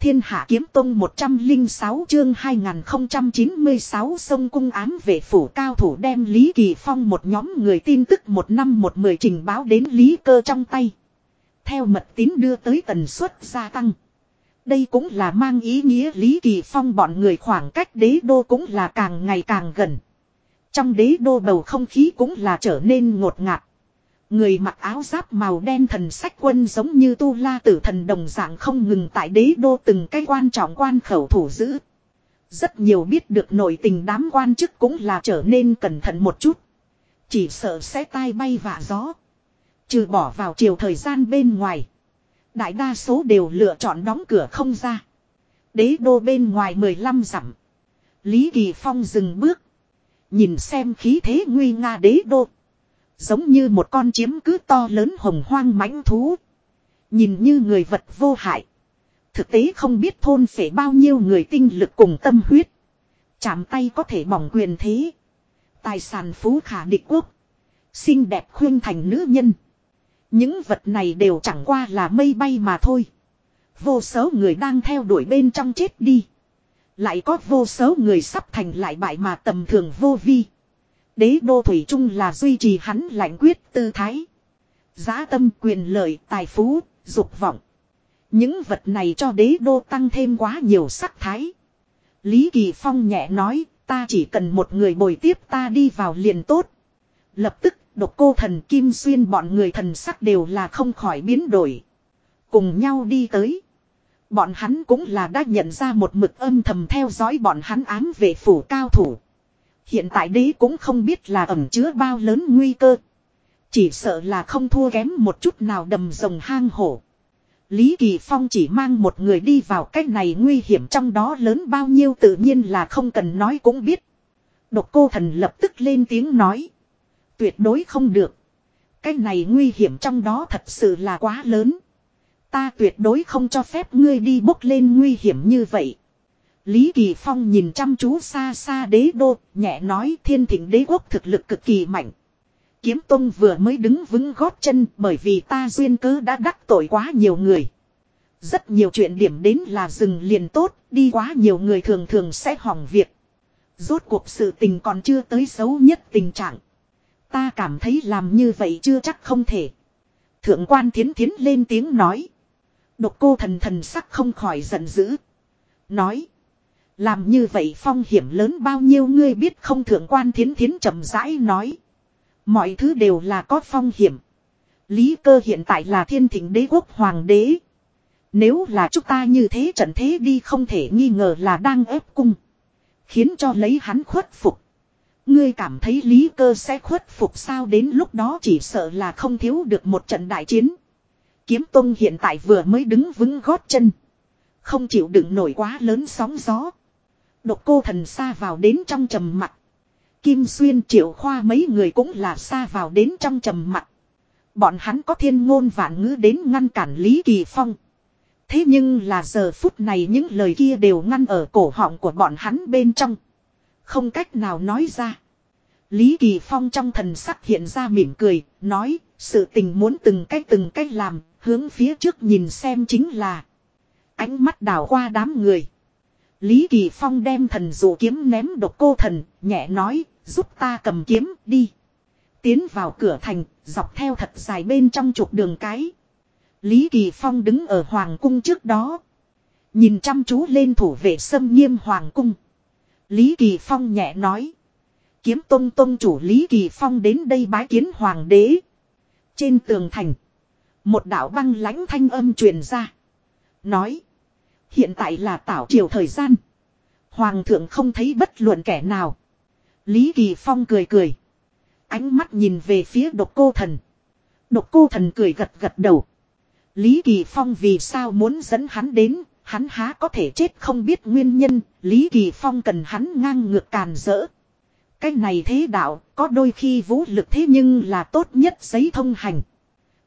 Thiên hạ kiếm tông 106 chương 2096 sông cung ám về phủ cao thủ đem Lý Kỳ Phong một nhóm người tin tức một năm một mười trình báo đến Lý cơ trong tay. Theo mật tín đưa tới tần suất gia tăng. Đây cũng là mang ý nghĩa Lý Kỳ Phong bọn người khoảng cách đế đô cũng là càng ngày càng gần. Trong đế đô bầu không khí cũng là trở nên ngột ngạt. Người mặc áo giáp màu đen thần sách quân giống như tu la tử thần đồng dạng không ngừng tại đế đô từng cái quan trọng quan khẩu thủ giữ. Rất nhiều biết được nội tình đám quan chức cũng là trở nên cẩn thận một chút. Chỉ sợ sẽ tai bay vạ gió. Trừ bỏ vào chiều thời gian bên ngoài. Đại đa số đều lựa chọn đóng cửa không ra. Đế đô bên ngoài 15 dặm. Lý Kỳ Phong dừng bước. Nhìn xem khí thế nguy nga đế đô. Giống như một con chiếm cứ to lớn hồng hoang mãnh thú. Nhìn như người vật vô hại. Thực tế không biết thôn phể bao nhiêu người tinh lực cùng tâm huyết. Chạm tay có thể bỏng quyền thế. Tài sản phú khả địch quốc. Xinh đẹp khuyên thành nữ nhân. Những vật này đều chẳng qua là mây bay mà thôi. Vô số người đang theo đuổi bên trong chết đi. Lại có vô số người sắp thành lại bại mà tầm thường vô vi. Đế đô Thủy Trung là duy trì hắn lạnh quyết tư thái. Giá tâm quyền lợi tài phú, dục vọng. Những vật này cho đế đô tăng thêm quá nhiều sắc thái. Lý Kỳ Phong nhẹ nói, ta chỉ cần một người bồi tiếp ta đi vào liền tốt. Lập tức, độc cô thần Kim Xuyên bọn người thần sắc đều là không khỏi biến đổi. Cùng nhau đi tới. Bọn hắn cũng là đã nhận ra một mực âm thầm theo dõi bọn hắn ám về phủ cao thủ. Hiện tại đế cũng không biết là ẩm chứa bao lớn nguy cơ. Chỉ sợ là không thua kém một chút nào đầm rồng hang hổ. Lý Kỳ Phong chỉ mang một người đi vào cách này nguy hiểm trong đó lớn bao nhiêu tự nhiên là không cần nói cũng biết. Độc cô thần lập tức lên tiếng nói. Tuyệt đối không được. Cái này nguy hiểm trong đó thật sự là quá lớn. Ta tuyệt đối không cho phép ngươi đi bốc lên nguy hiểm như vậy. Lý Kỳ Phong nhìn chăm chú xa xa đế đô, nhẹ nói thiên thịnh đế quốc thực lực cực kỳ mạnh. Kiếm Tông vừa mới đứng vững gót chân bởi vì ta duyên cớ đã đắc tội quá nhiều người. Rất nhiều chuyện điểm đến là dừng liền tốt, đi quá nhiều người thường thường sẽ hỏng việc. Rốt cuộc sự tình còn chưa tới xấu nhất tình trạng. Ta cảm thấy làm như vậy chưa chắc không thể. Thượng quan thiến thiến lên tiếng nói. Độc cô thần thần sắc không khỏi giận dữ. Nói. Làm như vậy phong hiểm lớn bao nhiêu ngươi biết không thượng quan thiến thiến chậm rãi nói. Mọi thứ đều là có phong hiểm. Lý cơ hiện tại là thiên thịnh đế quốc hoàng đế. Nếu là chúng ta như thế trận thế đi không thể nghi ngờ là đang ép cung. Khiến cho lấy hắn khuất phục. Ngươi cảm thấy lý cơ sẽ khuất phục sao đến lúc đó chỉ sợ là không thiếu được một trận đại chiến. Kiếm Tông hiện tại vừa mới đứng vững gót chân. Không chịu đựng nổi quá lớn sóng gió. Độc cô thần xa vào đến trong trầm mặt. Kim Xuyên triệu khoa mấy người cũng là xa vào đến trong trầm mặt. Bọn hắn có thiên ngôn vạn ngữ đến ngăn cản Lý Kỳ Phong. Thế nhưng là giờ phút này những lời kia đều ngăn ở cổ họng của bọn hắn bên trong. Không cách nào nói ra. Lý Kỳ Phong trong thần sắc hiện ra mỉm cười, nói, sự tình muốn từng cách từng cách làm, hướng phía trước nhìn xem chính là. Ánh mắt đảo qua đám người. Lý Kỳ Phong đem thần dụ kiếm ném độc cô thần, nhẹ nói, giúp ta cầm kiếm, đi. Tiến vào cửa thành, dọc theo thật dài bên trong trục đường cái. Lý Kỳ Phong đứng ở Hoàng cung trước đó. Nhìn chăm chú lên thủ vệ sâm nghiêm Hoàng cung. Lý Kỳ Phong nhẹ nói. Kiếm tông tông chủ Lý Kỳ Phong đến đây bái kiến Hoàng đế. Trên tường thành. Một đạo băng lãnh thanh âm truyền ra. Nói. Hiện tại là tảo triều thời gian. Hoàng thượng không thấy bất luận kẻ nào. Lý Kỳ Phong cười cười. Ánh mắt nhìn về phía độc cô thần. Độc cô thần cười gật gật đầu. Lý Kỳ Phong vì sao muốn dẫn hắn đến, hắn há có thể chết không biết nguyên nhân, Lý Kỳ Phong cần hắn ngang ngược càn rỡ. Cái này thế đạo, có đôi khi vũ lực thế nhưng là tốt nhất giấy thông hành.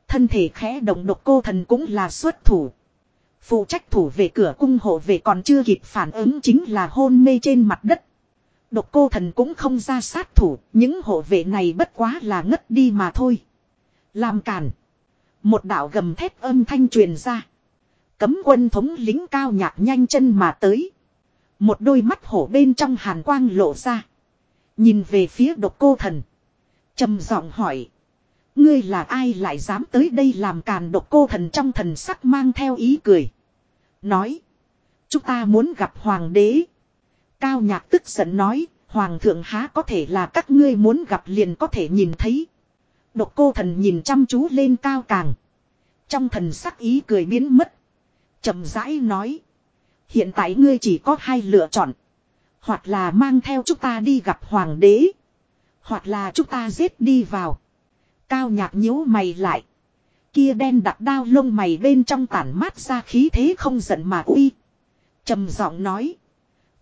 Thân thể khẽ động độc cô thần cũng là xuất thủ. Phụ trách thủ về cửa cung hộ về còn chưa kịp phản ứng chính là hôn mê trên mặt đất. Độc cô thần cũng không ra sát thủ, những hộ vệ này bất quá là ngất đi mà thôi. Làm cản. Một đạo gầm thép âm thanh truyền ra. Cấm quân thống lính cao nhạc nhanh chân mà tới. Một đôi mắt hổ bên trong hàn quang lộ ra. Nhìn về phía độc cô thần. trầm giọng hỏi. Ngươi là ai lại dám tới đây làm càn độc cô thần trong thần sắc mang theo ý cười. Nói. Chúng ta muốn gặp hoàng đế. Cao nhạc tức giận nói. Hoàng thượng há có thể là các ngươi muốn gặp liền có thể nhìn thấy. Độc cô thần nhìn chăm chú lên cao càng. Trong thần sắc ý cười biến mất. chậm rãi nói. Hiện tại ngươi chỉ có hai lựa chọn. Hoặc là mang theo chúng ta đi gặp hoàng đế. Hoặc là chúng ta giết đi vào. Cao nhạc nhíu mày lại. Kia đen đặc đao lông mày bên trong tản mát ra khí thế không giận mà uy. trầm giọng nói.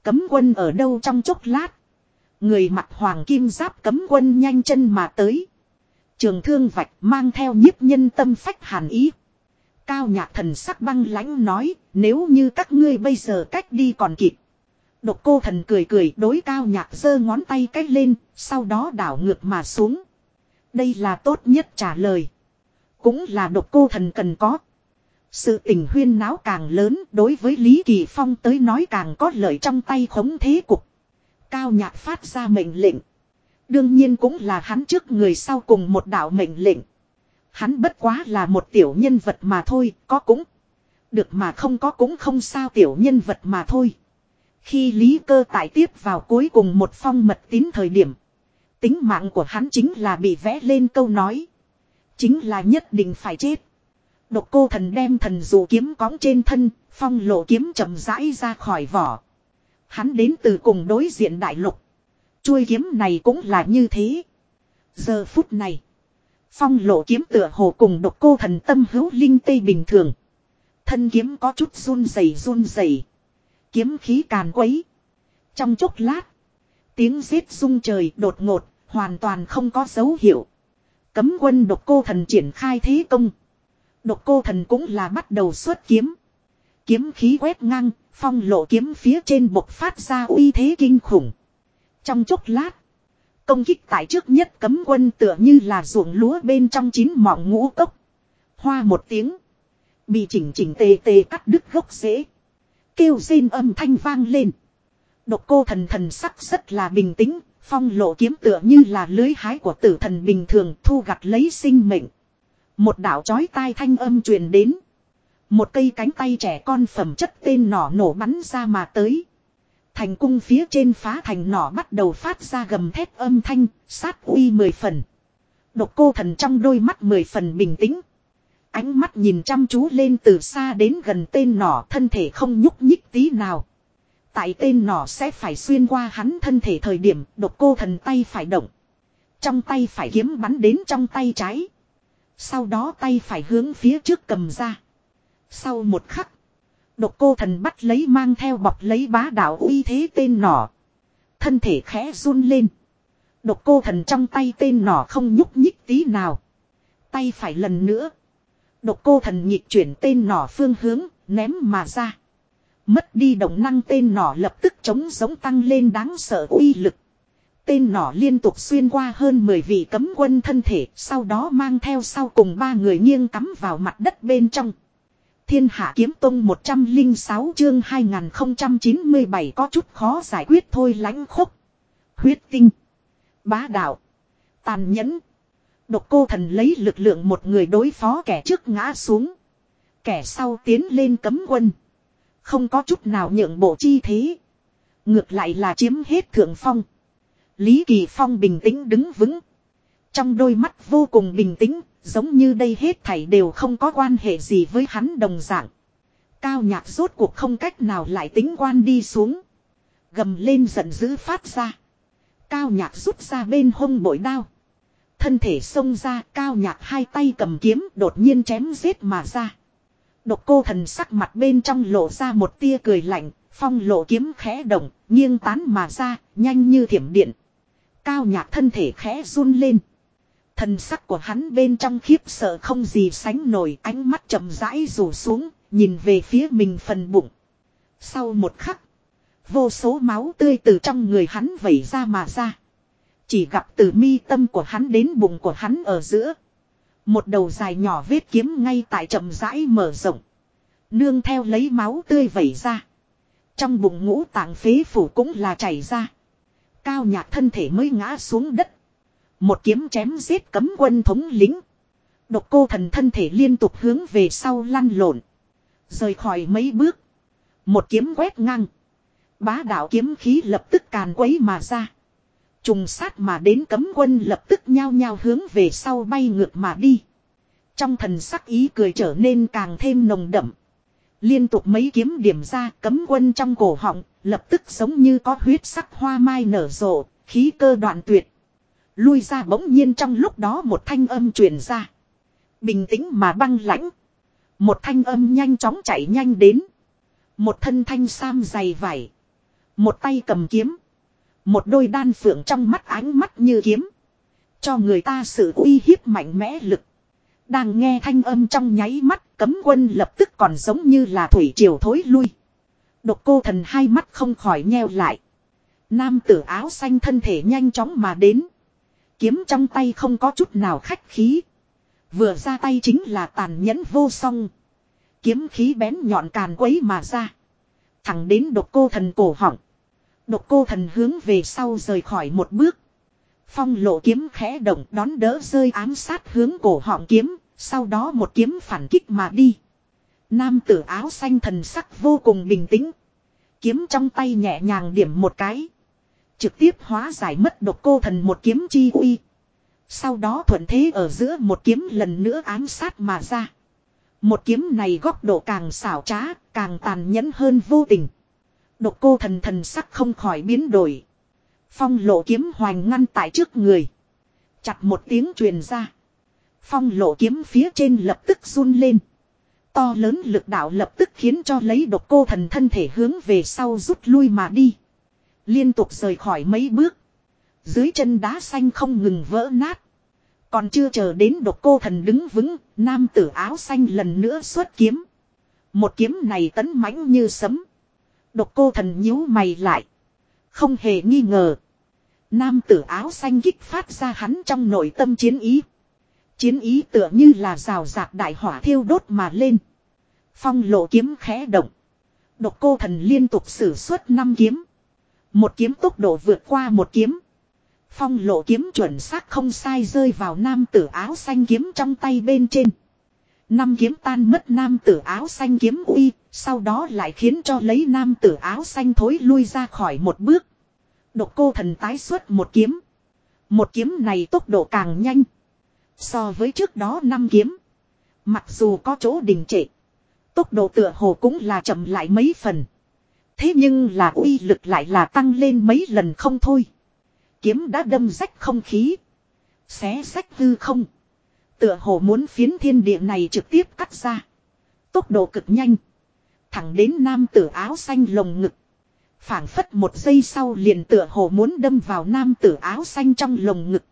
Cấm quân ở đâu trong chốc lát. Người mặt hoàng kim giáp cấm quân nhanh chân mà tới. Trường thương vạch mang theo nhiếp nhân tâm phách hàn ý. Cao nhạc thần sắc băng lãnh nói, nếu như các ngươi bây giờ cách đi còn kịp. Độc cô thần cười cười đối cao nhạc giơ ngón tay cách lên, sau đó đảo ngược mà xuống. Đây là tốt nhất trả lời. Cũng là độc cô thần cần có. Sự tình huyên náo càng lớn đối với Lý Kỳ Phong tới nói càng có lợi trong tay khống thế cục. Cao nhạc phát ra mệnh lệnh. Đương nhiên cũng là hắn trước người sau cùng một đạo mệnh lệnh. Hắn bất quá là một tiểu nhân vật mà thôi, có cũng. Được mà không có cũng không sao tiểu nhân vật mà thôi. Khi lý cơ tại tiếp vào cuối cùng một phong mật tín thời điểm. Tính mạng của hắn chính là bị vẽ lên câu nói. Chính là nhất định phải chết. Độc cô thần đem thần Dù kiếm cóng trên thân, phong lộ kiếm chậm rãi ra khỏi vỏ. Hắn đến từ cùng đối diện đại lục. Chuôi kiếm này cũng là như thế. Giờ phút này. Phong lộ kiếm tựa hồ cùng độc cô thần tâm hữu linh tây bình thường. Thân kiếm có chút run rẩy run rẩy, Kiếm khí càn quấy. Trong chốc lát. Tiếng giết rung trời đột ngột, hoàn toàn không có dấu hiệu. Cấm quân độc cô thần triển khai thế công. Độc cô thần cũng là bắt đầu xuất kiếm. Kiếm khí quét ngang, phong lộ kiếm phía trên bộc phát ra uy thế kinh khủng. Trong chốc lát, công kích tại trước nhất cấm quân tựa như là ruộng lúa bên trong chín mọng ngũ cốc. Hoa một tiếng, bị chỉnh chỉnh tề tề cắt đứt gốc rễ. Kêu rên âm thanh vang lên. Độc cô thần thần sắc rất là bình tĩnh, phong lộ kiếm tựa như là lưới hái của tử thần bình thường thu gặt lấy sinh mệnh. Một đạo chói tai thanh âm truyền đến. Một cây cánh tay trẻ con phẩm chất tên nỏ nổ bắn ra mà tới. Thành cung phía trên phá thành nỏ bắt đầu phát ra gầm thét âm thanh, sát uy mười phần. Độc cô thần trong đôi mắt mười phần bình tĩnh. Ánh mắt nhìn chăm chú lên từ xa đến gần tên nỏ thân thể không nhúc nhích tí nào. Tại tên nỏ sẽ phải xuyên qua hắn thân thể thời điểm độc cô thần tay phải động. Trong tay phải kiếm bắn đến trong tay trái. Sau đó tay phải hướng phía trước cầm ra. Sau một khắc. Độc cô thần bắt lấy mang theo bọc lấy bá đạo uy thế tên nỏ. Thân thể khẽ run lên. Độc cô thần trong tay tên nỏ không nhúc nhích tí nào. Tay phải lần nữa. Độc cô thần nhịp chuyển tên nỏ phương hướng, ném mà ra. Mất đi động năng tên nỏ lập tức chống giống tăng lên đáng sợ uy lực. Tên nỏ liên tục xuyên qua hơn 10 vị cấm quân thân thể, sau đó mang theo sau cùng ba người nghiêng cắm vào mặt đất bên trong. Thiên Hạ Kiếm Tông 106 chương 2097 có chút khó giải quyết thôi lãnh khúc. Huyết tinh. Bá đạo. Tàn nhẫn. Độc cô thần lấy lực lượng một người đối phó kẻ trước ngã xuống. Kẻ sau tiến lên cấm quân. Không có chút nào nhượng bộ chi thế. Ngược lại là chiếm hết thượng phong. Lý Kỳ Phong bình tĩnh đứng vững. Trong đôi mắt vô cùng bình tĩnh, giống như đây hết thảy đều không có quan hệ gì với hắn đồng dạng. Cao nhạc rốt cuộc không cách nào lại tính quan đi xuống. Gầm lên giận dữ phát ra. Cao nhạc rút ra bên hông bội đao. Thân thể xông ra cao nhạc hai tay cầm kiếm đột nhiên chém giết mà ra. Độc cô thần sắc mặt bên trong lộ ra một tia cười lạnh, phong lộ kiếm khẽ động, nghiêng tán mà ra, nhanh như thiểm điện. Cao nhạc thân thể khẽ run lên. Thần sắc của hắn bên trong khiếp sợ không gì sánh nổi, ánh mắt chậm rãi rủ xuống, nhìn về phía mình phần bụng. Sau một khắc, vô số máu tươi từ trong người hắn vẩy ra mà ra. Chỉ gặp từ mi tâm của hắn đến bụng của hắn ở giữa. Một đầu dài nhỏ vết kiếm ngay tại chậm rãi mở rộng. Nương theo lấy máu tươi vẩy ra. Trong bụng ngũ tạng phế phủ cũng là chảy ra. Cao nhạc thân thể mới ngã xuống đất. Một kiếm chém giết cấm quân thống lính. Độc cô thần thân thể liên tục hướng về sau lăn lộn. Rời khỏi mấy bước. Một kiếm quét ngang. Bá đạo kiếm khí lập tức càn quấy mà ra. Trùng sát mà đến cấm quân lập tức nhao nhao hướng về sau bay ngược mà đi. Trong thần sắc ý cười trở nên càng thêm nồng đậm. Liên tục mấy kiếm điểm ra cấm quân trong cổ họng, lập tức giống như có huyết sắc hoa mai nở rộ, khí cơ đoạn tuyệt. Lui ra bỗng nhiên trong lúc đó một thanh âm truyền ra. Bình tĩnh mà băng lãnh. Một thanh âm nhanh chóng chạy nhanh đến. Một thân thanh sam dày vải. Một tay cầm kiếm. Một đôi đan phượng trong mắt ánh mắt như kiếm. Cho người ta sự uy hiếp mạnh mẽ lực. Đang nghe thanh âm trong nháy mắt, cấm quân lập tức còn giống như là thủy triều thối lui. Độc cô thần hai mắt không khỏi nheo lại. Nam tử áo xanh thân thể nhanh chóng mà đến. Kiếm trong tay không có chút nào khách khí. Vừa ra tay chính là tàn nhẫn vô song. Kiếm khí bén nhọn càn quấy mà ra. Thẳng đến độc cô thần cổ họng. Độc cô thần hướng về sau rời khỏi một bước. Phong lộ kiếm khẽ động đón đỡ rơi ám sát hướng cổ họng kiếm. Sau đó một kiếm phản kích mà đi. Nam tử áo xanh thần sắc vô cùng bình tĩnh. Kiếm trong tay nhẹ nhàng điểm một cái. Trực tiếp hóa giải mất độc cô thần một kiếm chi uy. Sau đó thuận thế ở giữa một kiếm lần nữa ám sát mà ra. Một kiếm này góc độ càng xảo trá, càng tàn nhẫn hơn vô tình. Độc cô thần thần sắc không khỏi biến đổi. Phong lộ kiếm hoành ngăn tại trước người. Chặt một tiếng truyền ra. Phong lộ kiếm phía trên lập tức run lên. To lớn lực đạo lập tức khiến cho lấy độc cô thần thân thể hướng về sau rút lui mà đi. Liên tục rời khỏi mấy bước. Dưới chân đá xanh không ngừng vỡ nát. Còn chưa chờ đến độc cô thần đứng vững, nam tử áo xanh lần nữa xuất kiếm. Một kiếm này tấn mãnh như sấm. Độc cô thần nhíu mày lại. Không hề nghi ngờ. Nam tử áo xanh kích phát ra hắn trong nội tâm chiến ý. Chiến ý tựa như là rào rạc đại hỏa thiêu đốt mà lên. Phong lộ kiếm khẽ động. Độc cô thần liên tục sử xuất năm kiếm. Một kiếm tốc độ vượt qua một kiếm. Phong lộ kiếm chuẩn xác không sai rơi vào nam tử áo xanh kiếm trong tay bên trên. Năm kiếm tan mất nam tử áo xanh kiếm uy, sau đó lại khiến cho lấy nam tử áo xanh thối lui ra khỏi một bước. Độc cô thần tái xuất một kiếm. Một kiếm này tốc độ càng nhanh. So với trước đó năm kiếm. Mặc dù có chỗ đình trệ. Tốc độ tựa hồ cũng là chậm lại mấy phần. Thế nhưng là uy lực lại là tăng lên mấy lần không thôi. Kiếm đã đâm rách không khí. Xé rách hư không. Tựa hồ muốn phiến thiên địa này trực tiếp cắt ra. Tốc độ cực nhanh. Thẳng đến nam tử áo xanh lồng ngực. phảng phất một giây sau liền tựa hồ muốn đâm vào nam tử áo xanh trong lồng ngực.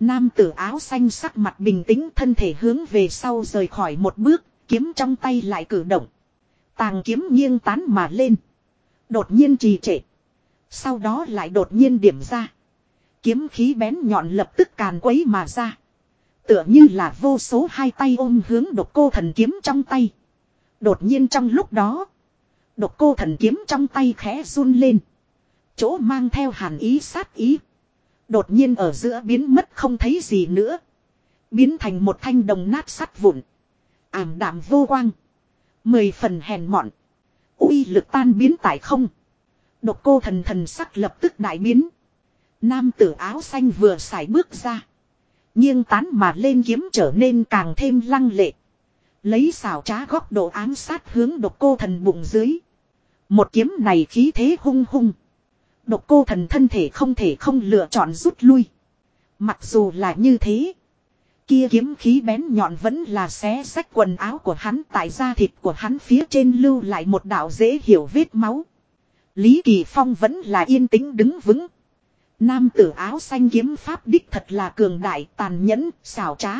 Nam tử áo xanh sắc mặt bình tĩnh thân thể hướng về sau rời khỏi một bước, kiếm trong tay lại cử động. Tàng kiếm nghiêng tán mà lên. Đột nhiên trì trệ. Sau đó lại đột nhiên điểm ra. Kiếm khí bén nhọn lập tức càn quấy mà ra. Tựa như là vô số hai tay ôm hướng độc cô thần kiếm trong tay. Đột nhiên trong lúc đó. Độc cô thần kiếm trong tay khẽ run lên. Chỗ mang theo hàn ý sát ý. Đột nhiên ở giữa biến mất không thấy gì nữa. Biến thành một thanh đồng nát sắt vụn. Ảm đạm vô quang. Mười phần hèn mọn. uy lực tan biến tại không. Độc cô thần thần sắc lập tức đại biến. Nam tử áo xanh vừa xài bước ra. Nhưng tán mà lên kiếm trở nên càng thêm lăng lệ. Lấy xảo trá góc độ ám sát hướng độc cô thần bụng dưới. Một kiếm này khí thế hung hung. Độc cô thần thân thể không thể không lựa chọn rút lui. Mặc dù là như thế. Kia kiếm khí bén nhọn vẫn là xé sách quần áo của hắn tại da thịt của hắn phía trên lưu lại một đạo dễ hiểu vết máu. Lý Kỳ Phong vẫn là yên tĩnh đứng vững. Nam tử áo xanh kiếm pháp đích thật là cường đại tàn nhẫn, xảo trá.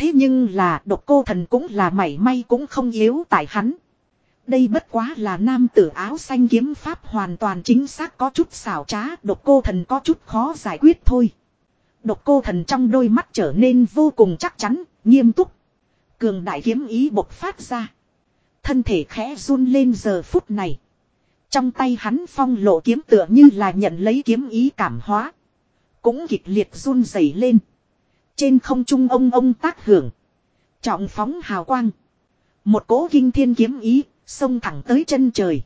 Thế nhưng là độc cô thần cũng là mảy may cũng không yếu tại hắn. Đây bất quá là nam tử áo xanh kiếm pháp hoàn toàn chính xác có chút xảo trá, độc cô thần có chút khó giải quyết thôi. Độc cô thần trong đôi mắt trở nên vô cùng chắc chắn, nghiêm túc. Cường đại kiếm ý bộc phát ra. Thân thể khẽ run lên giờ phút này. Trong tay hắn phong lộ kiếm tựa như là nhận lấy kiếm ý cảm hóa. Cũng kịch liệt run rẩy lên. Trên không trung ông ông tác hưởng. Trọng phóng hào quang. Một cố kinh thiên kiếm ý, xông thẳng tới chân trời.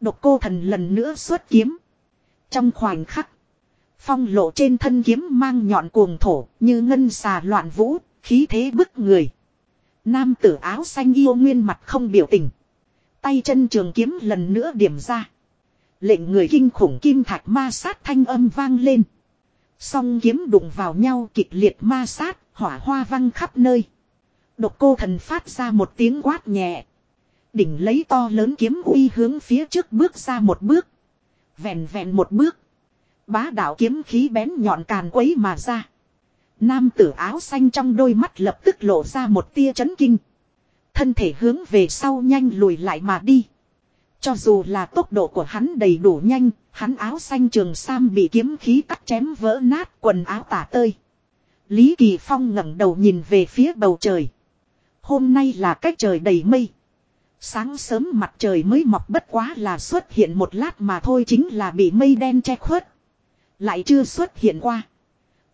Độc cô thần lần nữa xuất kiếm. Trong khoảnh khắc. Phong lộ trên thân kiếm mang nhọn cuồng thổ như ngân xà loạn vũ, khí thế bức người. Nam tử áo xanh yêu nguyên mặt không biểu tình. Tay chân trường kiếm lần nữa điểm ra. Lệnh người kinh khủng kim thạch ma sát thanh âm vang lên. Song kiếm đụng vào nhau kịch liệt ma sát, hỏa hoa văng khắp nơi. Độc cô thần phát ra một tiếng quát nhẹ. Đỉnh lấy to lớn kiếm uy hướng phía trước bước ra một bước. Vẹn vẹn một bước. Bá đạo kiếm khí bén nhọn càn quấy mà ra. Nam tử áo xanh trong đôi mắt lập tức lộ ra một tia chấn kinh. Thân thể hướng về sau nhanh lùi lại mà đi. Cho dù là tốc độ của hắn đầy đủ nhanh, hắn áo xanh trường sam bị kiếm khí cắt chém vỡ nát, quần áo tả tơi. Lý Kỳ Phong ngẩng đầu nhìn về phía bầu trời. Hôm nay là cách trời đầy mây. Sáng sớm mặt trời mới mọc bất quá là xuất hiện một lát mà thôi chính là bị mây đen che khuất. Lại chưa xuất hiện qua.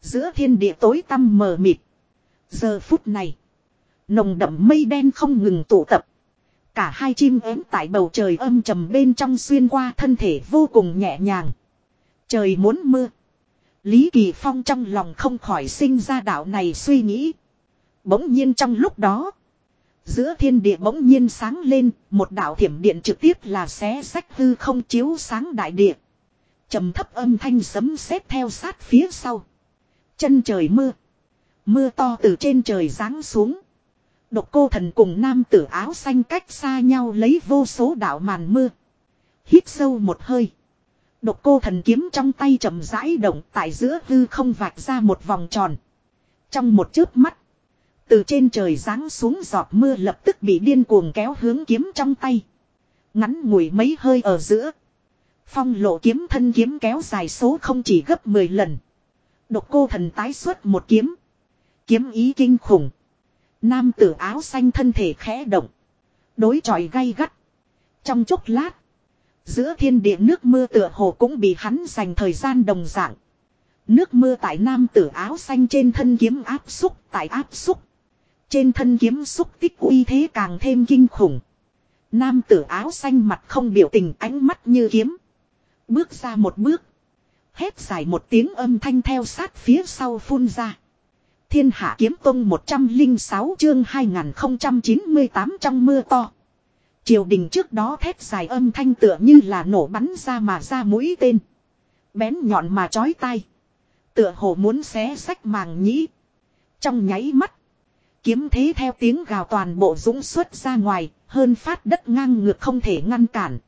Giữa thiên địa tối tăm mờ mịt. Giờ phút này. Nồng đậm mây đen không ngừng tụ tập. Cả hai chim ếm tại bầu trời âm trầm bên trong xuyên qua thân thể vô cùng nhẹ nhàng. Trời muốn mưa. Lý Kỳ Phong trong lòng không khỏi sinh ra đạo này suy nghĩ. Bỗng nhiên trong lúc đó. Giữa thiên địa bỗng nhiên sáng lên, một đạo thiểm điện trực tiếp là xé sách hư không chiếu sáng đại địa. trầm thấp âm thanh sấm sét theo sát phía sau. Chân trời mưa. Mưa to từ trên trời giáng xuống. Độc cô thần cùng nam tử áo xanh cách xa nhau lấy vô số đạo màn mưa. Hít sâu một hơi. Độc cô thần kiếm trong tay chậm rãi động tại giữa hư không vạch ra một vòng tròn. Trong một chớp mắt. Từ trên trời giáng xuống giọt mưa lập tức bị điên cuồng kéo hướng kiếm trong tay. Ngắn ngủi mấy hơi ở giữa. Phong lộ kiếm thân kiếm kéo dài số không chỉ gấp 10 lần. Độc cô thần tái xuất một kiếm. Kiếm ý kinh khủng. Nam tử áo xanh thân thể khẽ động. Đối chọi gay gắt. Trong chốc lát. Giữa thiên địa nước mưa tựa hồ cũng bị hắn dành thời gian đồng dạng. Nước mưa tại nam tử áo xanh trên thân kiếm áp xúc, tại áp xúc. Trên thân kiếm xúc tích uy thế càng thêm kinh khủng. Nam tử áo xanh mặt không biểu tình, ánh mắt như kiếm. Bước ra một bước. Hét dài một tiếng âm thanh theo sát phía sau phun ra. Thiên hạ kiếm tông 106 chương 2098 trong mưa to. Triều đình trước đó thét dài âm thanh tựa như là nổ bắn ra mà ra mũi tên. Bén nhọn mà chói tai. Tựa hồ muốn xé sách màng nhĩ. Trong nháy mắt. Kiếm thế theo tiếng gào toàn bộ dũng xuất ra ngoài, hơn phát đất ngang ngược không thể ngăn cản.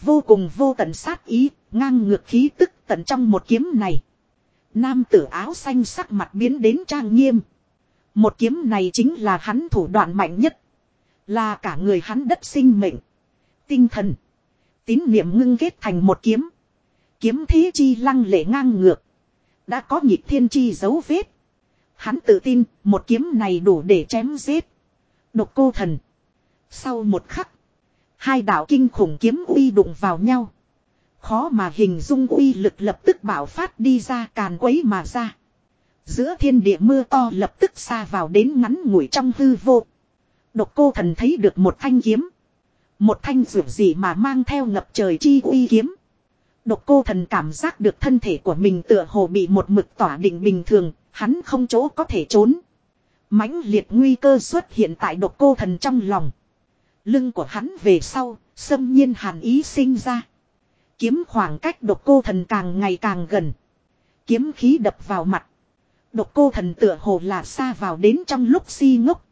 Vô cùng vô tận sát ý, ngang ngược khí tức tận trong một kiếm này. Nam tử áo xanh sắc mặt biến đến trang nghiêm. Một kiếm này chính là hắn thủ đoạn mạnh nhất. Là cả người hắn đất sinh mệnh. Tinh thần. Tín niệm ngưng kết thành một kiếm. Kiếm thế chi lăng lệ ngang ngược. Đã có nhịp thiên chi dấu vết. Hắn tự tin, một kiếm này đủ để chém giết. Độc cô thần. Sau một khắc. Hai đạo kinh khủng kiếm uy đụng vào nhau. Khó mà hình dung uy lực lập tức bảo phát đi ra càn quấy mà ra. Giữa thiên địa mưa to lập tức xa vào đến ngắn ngủi trong hư vô. Độc cô thần thấy được một thanh kiếm. Một thanh rượu gì mà mang theo ngập trời chi uy kiếm. Độc cô thần cảm giác được thân thể của mình tựa hồ bị một mực tỏa định bình thường, hắn không chỗ có thể trốn. mãnh liệt nguy cơ xuất hiện tại độc cô thần trong lòng. Lưng của hắn về sau, xâm nhiên hàn ý sinh ra. Kiếm khoảng cách độc cô thần càng ngày càng gần. Kiếm khí đập vào mặt. Độc cô thần tựa hồ là xa vào đến trong lúc si ngốc.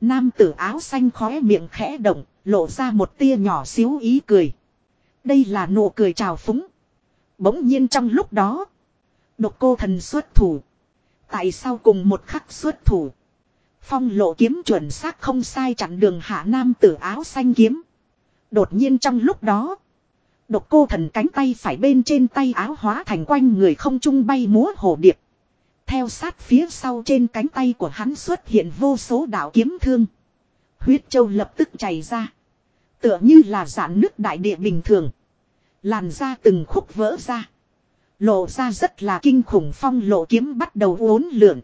Nam tử áo xanh khóe miệng khẽ động, lộ ra một tia nhỏ xíu ý cười. Đây là nụ cười trào phúng. Bỗng nhiên trong lúc đó, độc cô thần xuất thủ. Tại sao cùng một khắc xuất thủ? Phong lộ kiếm chuẩn xác không sai chặn đường hạ nam tử áo xanh kiếm. Đột nhiên trong lúc đó, Độc cô thần cánh tay phải bên trên tay áo hóa thành quanh người không trung bay múa hồ điệp. Theo sát phía sau trên cánh tay của hắn xuất hiện vô số đạo kiếm thương. Huyết châu lập tức chảy ra. Tựa như là giãn nước đại địa bình thường. Làn ra từng khúc vỡ ra. Lộ ra rất là kinh khủng phong lộ kiếm bắt đầu uốn lượn.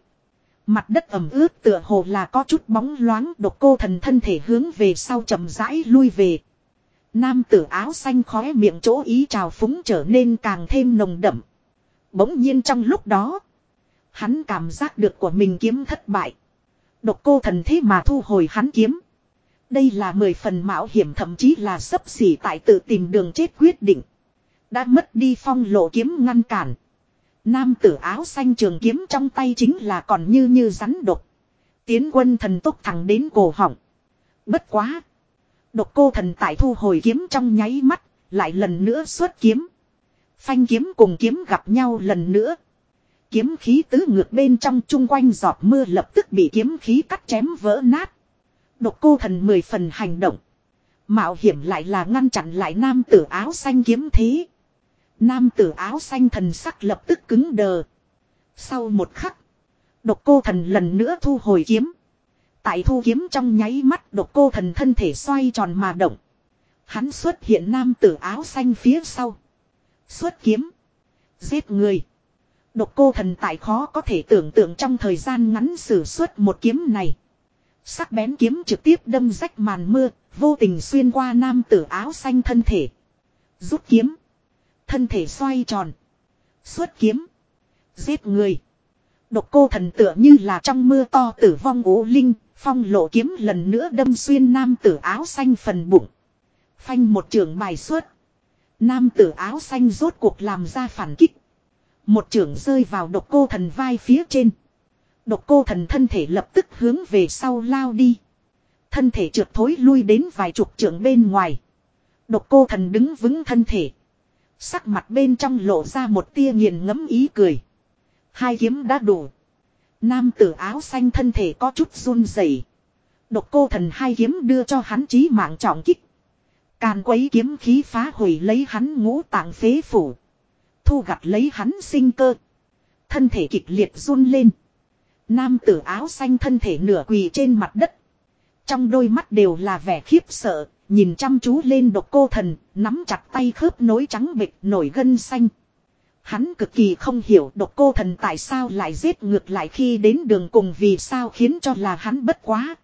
Mặt đất ẩm ướt tựa hồ là có chút bóng loáng độc cô thần thân thể hướng về sau chậm rãi lui về. Nam tử áo xanh khóe miệng chỗ ý trào phúng trở nên càng thêm nồng đậm. Bỗng nhiên trong lúc đó. Hắn cảm giác được của mình kiếm thất bại. Độc cô thần thế mà thu hồi hắn kiếm. Đây là mười phần mạo hiểm, thậm chí là sấp xỉ tại tự tìm đường chết quyết định. Đã mất đi phong lộ kiếm ngăn cản. Nam tử áo xanh trường kiếm trong tay chính là còn như như rắn độc. Tiến quân thần tốc thẳng đến cổ họng. Bất quá. Độc cô thần tại thu hồi kiếm trong nháy mắt, lại lần nữa xuất kiếm. Phanh kiếm cùng kiếm gặp nhau lần nữa. Kiếm khí tứ ngược bên trong chung quanh giọt mưa lập tức bị kiếm khí cắt chém vỡ nát. Độc cô thần mười phần hành động. Mạo hiểm lại là ngăn chặn lại nam tử áo xanh kiếm thế. Nam tử áo xanh thần sắc lập tức cứng đờ. Sau một khắc. Độc cô thần lần nữa thu hồi kiếm. Tại thu kiếm trong nháy mắt độc cô thần thân thể xoay tròn mà động. Hắn xuất hiện nam tử áo xanh phía sau. Xuất kiếm. Giết người. Độc cô thần tại khó có thể tưởng tượng trong thời gian ngắn sử xuất một kiếm này. Sắc bén kiếm trực tiếp đâm rách màn mưa, vô tình xuyên qua nam tử áo xanh thân thể. Rút kiếm. Thân thể xoay tròn. Xuất kiếm. Giết người. Độc cô thần tựa như là trong mưa to tử vong ố linh, phong lộ kiếm lần nữa đâm xuyên nam tử áo xanh phần bụng. Phanh một trường bài xuất. Nam tử áo xanh rốt cuộc làm ra phản kích. Một trường rơi vào độc cô thần vai phía trên. Độc cô thần thân thể lập tức hướng về sau lao đi. Thân thể trượt thối lui đến vài chục trường bên ngoài. Độc cô thần đứng vững thân thể. Sắc mặt bên trong lộ ra một tia nghiền ngẫm ý cười. Hai kiếm đã đủ. Nam tử áo xanh thân thể có chút run rẩy. Độc cô thần hai kiếm đưa cho hắn chí mạng trọng kích. Càn quấy kiếm khí phá hủy lấy hắn ngũ tạng phế phủ. Thu gặt lấy hắn sinh cơ. Thân thể kịch liệt run lên. Nam tử áo xanh thân thể nửa quỳ trên mặt đất. Trong đôi mắt đều là vẻ khiếp sợ, nhìn chăm chú lên độc cô thần, nắm chặt tay khớp nối trắng bịch nổi gân xanh. Hắn cực kỳ không hiểu độc cô thần tại sao lại giết ngược lại khi đến đường cùng vì sao khiến cho là hắn bất quá.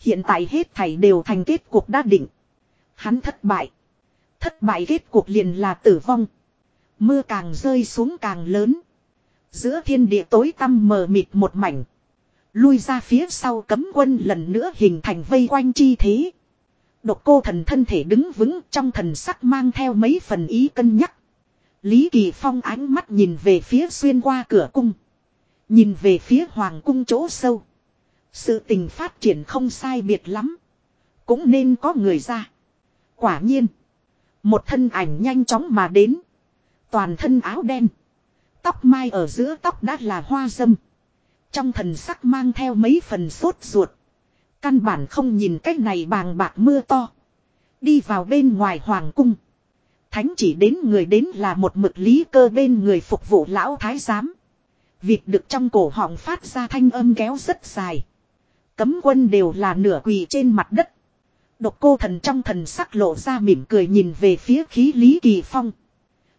Hiện tại hết thảy đều thành kết cuộc đã định. Hắn thất bại. Thất bại kết cuộc liền là tử vong. Mưa càng rơi xuống càng lớn. Giữa thiên địa tối tăm mờ mịt một mảnh. Lui ra phía sau cấm quân lần nữa hình thành vây quanh chi thế. Độc cô thần thân thể đứng vững trong thần sắc mang theo mấy phần ý cân nhắc. Lý Kỳ Phong ánh mắt nhìn về phía xuyên qua cửa cung. Nhìn về phía hoàng cung chỗ sâu. Sự tình phát triển không sai biệt lắm. Cũng nên có người ra. Quả nhiên. Một thân ảnh nhanh chóng mà đến. Toàn thân áo đen. Tóc mai ở giữa tóc đã là hoa dâm. Trong thần sắc mang theo mấy phần sốt ruột. Căn bản không nhìn cách này bàng bạc mưa to. Đi vào bên ngoài hoàng cung. Thánh chỉ đến người đến là một mực lý cơ bên người phục vụ lão thái giám. việc được trong cổ họng phát ra thanh âm kéo rất dài. Cấm quân đều là nửa quỳ trên mặt đất. Độc cô thần trong thần sắc lộ ra mỉm cười nhìn về phía khí Lý Kỳ Phong.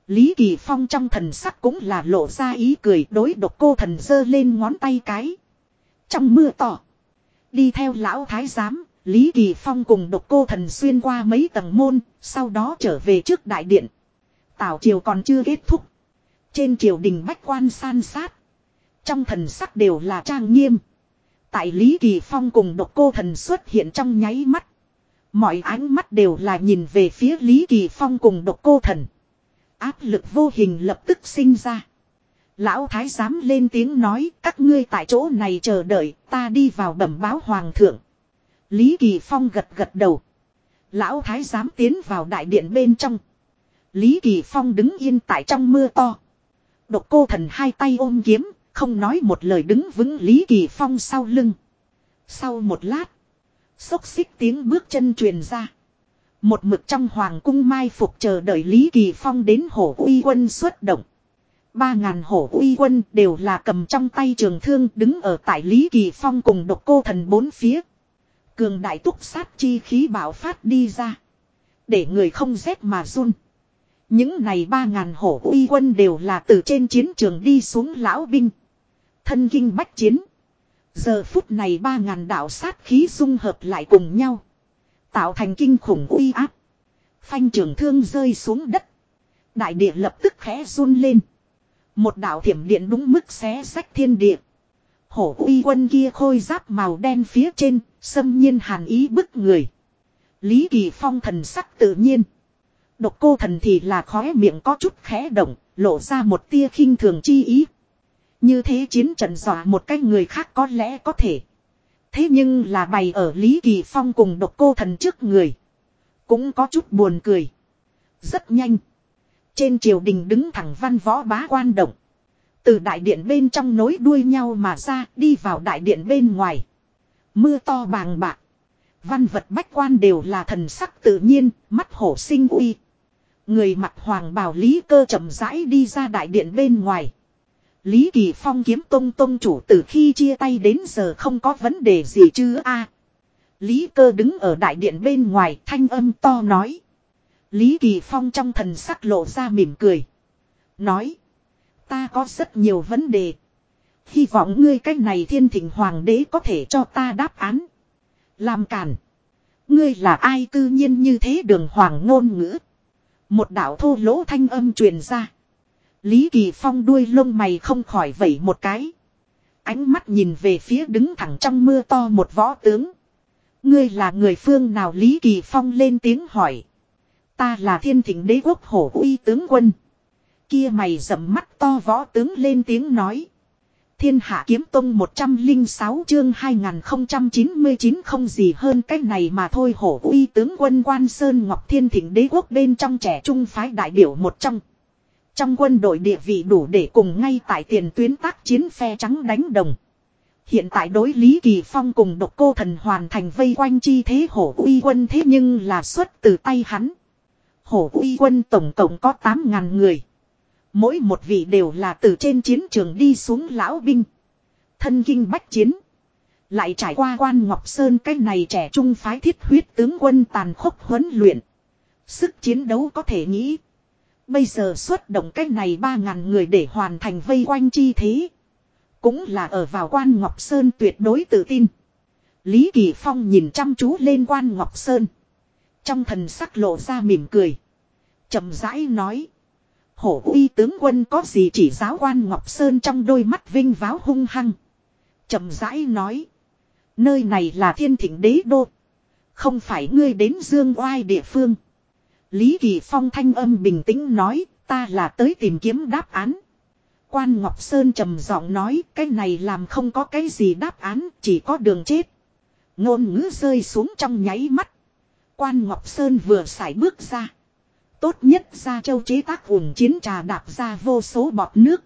Lý Kỳ Phong trong thần sắc cũng là lộ ra ý cười đối độc cô thần giơ lên ngón tay cái. Trong mưa tỏ. Đi theo lão thái giám, Lý Kỳ Phong cùng độc cô thần xuyên qua mấy tầng môn, sau đó trở về trước đại điện. Tảo triều còn chưa kết thúc. Trên triều đình bách quan san sát. Trong thần sắc đều là trang nghiêm. Tại Lý Kỳ Phong cùng độc cô thần xuất hiện trong nháy mắt. Mọi ánh mắt đều là nhìn về phía Lý Kỳ Phong cùng độc cô thần. Áp lực vô hình lập tức sinh ra. Lão thái giám lên tiếng nói các ngươi tại chỗ này chờ đợi ta đi vào bẩm báo hoàng thượng. Lý Kỳ Phong gật gật đầu. Lão thái giám tiến vào đại điện bên trong. Lý Kỳ Phong đứng yên tại trong mưa to. Độc cô thần hai tay ôm kiếm, không nói một lời đứng vững Lý Kỳ Phong sau lưng. Sau một lát, xốc xích tiếng bước chân truyền ra. Một mực trong hoàng cung mai phục chờ đợi Lý Kỳ Phong đến hổ uy quân xuất động. Ba ngàn hổ uy quân đều là cầm trong tay trường thương đứng ở tại Lý Kỳ Phong cùng độc cô thần bốn phía. Cường đại túc sát chi khí bạo phát đi ra. Để người không rét mà run. Những này ba ngàn hổ uy quân đều là từ trên chiến trường đi xuống lão binh. Thân kinh bách chiến. Giờ phút này ba ngàn đạo sát khí dung hợp lại cùng nhau. Tạo thành kinh khủng uy áp. Phanh trường thương rơi xuống đất. Đại địa lập tức khẽ run lên. Một đạo thiểm điện đúng mức xé sách thiên địa. Hổ uy quân kia khôi giáp màu đen phía trên, xâm nhiên hàn ý bức người. Lý Kỳ Phong thần sắc tự nhiên. Độc cô thần thì là khóe miệng có chút khẽ động, lộ ra một tia khinh thường chi ý. Như thế chiến trận dọa một cái người khác có lẽ có thể. Thế nhưng là bày ở Lý Kỳ Phong cùng độc cô thần trước người. Cũng có chút buồn cười. Rất nhanh. Trên triều đình đứng thẳng văn võ bá quan động. Từ đại điện bên trong nối đuôi nhau mà ra đi vào đại điện bên ngoài. Mưa to bàng bạc. Văn vật bách quan đều là thần sắc tự nhiên, mắt hổ sinh uy. Người mặt hoàng bào Lý cơ chậm rãi đi ra đại điện bên ngoài. Lý Kỳ Phong kiếm tông tông chủ từ khi chia tay đến giờ không có vấn đề gì chứ a. Lý cơ đứng ở đại điện bên ngoài thanh âm to nói. Lý Kỳ Phong trong thần sắc lộ ra mỉm cười. Nói. Ta có rất nhiều vấn đề. Hy vọng ngươi cách này thiên thỉnh hoàng đế có thể cho ta đáp án. Làm cản. Ngươi là ai cư nhiên như thế đường hoàng ngôn ngữ. Một đạo thô lỗ thanh âm truyền ra. Lý Kỳ Phong đuôi lông mày không khỏi vẩy một cái. Ánh mắt nhìn về phía đứng thẳng trong mưa to một võ tướng. Ngươi là người phương nào Lý Kỳ Phong lên tiếng hỏi. Ta là thiên thỉnh đế quốc hổ uy tướng quân. Kia mày rậm mắt to võ tướng lên tiếng nói. Thiên hạ kiếm tông 106 chương 2099 không gì hơn cách này mà thôi hổ uy tướng quân quan Sơn Ngọc Thiên Thịnh đế quốc bên trong trẻ trung phái đại biểu một trong. Trong quân đội địa vị đủ để cùng ngay tại tiền tuyến tác chiến phe trắng đánh đồng. Hiện tại đối Lý Kỳ Phong cùng độc cô thần hoàn thành vây quanh chi thế hổ uy quân thế nhưng là xuất từ tay hắn. Hổ uy quân tổng cộng có 8.000 người. Mỗi một vị đều là từ trên chiến trường đi xuống lão binh. Thân kinh bách chiến. Lại trải qua quan Ngọc Sơn cái này trẻ trung phái thiết huyết tướng quân tàn khốc huấn luyện. Sức chiến đấu có thể nghĩ. Bây giờ xuất động cái này ba ngàn người để hoàn thành vây quanh chi thế. Cũng là ở vào quan Ngọc Sơn tuyệt đối tự tin. Lý Kỳ Phong nhìn chăm chú lên quan Ngọc Sơn. Trong thần sắc lộ ra mỉm cười. chậm rãi nói. Hổ uy tướng quân có gì chỉ giáo quan Ngọc Sơn trong đôi mắt vinh váo hung hăng. chậm rãi nói. Nơi này là thiên thỉnh đế đô. Không phải ngươi đến dương oai địa phương. Lý Kỳ Phong thanh âm bình tĩnh nói, ta là tới tìm kiếm đáp án. Quan Ngọc Sơn trầm giọng nói, cái này làm không có cái gì đáp án, chỉ có đường chết. Ngôn ngữ rơi xuống trong nháy mắt. Quan Ngọc Sơn vừa xài bước ra. Tốt nhất ra châu chế tác ủng chiến trà đạp ra vô số bọt nước.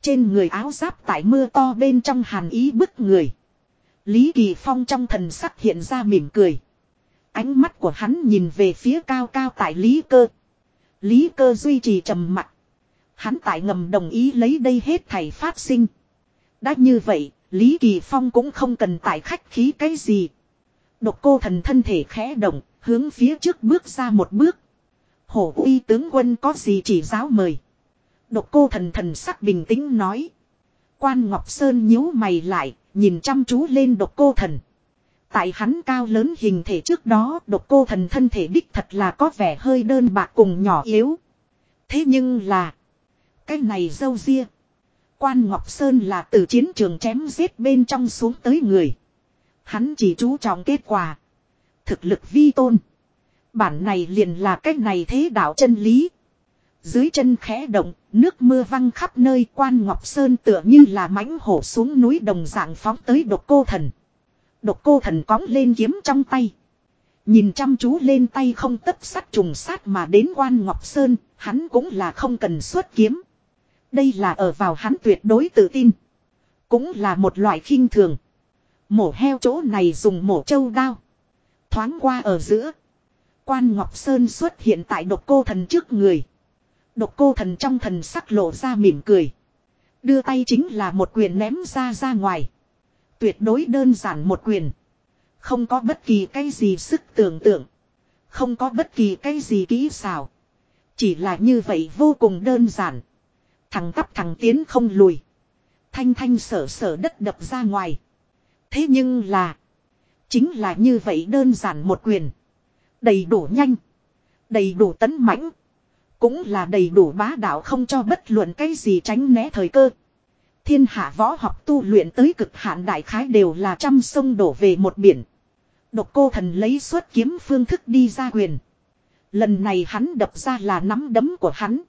Trên người áo giáp tại mưa to bên trong hàn ý bức người. Lý Kỳ Phong trong thần sắc hiện ra mỉm cười. Ánh mắt của hắn nhìn về phía cao cao tại Lý Cơ. Lý Cơ duy trì trầm mặt. Hắn tại ngầm đồng ý lấy đây hết thảy phát sinh. Đã như vậy, Lý Kỳ Phong cũng không cần tại khách khí cái gì. Độc cô thần thân thể khẽ động, hướng phía trước bước ra một bước. Hổ uy tướng quân có gì chỉ giáo mời. Độc cô thần thần sắc bình tĩnh nói. Quan Ngọc Sơn nhíu mày lại, nhìn chăm chú lên độc cô thần. Tại hắn cao lớn hình thể trước đó độc cô thần thân thể đích thật là có vẻ hơi đơn bạc cùng nhỏ yếu. Thế nhưng là. Cái này dâu ria. Quan Ngọc Sơn là từ chiến trường chém giết bên trong xuống tới người. Hắn chỉ chú trọng kết quả. Thực lực vi tôn. Bản này liền là cách này thế đạo chân lý. Dưới chân khẽ động, nước mưa văng khắp nơi quan Ngọc Sơn tựa như là mãnh hổ xuống núi đồng dạng phóng tới độc cô thần. Độc cô thần cóng lên kiếm trong tay. Nhìn chăm chú lên tay không tất sắt trùng sát mà đến quan Ngọc Sơn, hắn cũng là không cần xuất kiếm. Đây là ở vào hắn tuyệt đối tự tin. Cũng là một loại khinh thường. Mổ heo chỗ này dùng mổ trâu đao. Thoáng qua ở giữa. Quan Ngọc Sơn xuất hiện tại độc cô thần trước người. Độc cô thần trong thần sắc lộ ra mỉm cười. Đưa tay chính là một quyền ném ra ra ngoài. Tuyệt đối đơn giản một quyền. Không có bất kỳ cái gì sức tưởng tượng. Không có bất kỳ cái gì kỹ xảo. Chỉ là như vậy vô cùng đơn giản. Thằng tắp thằng tiến không lùi. Thanh thanh sở sở đất đập ra ngoài. Thế nhưng là. Chính là như vậy đơn giản một quyền. Đầy đủ nhanh. Đầy đủ tấn mãnh. Cũng là đầy đủ bá đạo không cho bất luận cái gì tránh né thời cơ. Thiên hạ võ học tu luyện tới cực hạn đại khái đều là trăm sông đổ về một biển. Độc cô thần lấy xuất kiếm phương thức đi ra quyền. Lần này hắn đập ra là nắm đấm của hắn.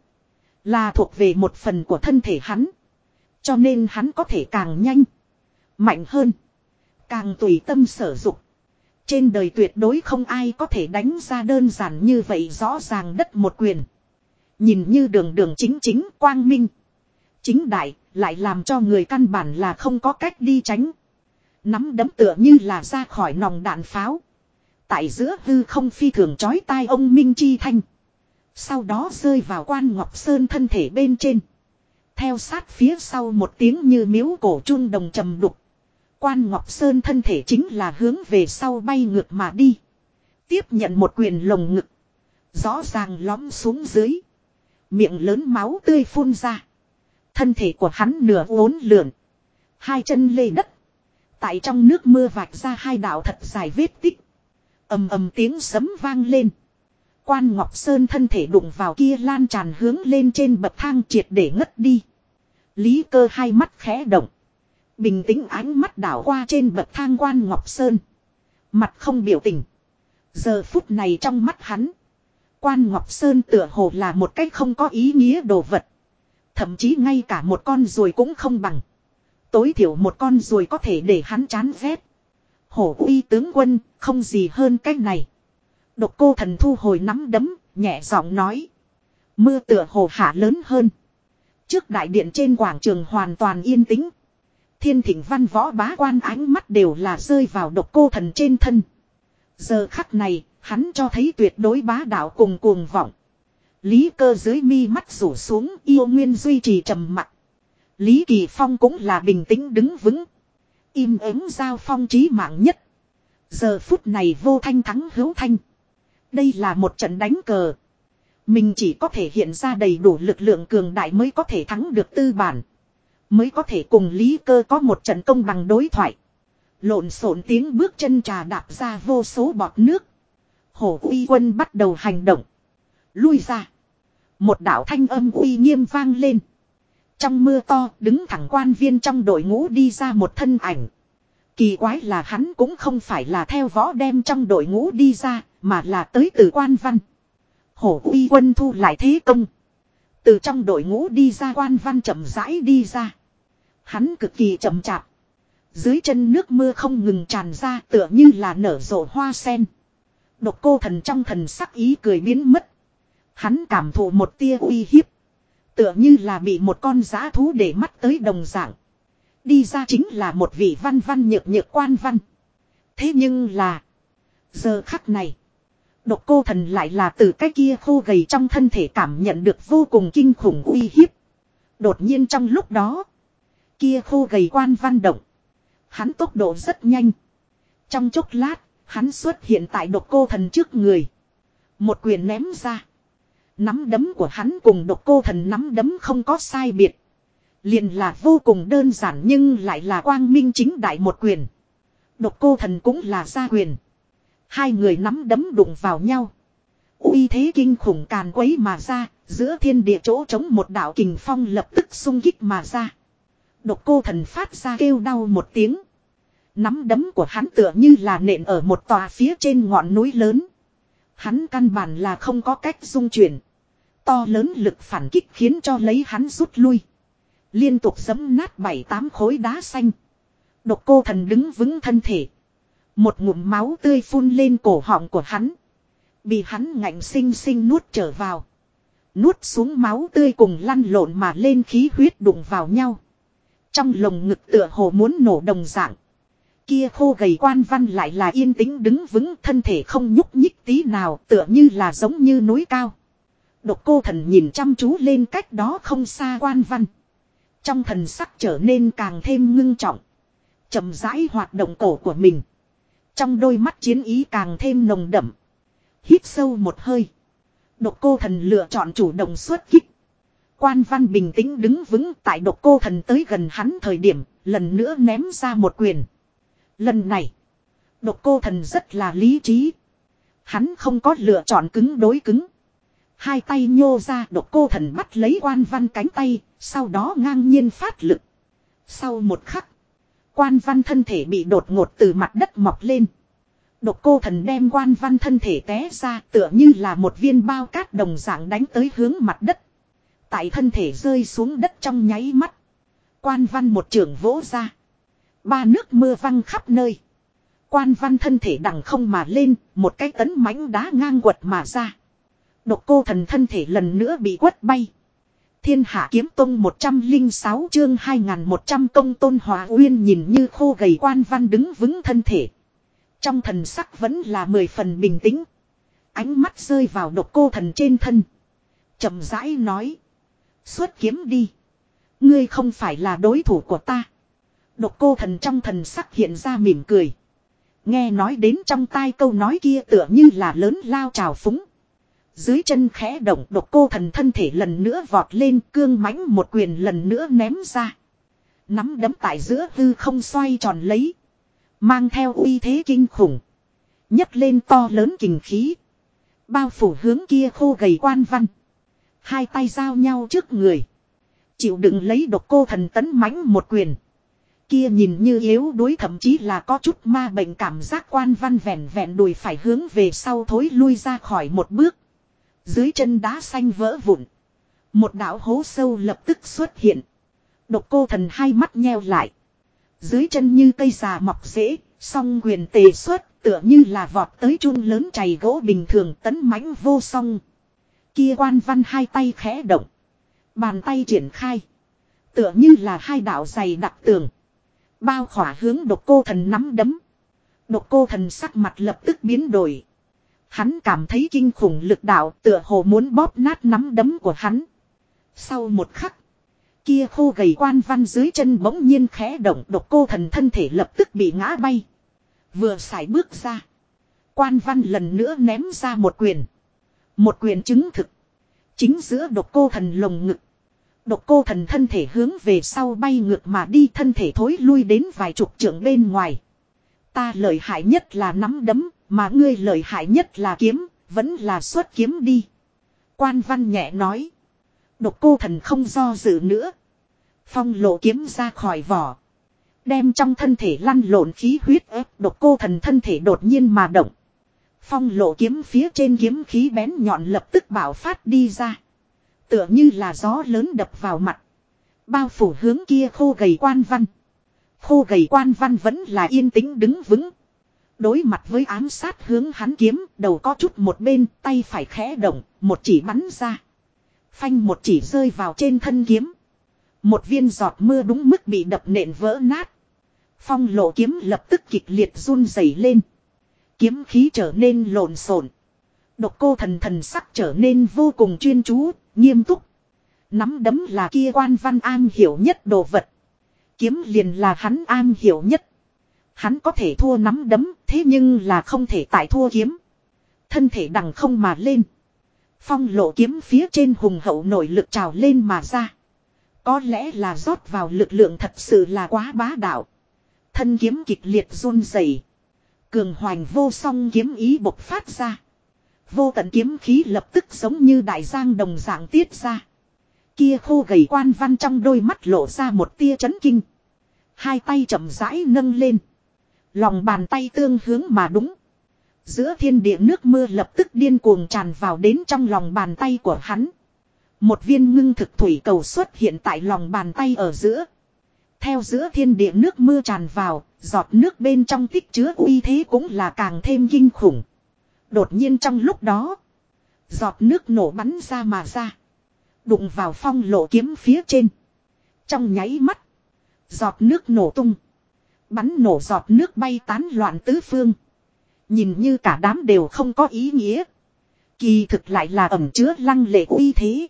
Là thuộc về một phần của thân thể hắn. Cho nên hắn có thể càng nhanh. Mạnh hơn. Càng tùy tâm sở dụng. Trên đời tuyệt đối không ai có thể đánh ra đơn giản như vậy rõ ràng đất một quyền. Nhìn như đường đường chính chính quang minh. Chính đại lại làm cho người căn bản là không có cách đi tránh. Nắm đấm tựa như là ra khỏi nòng đạn pháo. Tại giữa hư không phi thường chói tai ông Minh Chi Thanh. Sau đó rơi vào quan Ngọc Sơn thân thể bên trên. Theo sát phía sau một tiếng như miếu cổ chuông đồng trầm đục. Quan Ngọc Sơn thân thể chính là hướng về sau bay ngược mà đi. Tiếp nhận một quyền lồng ngực. Rõ ràng lõm xuống dưới. Miệng lớn máu tươi phun ra. Thân thể của hắn nửa uốn lượn. Hai chân lê đất. Tại trong nước mưa vạch ra hai đạo thật dài vết tích. ầm ầm tiếng sấm vang lên. Quan Ngọc Sơn thân thể đụng vào kia lan tràn hướng lên trên bậc thang triệt để ngất đi. Lý cơ hai mắt khẽ động. Bình tĩnh ánh mắt đảo qua trên bậc thang quan Ngọc Sơn. Mặt không biểu tình. Giờ phút này trong mắt hắn. Quan Ngọc Sơn tựa hồ là một cách không có ý nghĩa đồ vật. Thậm chí ngay cả một con ruồi cũng không bằng. Tối thiểu một con ruồi có thể để hắn chán ghét. Hổ uy tướng quân, không gì hơn cách này. Độc cô thần thu hồi nắm đấm, nhẹ giọng nói. Mưa tựa hồ hạ lớn hơn. Trước đại điện trên quảng trường hoàn toàn yên tĩnh. Thiên thỉnh văn võ bá quan ánh mắt đều là rơi vào độc cô thần trên thân. Giờ khắc này, hắn cho thấy tuyệt đối bá đạo cùng cuồng vọng. Lý cơ dưới mi mắt rủ xuống yêu nguyên duy trì trầm mặc. Lý Kỳ Phong cũng là bình tĩnh đứng vững. Im ắng giao phong trí mạng nhất. Giờ phút này vô thanh thắng hữu thanh. Đây là một trận đánh cờ. Mình chỉ có thể hiện ra đầy đủ lực lượng cường đại mới có thể thắng được tư bản. Mới có thể cùng Lý Cơ có một trận công bằng đối thoại. Lộn xộn tiếng bước chân trà đạp ra vô số bọt nước. Hổ uy quân bắt đầu hành động. Lui ra. Một đạo thanh âm uy nghiêm vang lên. Trong mưa to đứng thẳng quan viên trong đội ngũ đi ra một thân ảnh. Kỳ quái là hắn cũng không phải là theo võ đem trong đội ngũ đi ra, mà là tới từ quan văn. Hổ uy quân thu lại thế công. Từ trong đội ngũ đi ra quan văn chậm rãi đi ra. Hắn cực kỳ chậm chạp. Dưới chân nước mưa không ngừng tràn ra tựa như là nở rộ hoa sen. Độc cô thần trong thần sắc ý cười biến mất. Hắn cảm thụ một tia uy hiếp. Tựa như là bị một con giã thú để mắt tới đồng dạng. Đi ra chính là một vị văn văn nhược nhược quan văn. Thế nhưng là. Giờ khắc này. Độc cô thần lại là từ cái kia khô gầy trong thân thể cảm nhận được vô cùng kinh khủng uy hiếp. Đột nhiên trong lúc đó. Kia khô gầy quan văn động. Hắn tốc độ rất nhanh. Trong chốc lát, hắn xuất hiện tại độc cô thần trước người. Một quyền ném ra. Nắm đấm của hắn cùng độc cô thần nắm đấm không có sai biệt. Liền là vô cùng đơn giản nhưng lại là quang minh chính đại một quyền. Độc cô thần cũng là gia quyền. Hai người nắm đấm đụng vào nhau. uy thế kinh khủng càn quấy mà ra, giữa thiên địa chỗ trống một đạo kình phong lập tức sung kích mà ra. Độc cô thần phát ra kêu đau một tiếng. Nắm đấm của hắn tựa như là nện ở một tòa phía trên ngọn núi lớn. Hắn căn bản là không có cách dung chuyển. To lớn lực phản kích khiến cho lấy hắn rút lui. Liên tục giấm nát bảy tám khối đá xanh. Độc cô thần đứng vững thân thể. Một ngụm máu tươi phun lên cổ họng của hắn. Bị hắn ngạnh sinh sinh nuốt trở vào. Nuốt xuống máu tươi cùng lăn lộn mà lên khí huyết đụng vào nhau. Trong lồng ngực tựa hồ muốn nổ đồng dạng. Kia khô gầy quan văn lại là yên tĩnh đứng vững, thân thể không nhúc nhích tí nào, tựa như là giống như núi cao. Độc cô thần nhìn chăm chú lên cách đó không xa quan văn. Trong thần sắc trở nên càng thêm ngưng trọng. chậm rãi hoạt động cổ của mình. Trong đôi mắt chiến ý càng thêm nồng đậm. Hít sâu một hơi. Độc cô thần lựa chọn chủ động xuất kích. Quan văn bình tĩnh đứng vững tại độc cô thần tới gần hắn thời điểm, lần nữa ném ra một quyền. Lần này, độc cô thần rất là lý trí. Hắn không có lựa chọn cứng đối cứng. Hai tay nhô ra độc cô thần bắt lấy quan văn cánh tay, sau đó ngang nhiên phát lực. Sau một khắc, quan văn thân thể bị đột ngột từ mặt đất mọc lên. Độc cô thần đem quan văn thân thể té ra tựa như là một viên bao cát đồng dạng đánh tới hướng mặt đất. Tại thân thể rơi xuống đất trong nháy mắt. Quan văn một trường vỗ ra. Ba nước mưa văng khắp nơi. Quan văn thân thể đằng không mà lên, một cái tấn mãnh đá ngang quật mà ra. Độc cô thần thân thể lần nữa bị quất bay. Thiên hạ kiếm tông 106 chương 2100 công tôn hòa uyên nhìn như khô gầy quan văn đứng vững thân thể. Trong thần sắc vẫn là mười phần bình tĩnh. Ánh mắt rơi vào độc cô thần trên thân. chậm rãi nói. Xuất kiếm đi. Ngươi không phải là đối thủ của ta. Độc cô thần trong thần sắc hiện ra mỉm cười. Nghe nói đến trong tai câu nói kia tựa như là lớn lao trào phúng. Dưới chân khẽ động, độc cô thần thân thể lần nữa vọt lên, cương mãnh một quyền lần nữa ném ra. Nắm đấm tại giữa hư không xoay tròn lấy. Mang theo uy thế kinh khủng. nhấc lên to lớn kình khí. Bao phủ hướng kia khô gầy quan văn. Hai tay giao nhau trước người. Chịu đựng lấy độc cô thần tấn mãnh một quyền. Kia nhìn như yếu đuối, thậm chí là có chút ma bệnh cảm giác quan văn vẹn vẹn đùi phải hướng về sau thối lui ra khỏi một bước. Dưới chân đá xanh vỡ vụn. Một đạo hố sâu lập tức xuất hiện. Độc cô thần hai mắt nheo lại. Dưới chân như cây già mọc rễ, song quyền tề xuất, tựa như là vọt tới chun lớn chày gỗ bình thường tấn mãnh vô song. Kia quan văn hai tay khẽ động. Bàn tay triển khai. Tựa như là hai đạo dày đặc tường. Bao khỏa hướng độc cô thần nắm đấm. Độc cô thần sắc mặt lập tức biến đổi. Hắn cảm thấy kinh khủng lực đạo tựa hồ muốn bóp nát nắm đấm của hắn. Sau một khắc. Kia khô gầy quan văn dưới chân bỗng nhiên khẽ động độc cô thần thân thể lập tức bị ngã bay. Vừa xài bước ra. Quan văn lần nữa ném ra một quyền. Một quyền chứng thực. Chính giữa độc cô thần lồng ngực. Độc cô thần thân thể hướng về sau bay ngược mà đi thân thể thối lui đến vài chục trượng bên ngoài. Ta lợi hại nhất là nắm đấm, mà ngươi lợi hại nhất là kiếm, vẫn là xuất kiếm đi. Quan văn nhẹ nói. Độc cô thần không do dự nữa. Phong lộ kiếm ra khỏi vỏ. Đem trong thân thể lăn lộn khí huyết ép độc cô thần thân thể đột nhiên mà động. Phong lộ kiếm phía trên kiếm khí bén nhọn lập tức bảo phát đi ra. Tựa như là gió lớn đập vào mặt. Bao phủ hướng kia khô gầy quan văn. Khô gầy quan văn vẫn là yên tĩnh đứng vững. Đối mặt với ám sát hướng hắn kiếm, đầu có chút một bên, tay phải khẽ động, một chỉ bắn ra. Phanh một chỉ rơi vào trên thân kiếm. Một viên giọt mưa đúng mức bị đập nện vỡ nát. Phong lộ kiếm lập tức kịch liệt run rẩy lên. Kiếm khí trở nên lộn xộn. Độc cô thần thần sắc trở nên vô cùng chuyên chú, nghiêm túc. Nắm đấm là kia quan văn an hiểu nhất đồ vật. Kiếm liền là hắn an hiểu nhất. Hắn có thể thua nắm đấm, thế nhưng là không thể tại thua kiếm. Thân thể đằng không mà lên. Phong lộ kiếm phía trên hùng hậu nổi lực trào lên mà ra. Có lẽ là rót vào lực lượng thật sự là quá bá đạo. Thân kiếm kịch liệt run rẩy, Cường hoành vô song kiếm ý bộc phát ra. Vô tận kiếm khí lập tức giống như đại giang đồng dạng tiết ra. Kia khô gầy quan văn trong đôi mắt lộ ra một tia chấn kinh. Hai tay chậm rãi nâng lên. Lòng bàn tay tương hướng mà đúng. Giữa thiên địa nước mưa lập tức điên cuồng tràn vào đến trong lòng bàn tay của hắn. Một viên ngưng thực thủy cầu xuất hiện tại lòng bàn tay ở giữa. Theo giữa thiên địa nước mưa tràn vào, giọt nước bên trong tích chứa uy thế cũng là càng thêm kinh khủng. Đột nhiên trong lúc đó, giọt nước nổ bắn ra mà ra. Đụng vào phong lộ kiếm phía trên. Trong nháy mắt, giọt nước nổ tung. Bắn nổ giọt nước bay tán loạn tứ phương. Nhìn như cả đám đều không có ý nghĩa. Kỳ thực lại là ẩm chứa lăng lệ uy thế.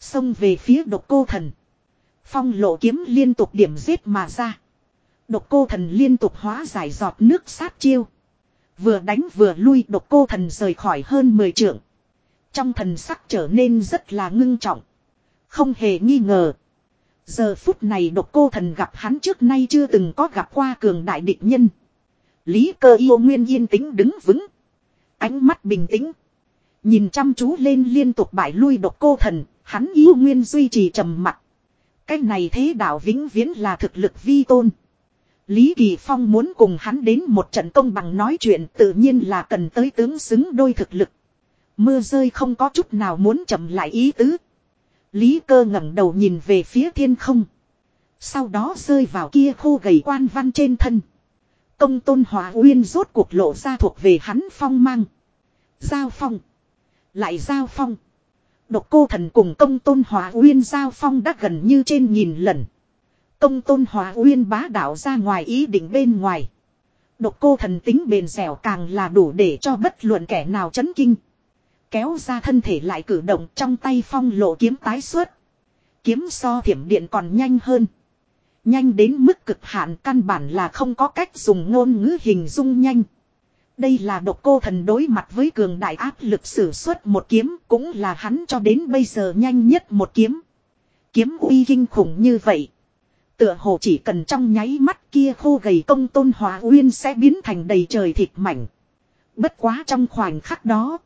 Xông về phía độc cô thần. Phong lộ kiếm liên tục điểm giết mà ra. Độc cô thần liên tục hóa giải giọt nước sát chiêu. Vừa đánh vừa lui, độc cô thần rời khỏi hơn 10 trượng. Trong thần sắc trở nên rất là ngưng trọng. Không hề nghi ngờ. Giờ phút này độc cô thần gặp hắn trước nay chưa từng có gặp qua cường đại địch nhân. Lý cơ yêu nguyên yên tĩnh đứng vững. Ánh mắt bình tĩnh. Nhìn chăm chú lên liên tục bại lui độc cô thần, hắn yêu nguyên duy trì trầm mặc. Cái này thế đạo vĩnh viễn là thực lực vi tôn. Lý Kỳ Phong muốn cùng hắn đến một trận công bằng nói chuyện tự nhiên là cần tới tướng xứng đôi thực lực. Mưa rơi không có chút nào muốn chậm lại ý tứ. Lý cơ ngẩng đầu nhìn về phía thiên không. Sau đó rơi vào kia khô gầy quan văn trên thân. Công tôn hòa uyên rốt cuộc lộ ra thuộc về hắn phong mang. Giao phong. Lại giao phong. Độc cô thần cùng công tôn hòa uyên giao phong đã gần như trên nghìn lần. Công tôn hòa uyên bá đạo ra ngoài ý định bên ngoài. Độc cô thần tính bền dẻo càng là đủ để cho bất luận kẻ nào chấn kinh. Kéo ra thân thể lại cử động trong tay phong lộ kiếm tái xuất. Kiếm so thiểm điện còn nhanh hơn. Nhanh đến mức cực hạn căn bản là không có cách dùng ngôn ngữ hình dung nhanh. Đây là độc cô thần đối mặt với cường đại áp lực sử xuất một kiếm cũng là hắn cho đến bây giờ nhanh nhất một kiếm. Kiếm uy kinh khủng như vậy. Tựa hồ chỉ cần trong nháy mắt kia khô gầy công tôn hóa uyên sẽ biến thành đầy trời thịt mảnh. Bất quá trong khoảnh khắc đó.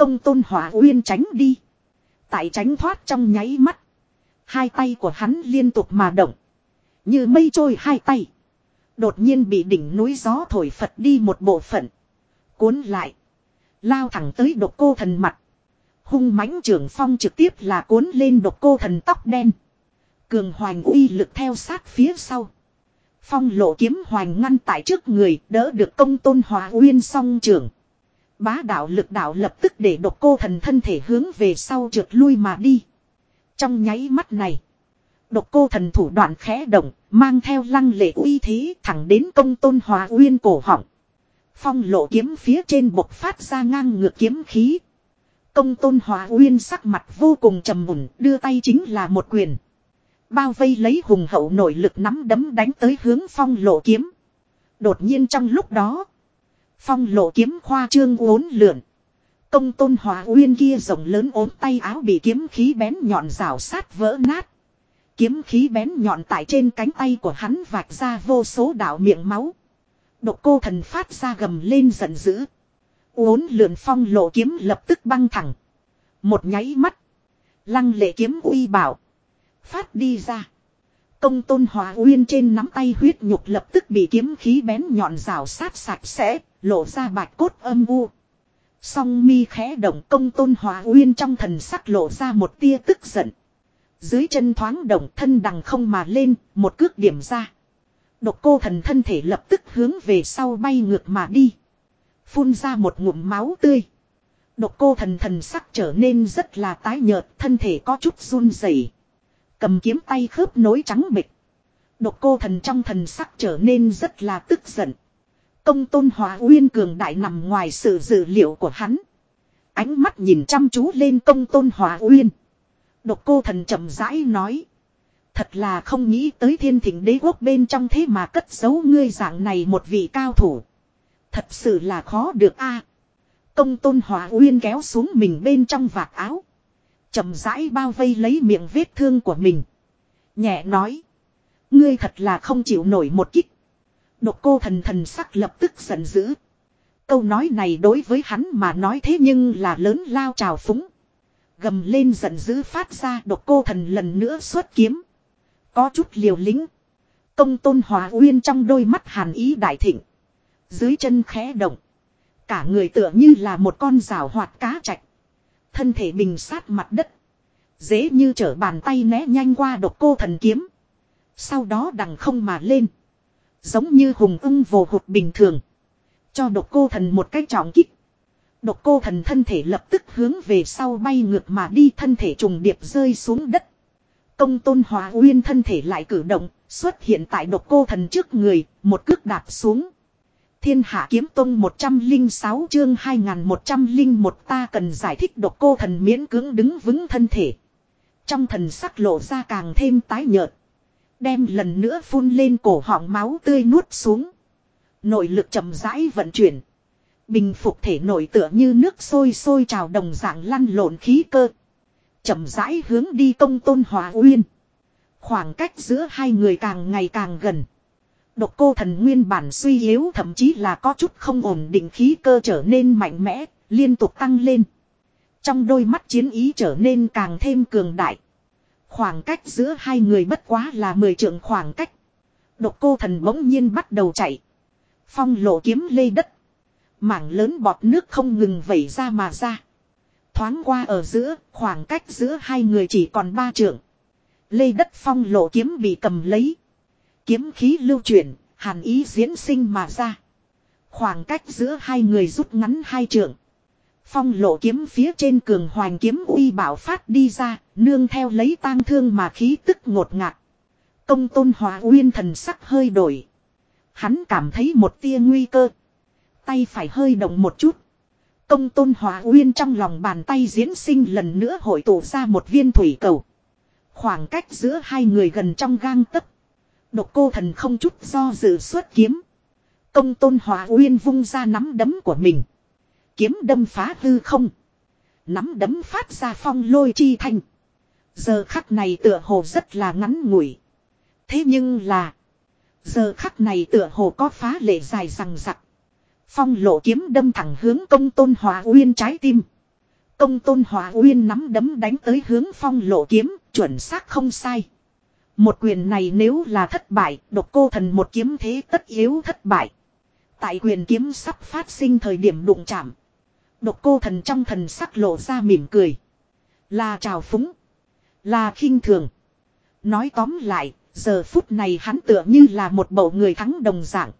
Công tôn hỏa uyên tránh đi. Tại tránh thoát trong nháy mắt. Hai tay của hắn liên tục mà động. Như mây trôi hai tay. Đột nhiên bị đỉnh núi gió thổi phật đi một bộ phận. Cuốn lại. Lao thẳng tới độc cô thần mặt. Hung mãnh trưởng phong trực tiếp là cuốn lên độc cô thần tóc đen. Cường hoành uy lực theo sát phía sau. Phong lộ kiếm hoành ngăn tại trước người, đỡ được công tôn hòa uyên song trưởng. Bá đạo lực đạo lập tức để độc cô thần thân thể hướng về sau trượt lui mà đi. Trong nháy mắt này. Độc cô thần thủ đoạn khẽ động, mang theo lăng lệ uy thế thẳng đến công tôn hòa uyên cổ họng. Phong lộ kiếm phía trên bộc phát ra ngang ngược kiếm khí. Công tôn hòa uyên sắc mặt vô cùng trầm mùn, đưa tay chính là một quyền. Bao vây lấy hùng hậu nội lực nắm đấm đánh tới hướng phong lộ kiếm. Đột nhiên trong lúc đó, phong lộ kiếm khoa trương uốn lượn. Công tôn hòa uyên kia rộng lớn ốm tay áo bị kiếm khí bén nhọn rào sát vỡ nát. Kiếm khí bén nhọn tại trên cánh tay của hắn vạch ra vô số đạo miệng máu. Độc cô thần phát ra gầm lên giận dữ. Uốn lượn phong lộ kiếm lập tức băng thẳng. Một nháy mắt. Lăng lệ kiếm uy bảo. Phát đi ra. Công tôn hòa uyên trên nắm tay huyết nhục lập tức bị kiếm khí bén nhọn rào sát sạch sẽ, lộ ra bạch cốt âm u. Song mi khẽ động công tôn hòa uyên trong thần sắc lộ ra một tia tức giận. Dưới chân thoáng động thân đằng không mà lên, một cước điểm ra. Độc cô thần thân thể lập tức hướng về sau bay ngược mà đi. Phun ra một ngụm máu tươi. Độc cô thần thần sắc trở nên rất là tái nhợt, thân thể có chút run rẩy. Cầm kiếm tay khớp nối trắng bịch. Độc cô thần trong thần sắc trở nên rất là tức giận. Công tôn hòa uyên cường đại nằm ngoài sự dự liệu của hắn. Ánh mắt nhìn chăm chú lên công tôn hòa uyên. Độc cô thần chậm rãi nói. Thật là không nghĩ tới thiên thỉnh đế quốc bên trong thế mà cất giấu ngươi dạng này một vị cao thủ. Thật sự là khó được a. công tôn hòa uyên kéo xuống mình bên trong vạt áo chậm rãi bao vây lấy miệng vết thương của mình. Nhẹ nói. Ngươi thật là không chịu nổi một kích. Độc cô thần thần sắc lập tức giận dữ. Câu nói này đối với hắn mà nói thế nhưng là lớn lao trào phúng. Gầm lên giận dữ phát ra, độc cô thần lần nữa xuất kiếm. Có chút liều lĩnh Công tôn hòa uyên trong đôi mắt hàn ý đại thịnh. Dưới chân khẽ động. Cả người tựa như là một con rào hoạt cá chạch. Thân thể bình sát mặt đất. Dễ như trở bàn tay né nhanh qua độc cô thần kiếm. Sau đó đằng không mà lên. Giống như hùng ưng vồ hụt bình thường. Cho độc cô thần một cái trọng kích. Độc cô thần thân thể lập tức hướng về sau bay ngược mà đi thân thể trùng điệp rơi xuống đất. Công tôn hòa uyên thân thể lại cử động, xuất hiện tại độc cô thần trước người, một cước đạp xuống. Thiên hạ kiếm tông 106 chương 2101 ta cần giải thích độc cô thần miễn cưỡng đứng vững thân thể. Trong thần sắc lộ ra càng thêm tái nhợt. Đem lần nữa phun lên cổ họng máu tươi nuốt xuống. Nội lực chậm rãi vận chuyển. Bình phục thể nổi tựa như nước sôi sôi trào đồng dạng lăn lộn khí cơ. chậm rãi hướng đi công tôn hòa uyên. Khoảng cách giữa hai người càng ngày càng gần. Độc cô thần nguyên bản suy yếu thậm chí là có chút không ổn định khí cơ trở nên mạnh mẽ, liên tục tăng lên. Trong đôi mắt chiến ý trở nên càng thêm cường đại. Khoảng cách giữa hai người bất quá là mười trượng khoảng cách. Độc cô thần bỗng nhiên bắt đầu chạy. Phong lộ kiếm lê đất. Mảng lớn bọt nước không ngừng vẩy ra mà ra. Thoáng qua ở giữa, khoảng cách giữa hai người chỉ còn ba trượng. Lê đất phong lộ kiếm bị cầm lấy. Kiếm khí lưu chuyển, hàn ý diễn sinh mà ra. Khoảng cách giữa hai người rút ngắn hai trượng. Phong lộ kiếm phía trên cường hoàng kiếm uy bảo phát đi ra, nương theo lấy tang thương mà khí tức ngột ngạt. Công tôn hòa uyên thần sắc hơi đổi. Hắn cảm thấy một tia nguy cơ. Tay phải hơi động một chút. Công tôn hòa uyên trong lòng bàn tay diễn sinh lần nữa hội tụ ra một viên thủy cầu. Khoảng cách giữa hai người gần trong gang tấc. Độc cô thần không chút do dự xuất kiếm. Công tôn hòa uyên vung ra nắm đấm của mình. Kiếm đâm phá hư không. Nắm đấm phát ra phong lôi chi thanh. Giờ khắc này tựa hồ rất là ngắn ngủi. Thế nhưng là. Giờ khắc này tựa hồ có phá lệ dài rằng rặc. Phong lộ kiếm đâm thẳng hướng công tôn hòa uyên trái tim. Công tôn hòa uyên nắm đấm đánh tới hướng phong lộ kiếm, chuẩn xác không sai. Một quyền này nếu là thất bại, độc cô thần một kiếm thế tất yếu thất bại. Tại quyền kiếm sắp phát sinh thời điểm đụng chạm. Độc cô thần trong thần sắc lộ ra mỉm cười. Là trào phúng. Là khinh thường. Nói tóm lại, giờ phút này hắn tựa như là một bầu người thắng đồng dạng.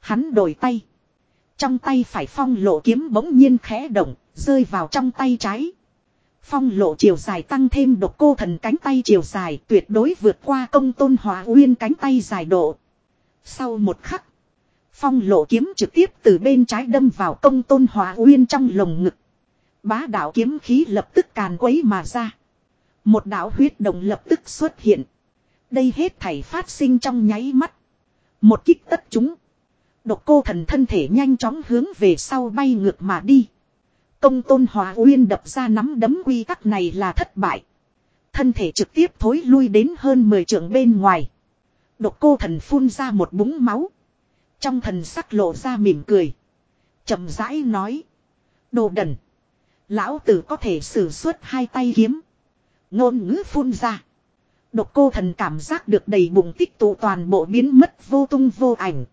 Hắn đổi tay. Trong tay phải phong lộ kiếm bỗng nhiên khẽ động, rơi vào trong tay trái. Phong lộ chiều dài tăng thêm độc cô thần cánh tay chiều dài tuyệt đối vượt qua công tôn hóa uyên cánh tay dài độ. Sau một khắc, phong lộ kiếm trực tiếp từ bên trái đâm vào công tôn hóa uyên trong lồng ngực. Bá đạo kiếm khí lập tức càn quấy mà ra. Một đạo huyết động lập tức xuất hiện. Đây hết thảy phát sinh trong nháy mắt. Một kích tất chúng. Độc cô thần thân thể nhanh chóng hướng về sau bay ngược mà đi. Công tôn hòa uyên đập ra nắm đấm quy tắc này là thất bại. Thân thể trực tiếp thối lui đến hơn 10 trượng bên ngoài. Độc cô thần phun ra một búng máu. Trong thần sắc lộ ra mỉm cười. chậm rãi nói. Đồ đần. Lão tử có thể sử xuất hai tay kiếm. Ngôn ngữ phun ra. Độc cô thần cảm giác được đầy bụng tích tụ toàn bộ biến mất vô tung vô ảnh.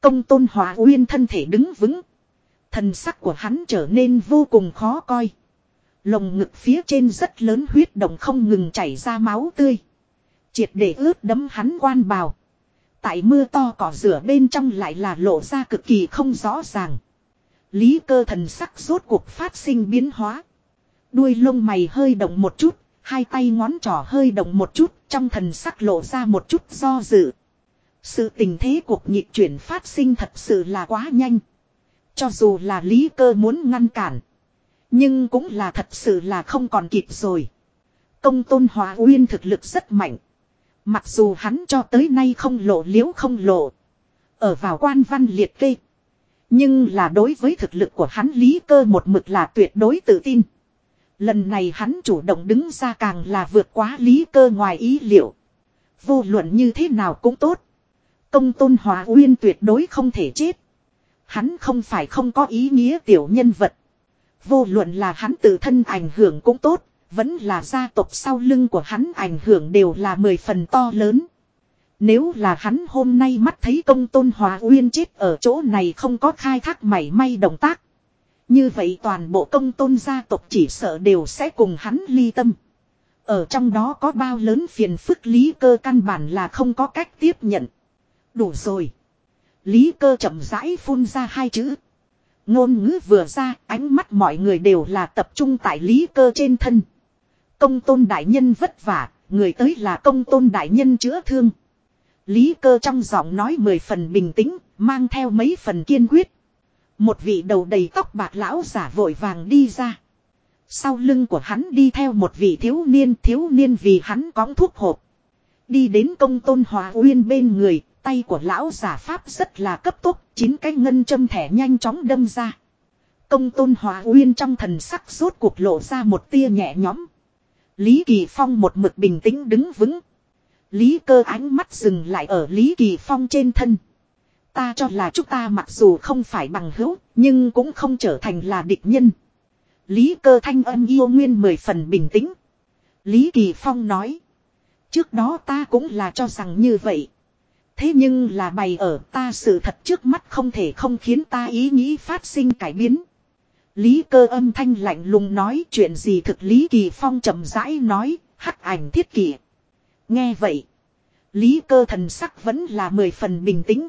Công tôn hòa uyên thân thể đứng vững. Thần sắc của hắn trở nên vô cùng khó coi. Lồng ngực phía trên rất lớn huyết động không ngừng chảy ra máu tươi. Triệt để ướt đấm hắn quan bào. Tại mưa to cỏ rửa bên trong lại là lộ ra cực kỳ không rõ ràng. Lý cơ thần sắc rốt cuộc phát sinh biến hóa. Đuôi lông mày hơi động một chút, hai tay ngón trỏ hơi động một chút, trong thần sắc lộ ra một chút do dự. Sự tình thế cuộc nhịp chuyển phát sinh thật sự là quá nhanh. Cho dù là lý cơ muốn ngăn cản. Nhưng cũng là thật sự là không còn kịp rồi. Công tôn hòa uyên thực lực rất mạnh. Mặc dù hắn cho tới nay không lộ liễu không lộ. Ở vào quan văn liệt kê. Nhưng là đối với thực lực của hắn lý cơ một mực là tuyệt đối tự tin. Lần này hắn chủ động đứng ra càng là vượt quá lý cơ ngoài ý liệu. Vô luận như thế nào cũng tốt. Công tôn hòa uyên tuyệt đối không thể chết. Hắn không phải không có ý nghĩa tiểu nhân vật. Vô luận là hắn tự thân ảnh hưởng cũng tốt, vẫn là gia tộc sau lưng của hắn ảnh hưởng đều là mười phần to lớn. Nếu là hắn hôm nay mắt thấy công tôn hòa uyên chết ở chỗ này không có khai thác mảy may động tác. Như vậy toàn bộ công tôn gia tộc chỉ sợ đều sẽ cùng hắn ly tâm. Ở trong đó có bao lớn phiền phức lý cơ căn bản là không có cách tiếp nhận. Đủ rồi. Lý cơ chậm rãi phun ra hai chữ. Ngôn ngữ vừa ra, ánh mắt mọi người đều là tập trung tại lý cơ trên thân. Công tôn đại nhân vất vả, người tới là công tôn đại nhân chữa thương. Lý cơ trong giọng nói mười phần bình tĩnh, mang theo mấy phần kiên quyết. Một vị đầu đầy tóc bạc lão giả vội vàng đi ra. Sau lưng của hắn đi theo một vị thiếu niên thiếu niên vì hắn có thuốc hộp. Đi đến công tôn hòa uyên bên người, Tay của lão giả pháp rất là cấp tốc, chín cái ngân châm thẻ nhanh chóng đâm ra. Công tôn hòa uyên trong thần sắc rốt cuộc lộ ra một tia nhẹ nhõm. Lý Kỳ Phong một mực bình tĩnh đứng vững. Lý cơ ánh mắt dừng lại ở Lý Kỳ Phong trên thân. Ta cho là chúng ta mặc dù không phải bằng hữu, nhưng cũng không trở thành là địch nhân. Lý cơ thanh âm yêu nguyên mười phần bình tĩnh. Lý Kỳ Phong nói. Trước đó ta cũng là cho rằng như vậy. Thế nhưng là bày ở ta sự thật trước mắt không thể không khiến ta ý nghĩ phát sinh cải biến. Lý cơ âm thanh lạnh lùng nói chuyện gì thực Lý Kỳ Phong chậm rãi nói, hắc ảnh thiết kỷ. Nghe vậy. Lý cơ thần sắc vẫn là mười phần bình tĩnh.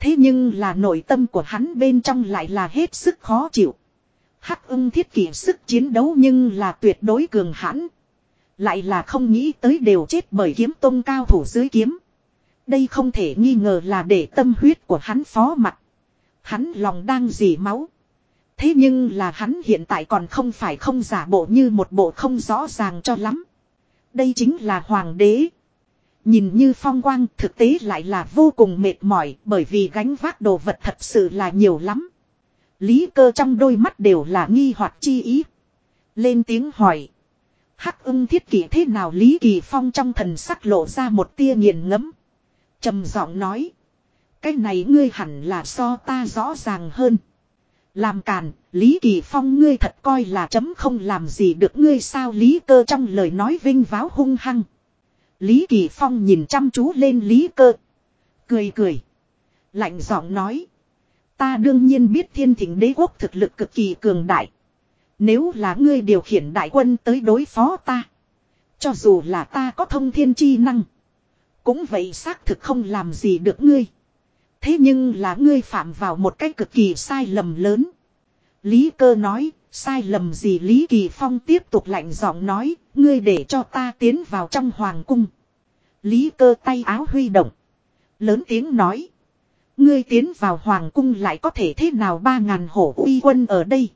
Thế nhưng là nội tâm của hắn bên trong lại là hết sức khó chịu. Hắc ưng thiết kỷ sức chiến đấu nhưng là tuyệt đối cường hãn. Lại là không nghĩ tới đều chết bởi kiếm tông cao thủ dưới kiếm. Đây không thể nghi ngờ là để tâm huyết của hắn phó mặt. Hắn lòng đang dì máu. Thế nhưng là hắn hiện tại còn không phải không giả bộ như một bộ không rõ ràng cho lắm. Đây chính là hoàng đế. Nhìn như phong quang, thực tế lại là vô cùng mệt mỏi, bởi vì gánh vác đồ vật thật sự là nhiều lắm. Lý cơ trong đôi mắt đều là nghi hoặc chi ý. Lên tiếng hỏi. Hắc ưng thiết kỷ thế nào Lý Kỳ Phong trong thần sắc lộ ra một tia nghiền ngẫm trầm giọng nói. Cái này ngươi hẳn là so ta rõ ràng hơn. Làm càn, Lý Kỳ Phong ngươi thật coi là chấm không làm gì được ngươi sao Lý cơ trong lời nói vinh váo hung hăng. Lý Kỳ Phong nhìn chăm chú lên Lý cơ. Cười cười. Lạnh giọng nói. Ta đương nhiên biết thiên thỉnh đế quốc thực lực cực kỳ cường đại. Nếu là ngươi điều khiển đại quân tới đối phó ta. Cho dù là ta có thông thiên chi năng. Cũng vậy xác thực không làm gì được ngươi. Thế nhưng là ngươi phạm vào một cách cực kỳ sai lầm lớn. Lý cơ nói, sai lầm gì Lý Kỳ Phong tiếp tục lạnh giọng nói, ngươi để cho ta tiến vào trong hoàng cung. Lý cơ tay áo huy động. Lớn tiếng nói. Ngươi tiến vào hoàng cung lại có thể thế nào ba ngàn hổ uy quân ở đây.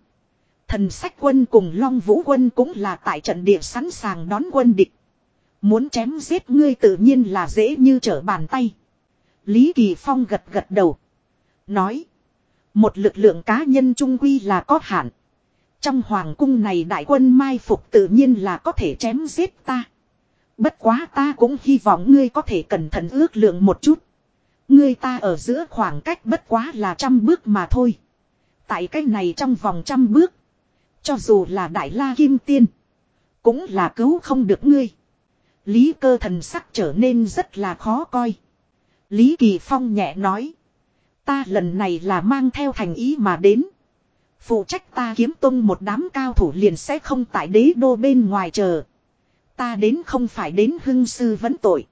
Thần sách quân cùng long vũ quân cũng là tại trận địa sẵn sàng đón quân địch. Muốn chém giết ngươi tự nhiên là dễ như trở bàn tay. Lý Kỳ Phong gật gật đầu. Nói. Một lực lượng cá nhân trung quy là có hạn. Trong hoàng cung này đại quân mai phục tự nhiên là có thể chém giết ta. Bất quá ta cũng hy vọng ngươi có thể cẩn thận ước lượng một chút. Ngươi ta ở giữa khoảng cách bất quá là trăm bước mà thôi. Tại cái này trong vòng trăm bước. Cho dù là đại la kim tiên. Cũng là cứu không được ngươi. Lý cơ thần sắc trở nên rất là khó coi. Lý Kỳ Phong nhẹ nói. Ta lần này là mang theo thành ý mà đến. Phụ trách ta kiếm tung một đám cao thủ liền sẽ không tại đế đô bên ngoài chờ. Ta đến không phải đến hưng sư vấn tội.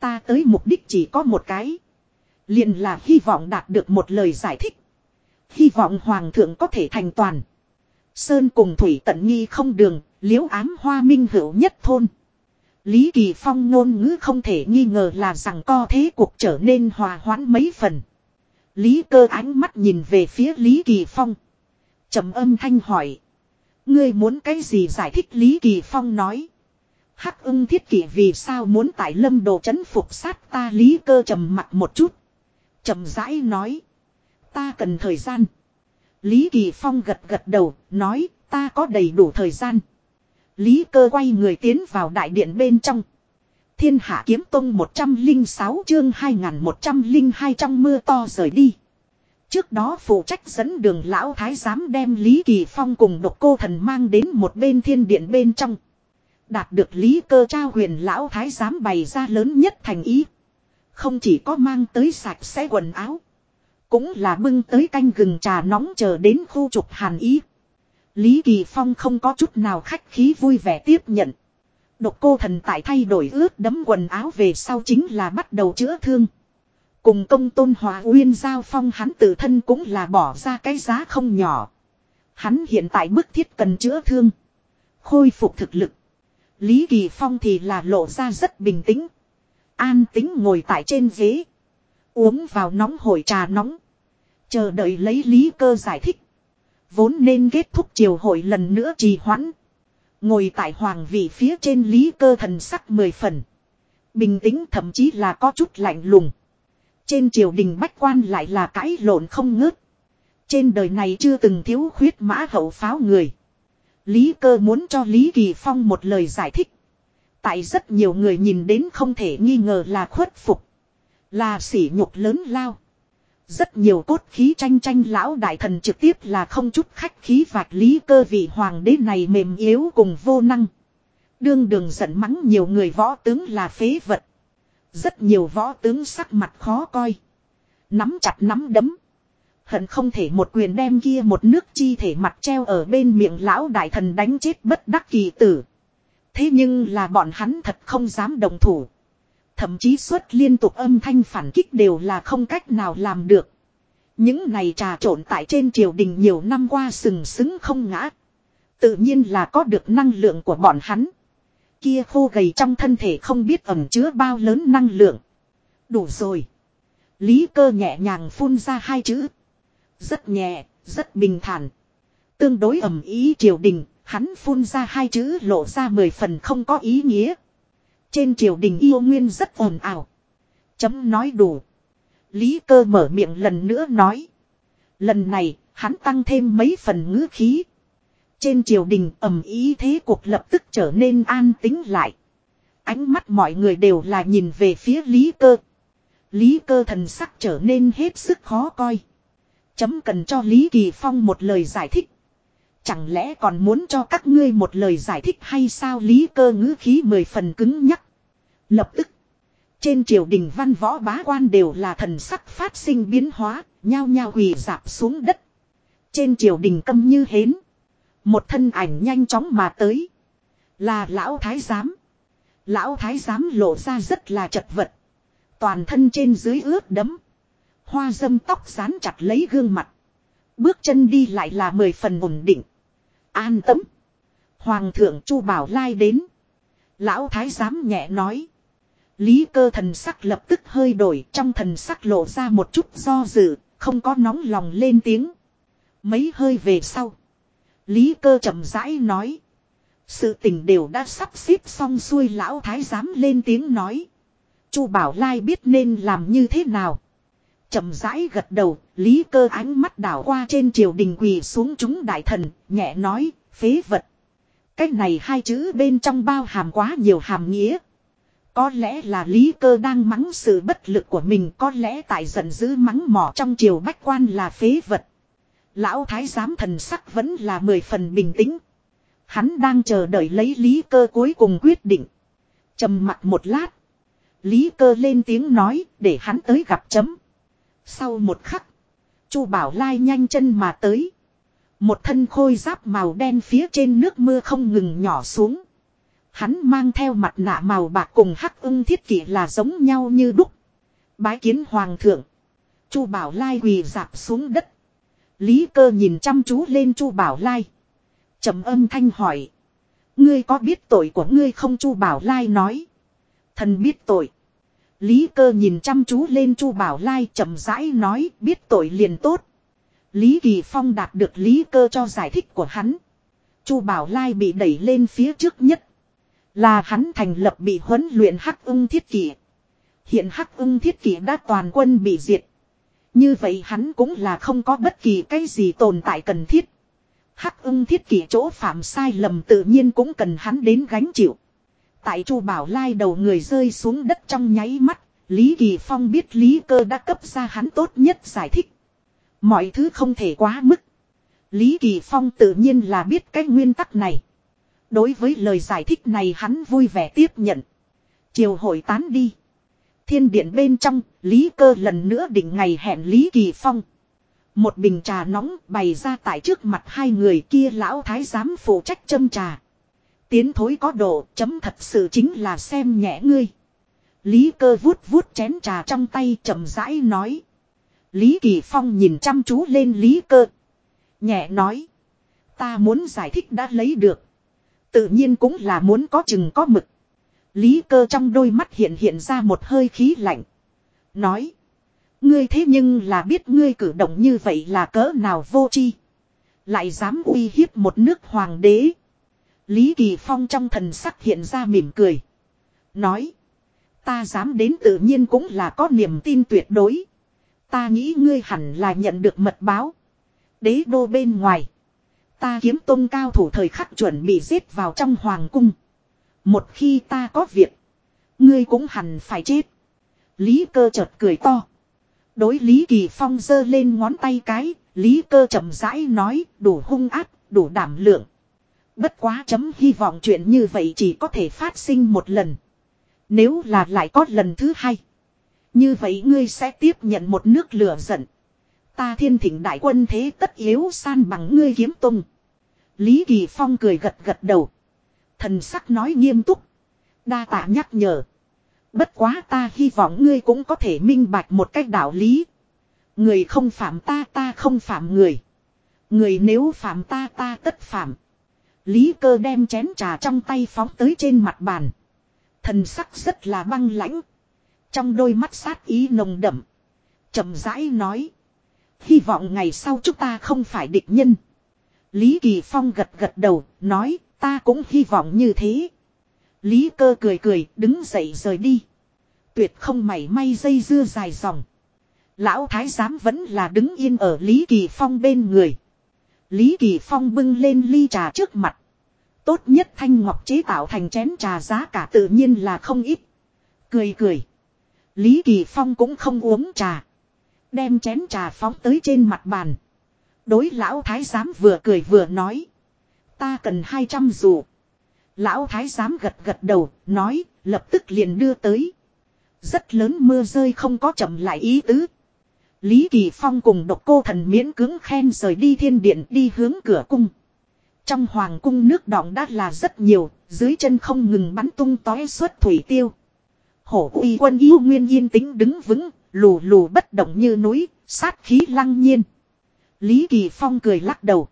Ta tới mục đích chỉ có một cái. Liền là hy vọng đạt được một lời giải thích. Hy vọng hoàng thượng có thể thành toàn. Sơn cùng thủy tận nghi không đường, liễu ám hoa minh hữu nhất thôn. Lý Kỳ Phong ngôn ngữ không thể nghi ngờ là rằng co thế cuộc trở nên hòa hoãn mấy phần. Lý cơ ánh mắt nhìn về phía Lý Kỳ Phong. trầm âm thanh hỏi. Ngươi muốn cái gì giải thích Lý Kỳ Phong nói. Hắc ưng thiết kỷ vì sao muốn tại lâm đồ chấn phục sát ta Lý cơ trầm mặt một chút. trầm rãi nói. Ta cần thời gian. Lý Kỳ Phong gật gật đầu, nói ta có đầy đủ thời gian. Lý cơ quay người tiến vào đại điện bên trong. Thiên hạ kiếm tông 106 chương 2102 trong mưa to rời đi. Trước đó phụ trách dẫn đường lão thái giám đem Lý Kỳ Phong cùng độc cô thần mang đến một bên thiên điện bên trong. Đạt được Lý cơ trao huyền lão thái giám bày ra lớn nhất thành ý. Không chỉ có mang tới sạch sẽ quần áo. Cũng là bưng tới canh gừng trà nóng chờ đến khu trục hàn ý. Lý Kỳ Phong không có chút nào khách khí vui vẻ tiếp nhận. Độc cô thần tại thay đổi ướt đấm quần áo về sau chính là bắt đầu chữa thương. Cùng công tôn hòa uyên giao phong hắn tự thân cũng là bỏ ra cái giá không nhỏ. Hắn hiện tại bức thiết cần chữa thương. Khôi phục thực lực. Lý Kỳ Phong thì là lộ ra rất bình tĩnh. An tính ngồi tại trên ghế. Uống vào nóng hổi trà nóng. Chờ đợi lấy lý cơ giải thích. Vốn nên kết thúc triều hội lần nữa trì hoãn. Ngồi tại hoàng vị phía trên lý cơ thần sắc mười phần. Bình tĩnh thậm chí là có chút lạnh lùng. Trên triều đình bách quan lại là cãi lộn không ngớt. Trên đời này chưa từng thiếu khuyết mã hậu pháo người. Lý cơ muốn cho Lý Kỳ Phong một lời giải thích. Tại rất nhiều người nhìn đến không thể nghi ngờ là khuất phục. Là sỉ nhục lớn lao. Rất nhiều cốt khí tranh tranh lão đại thần trực tiếp là không chút khách khí vạch lý cơ vị hoàng đế này mềm yếu cùng vô năng. Đương đường giận mắng nhiều người võ tướng là phế vật. Rất nhiều võ tướng sắc mặt khó coi. Nắm chặt nắm đấm. Hận không thể một quyền đem kia một nước chi thể mặt treo ở bên miệng lão đại thần đánh chết bất đắc kỳ tử. Thế nhưng là bọn hắn thật không dám đồng thủ. Thậm chí suốt liên tục âm thanh phản kích đều là không cách nào làm được. Những này trà trộn tại trên triều đình nhiều năm qua sừng sững không ngã. Tự nhiên là có được năng lượng của bọn hắn. Kia khô gầy trong thân thể không biết ẩm chứa bao lớn năng lượng. Đủ rồi. Lý cơ nhẹ nhàng phun ra hai chữ. Rất nhẹ, rất bình thản. Tương đối ẩm ý triều đình, hắn phun ra hai chữ lộ ra mười phần không có ý nghĩa. Trên triều đình yêu nguyên rất ồn ào. Chấm nói đủ. Lý cơ mở miệng lần nữa nói. Lần này, hắn tăng thêm mấy phần ngữ khí. Trên triều đình ầm ý thế cuộc lập tức trở nên an tính lại. Ánh mắt mọi người đều là nhìn về phía Lý cơ. Lý cơ thần sắc trở nên hết sức khó coi. Chấm cần cho Lý Kỳ Phong một lời giải thích. Chẳng lẽ còn muốn cho các ngươi một lời giải thích hay sao Lý cơ ngữ khí mười phần cứng nhắc. Lập tức. Trên triều đình văn võ bá quan đều là thần sắc phát sinh biến hóa, nhao nhao quỳ dạp xuống đất. Trên triều đình câm như hến. Một thân ảnh nhanh chóng mà tới. Là lão thái giám. Lão thái giám lộ ra rất là chật vật. Toàn thân trên dưới ướt đấm. Hoa dâm tóc dán chặt lấy gương mặt. Bước chân đi lại là mười phần ổn định. An tâm. Hoàng thượng Chu Bảo Lai đến. Lão thái giám nhẹ nói. Lý cơ thần sắc lập tức hơi đổi trong thần sắc lộ ra một chút do dự, không có nóng lòng lên tiếng. Mấy hơi về sau. Lý cơ chậm rãi nói. Sự tình đều đã sắp xếp xong xuôi lão thái giám lên tiếng nói. Chu Bảo Lai biết nên làm như thế nào. Chậm rãi gật đầu, Lý cơ ánh mắt đảo qua trên triều đình quỳ xuống chúng đại thần, nhẹ nói, phế vật. Cách này hai chữ bên trong bao hàm quá nhiều hàm nghĩa. Có lẽ là lý cơ đang mắng sự bất lực của mình có lẽ tại giận dữ mắng mỏ trong triều bách quan là phế vật. Lão thái giám thần sắc vẫn là mười phần bình tĩnh. Hắn đang chờ đợi lấy lý cơ cuối cùng quyết định. trầm mặt một lát. Lý cơ lên tiếng nói để hắn tới gặp chấm. Sau một khắc. chu Bảo Lai nhanh chân mà tới. Một thân khôi giáp màu đen phía trên nước mưa không ngừng nhỏ xuống. Hắn mang theo mặt nạ màu bạc cùng hắc ưng thiết kỷ là giống nhau như đúc. Bái kiến hoàng thượng. Chu Bảo Lai quỳ dạp xuống đất. Lý cơ nhìn chăm chú lên Chu Bảo Lai. trầm âm thanh hỏi. Ngươi có biết tội của ngươi không Chu Bảo Lai nói. Thần biết tội. Lý cơ nhìn chăm chú lên Chu Bảo Lai chậm rãi nói, biết tội liền tốt. Lý Kỳ Phong đạt được lý cơ cho giải thích của hắn. Chu Bảo Lai bị đẩy lên phía trước nhất. Là hắn thành lập bị huấn luyện hắc ung thiết kỷ. Hiện hắc ung thiết kỷ đã toàn quân bị diệt. Như vậy hắn cũng là không có bất kỳ cái gì tồn tại cần thiết. Hắc ung thiết kỷ chỗ phạm sai lầm tự nhiên cũng cần hắn đến gánh chịu. Tại Chu Bảo Lai đầu người rơi xuống đất trong nháy mắt, Lý Kỳ Phong biết Lý Cơ đã cấp ra hắn tốt nhất giải thích. Mọi thứ không thể quá mức. Lý Kỳ Phong tự nhiên là biết cái nguyên tắc này. Đối với lời giải thích này hắn vui vẻ tiếp nhận. Chiều hội tán đi. Thiên điện bên trong, Lý Cơ lần nữa định ngày hẹn Lý Kỳ Phong. Một bình trà nóng bày ra tại trước mặt hai người kia lão thái giám phụ trách châm trà. Tiến thối có độ, chấm thật sự chính là xem nhẹ ngươi. Lý cơ vuốt vuốt chén trà trong tay, chậm rãi nói. Lý Kỳ Phong nhìn chăm chú lên Lý cơ. Nhẹ nói. Ta muốn giải thích đã lấy được. Tự nhiên cũng là muốn có chừng có mực. Lý cơ trong đôi mắt hiện hiện ra một hơi khí lạnh. Nói. Ngươi thế nhưng là biết ngươi cử động như vậy là cỡ nào vô chi. Lại dám uy hiếp một nước hoàng đế. Lý Kỳ Phong trong thần sắc hiện ra mỉm cười. Nói. Ta dám đến tự nhiên cũng là có niềm tin tuyệt đối. Ta nghĩ ngươi hẳn là nhận được mật báo. Đế đô bên ngoài. Ta kiếm tôn cao thủ thời khắc chuẩn bị giết vào trong hoàng cung. Một khi ta có việc. Ngươi cũng hẳn phải chết. Lý cơ chợt cười to. Đối Lý Kỳ Phong giơ lên ngón tay cái, Lý cơ chậm rãi nói, đủ hung áp, đủ đảm lượng. Bất quá chấm hy vọng chuyện như vậy chỉ có thể phát sinh một lần. Nếu là lại có lần thứ hai. Như vậy ngươi sẽ tiếp nhận một nước lửa giận. Ta thiên thỉnh đại quân thế tất yếu san bằng ngươi kiếm tung. Lý Kỳ Phong cười gật gật đầu. Thần sắc nói nghiêm túc. Đa tạ nhắc nhở. Bất quá ta hy vọng ngươi cũng có thể minh bạch một cách đạo lý. Người không phạm ta ta không phạm người. Người nếu phạm ta ta tất phạm. Lý cơ đem chén trà trong tay phóng tới trên mặt bàn. Thần sắc rất là băng lãnh. Trong đôi mắt sát ý nồng đậm. chậm rãi nói. Hy vọng ngày sau chúng ta không phải địch nhân. Lý Kỳ Phong gật gật đầu, nói, ta cũng hy vọng như thế. Lý cơ cười cười, đứng dậy rời đi. Tuyệt không mảy may dây dưa dài dòng. Lão thái giám vẫn là đứng yên ở Lý Kỳ Phong bên người. Lý Kỳ Phong bưng lên ly trà trước mặt. Tốt nhất thanh ngọc chế tạo thành chén trà giá cả tự nhiên là không ít. Cười cười. Lý Kỳ Phong cũng không uống trà. Đem chén trà phóng tới trên mặt bàn. Đối lão thái giám vừa cười vừa nói. Ta cần 200 dù. Lão thái giám gật gật đầu, nói, lập tức liền đưa tới. Rất lớn mưa rơi không có chậm lại ý tứ. Lý Kỳ Phong cùng độc cô thần miễn cứng khen rời đi thiên điện đi hướng cửa cung. Trong hoàng cung nước đọng đã là rất nhiều, dưới chân không ngừng bắn tung tói suốt thủy tiêu. Hổ uy quân yêu nguyên yên tĩnh đứng vững, lù lù bất động như núi, sát khí lăng nhiên. Lý Kỳ Phong cười lắc đầu.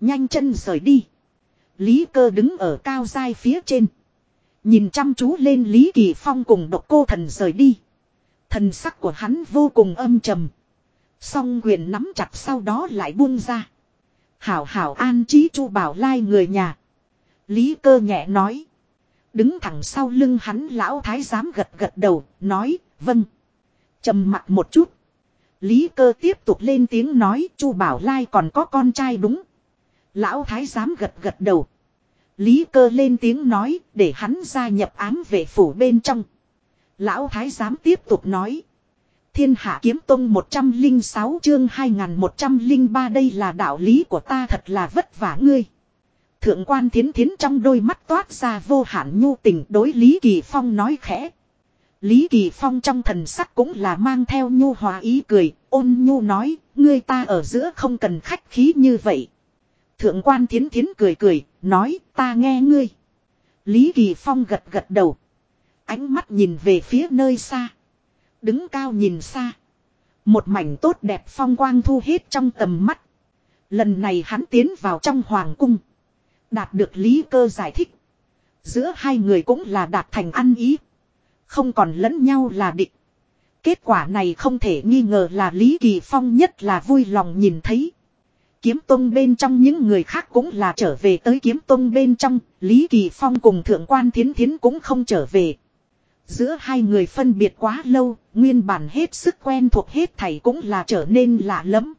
Nhanh chân rời đi. Lý cơ đứng ở cao dai phía trên. Nhìn chăm chú lên Lý Kỳ Phong cùng độc cô thần rời đi. Thần sắc của hắn vô cùng âm trầm. Song quyền nắm chặt sau đó lại buông ra. Hảo hảo an trí chu bảo lai người nhà. Lý cơ nhẹ nói. Đứng thẳng sau lưng hắn lão thái giám gật gật đầu, nói, vâng. trầm mặt một chút. Lý cơ tiếp tục lên tiếng nói, chu bảo lai còn có con trai đúng. Lão thái giám gật gật đầu. Lý cơ lên tiếng nói, để hắn gia nhập ám vệ phủ bên trong. Lão thái giám tiếp tục nói. Thiên hạ kiếm tông 106 chương 2103 đây là đạo lý của ta thật là vất vả ngươi. Thượng quan thiến thiến trong đôi mắt toát ra vô hạn nhu tình đối Lý Kỳ Phong nói khẽ. Lý Kỳ Phong trong thần sắc cũng là mang theo nhu hòa ý cười, ôn nhu nói, ngươi ta ở giữa không cần khách khí như vậy. Thượng quan thiến thiến cười cười, nói, ta nghe ngươi. Lý Kỳ Phong gật gật đầu. Ánh mắt nhìn về phía nơi xa. Đứng cao nhìn xa. Một mảnh tốt đẹp phong quang thu hết trong tầm mắt. Lần này hắn tiến vào trong hoàng cung. Đạt được lý cơ giải thích. Giữa hai người cũng là đạt thành ăn ý. Không còn lẫn nhau là địch. Kết quả này không thể nghi ngờ là Lý Kỳ Phong nhất là vui lòng nhìn thấy. Kiếm Tông bên trong những người khác cũng là trở về tới Kiếm Tông bên trong, Lý Kỳ Phong cùng Thượng quan Thiến Thiến cũng không trở về. Giữa hai người phân biệt quá lâu, nguyên bản hết sức quen thuộc hết thảy cũng là trở nên lạ lẫm.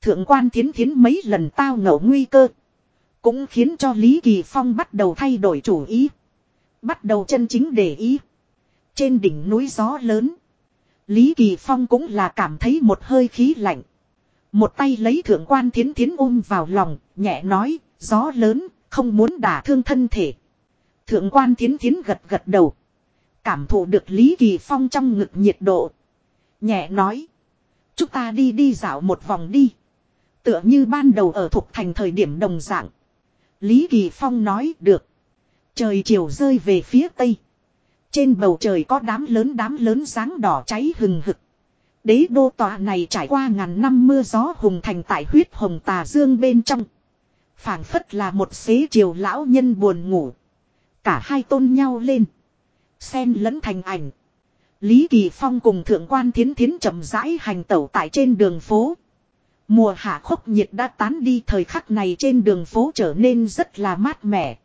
Thượng quan Thiến Thiến mấy lần tao ngẫu nguy cơ. Cũng khiến cho Lý Kỳ Phong bắt đầu thay đổi chủ ý. Bắt đầu chân chính để ý. Trên đỉnh núi gió lớn. Lý Kỳ Phong cũng là cảm thấy một hơi khí lạnh. Một tay lấy thượng quan thiến thiến ôm vào lòng, nhẹ nói, gió lớn, không muốn đả thương thân thể. Thượng quan thiến thiến gật gật đầu. Cảm thụ được Lý Kỳ Phong trong ngực nhiệt độ. Nhẹ nói. Chúng ta đi đi dạo một vòng đi. Tựa như ban đầu ở thuộc Thành thời điểm đồng dạng. Lý Kỳ Phong nói, được. Trời chiều rơi về phía tây. Trên bầu trời có đám lớn đám lớn sáng đỏ cháy hừng hực. Đế đô tòa này trải qua ngàn năm mưa gió hùng thành tại huyết hồng tà dương bên trong. phảng phất là một xế chiều lão nhân buồn ngủ. Cả hai tôn nhau lên. Xen lẫn thành ảnh. Lý Kỳ Phong cùng thượng quan thiến thiến chậm rãi hành tẩu tại trên đường phố. Mùa hạ khốc nhiệt đã tán đi, thời khắc này trên đường phố trở nên rất là mát mẻ.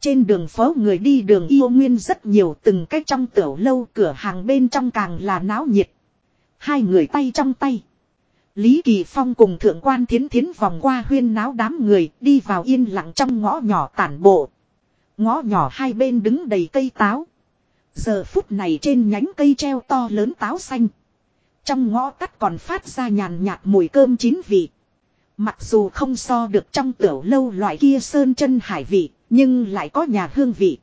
Trên đường phố người đi đường yêu nguyên rất nhiều, từng cách trong tiểu lâu, cửa hàng bên trong càng là náo nhiệt. Hai người tay trong tay. Lý Kỳ Phong cùng thượng quan thiến thiến vòng qua huyên náo đám người, đi vào yên lặng trong ngõ nhỏ tản bộ. Ngõ nhỏ hai bên đứng đầy cây táo. Giờ phút này trên nhánh cây treo to lớn táo xanh. Trong ngõ tắt còn phát ra nhàn nhạt mùi cơm chín vị. Mặc dù không so được trong tiểu lâu loại kia sơn chân hải vị, nhưng lại có nhà hương vị.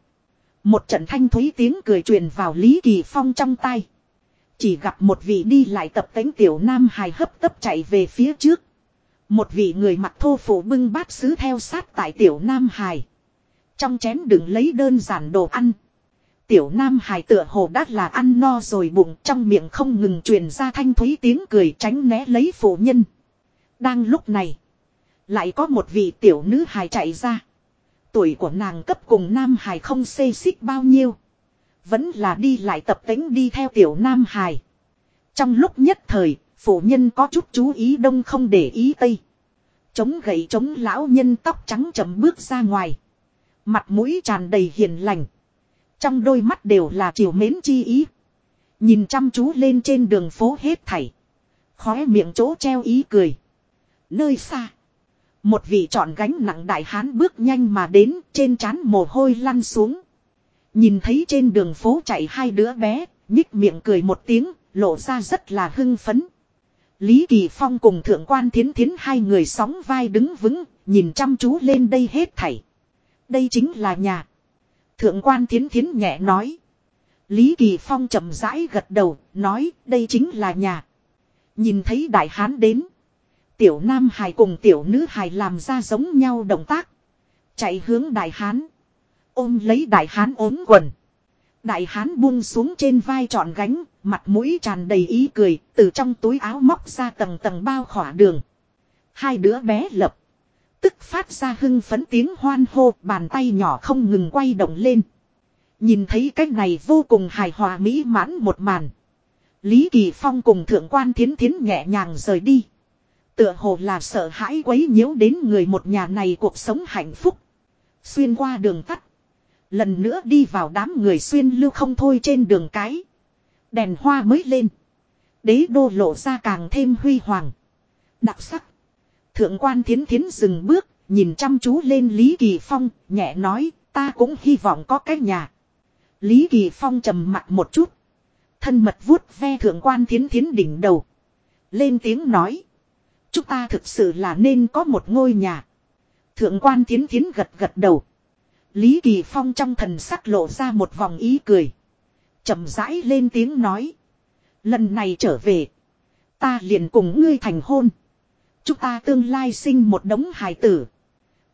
Một trận thanh thúy tiếng cười truyền vào Lý Kỳ Phong trong tay. Chỉ gặp một vị đi lại tập tánh tiểu nam hài hấp tấp chạy về phía trước. Một vị người mặc thô phủ bưng bát sứ theo sát tại tiểu nam hài. Trong chén đừng lấy đơn giản đồ ăn. Tiểu nam hài tựa hồ đã là ăn no rồi bụng trong miệng không ngừng truyền ra thanh thúy tiếng cười tránh né lấy phụ nhân. Đang lúc này. Lại có một vị tiểu nữ hài chạy ra. Tuổi của nàng cấp cùng nam hài không xê xích bao nhiêu. Vẫn là đi lại tập tính đi theo tiểu nam hài. Trong lúc nhất thời, phụ nhân có chút chú ý đông không để ý tây. Chống gậy chống lão nhân tóc trắng chậm bước ra ngoài. Mặt mũi tràn đầy hiền lành. Trong đôi mắt đều là chiều mến chi ý. Nhìn chăm chú lên trên đường phố hết thảy. Khóe miệng chỗ treo ý cười. Nơi xa. Một vị trọn gánh nặng đại hán bước nhanh mà đến trên trán mồ hôi lăn xuống. Nhìn thấy trên đường phố chạy hai đứa bé, nhích miệng cười một tiếng, lộ ra rất là hưng phấn. Lý Kỳ Phong cùng thượng quan thiến thiến hai người sóng vai đứng vững, nhìn chăm chú lên đây hết thảy. Đây chính là nhà. Thượng quan thiến thiến nhẹ nói. Lý Kỳ Phong chậm rãi gật đầu, nói đây chính là nhà. Nhìn thấy đại hán đến. Tiểu nam hài cùng tiểu nữ hài làm ra giống nhau động tác. Chạy hướng đại hán. Ôm lấy đại hán ốm quần. Đại hán buông xuống trên vai trọn gánh, mặt mũi tràn đầy ý cười, từ trong túi áo móc ra tầng tầng bao khỏa đường. Hai đứa bé lập. Tức phát ra hưng phấn tiếng hoan hô, bàn tay nhỏ không ngừng quay động lên. Nhìn thấy cái này vô cùng hài hòa mỹ mãn một màn. Lý Kỳ Phong cùng thượng quan thiến thiến nhẹ nhàng rời đi. Tựa hồ là sợ hãi quấy nhiễu đến người một nhà này cuộc sống hạnh phúc. Xuyên qua đường tắt. Lần nữa đi vào đám người xuyên lưu không thôi trên đường cái. Đèn hoa mới lên. Đế đô lộ ra càng thêm huy hoàng. Đặc sắc. Thượng quan thiến thiến dừng bước, nhìn chăm chú lên Lý Kỳ Phong, nhẹ nói, ta cũng hy vọng có cái nhà. Lý Kỳ Phong trầm mặt một chút. Thân mật vuốt ve thượng quan thiến thiến đỉnh đầu. Lên tiếng nói. Chúng ta thực sự là nên có một ngôi nhà. Thượng quan thiến thiến gật gật đầu. Lý Kỳ Phong trong thần sắc lộ ra một vòng ý cười. chậm rãi lên tiếng nói. Lần này trở về. Ta liền cùng ngươi thành hôn. Chúng ta tương lai sinh một đống hài tử.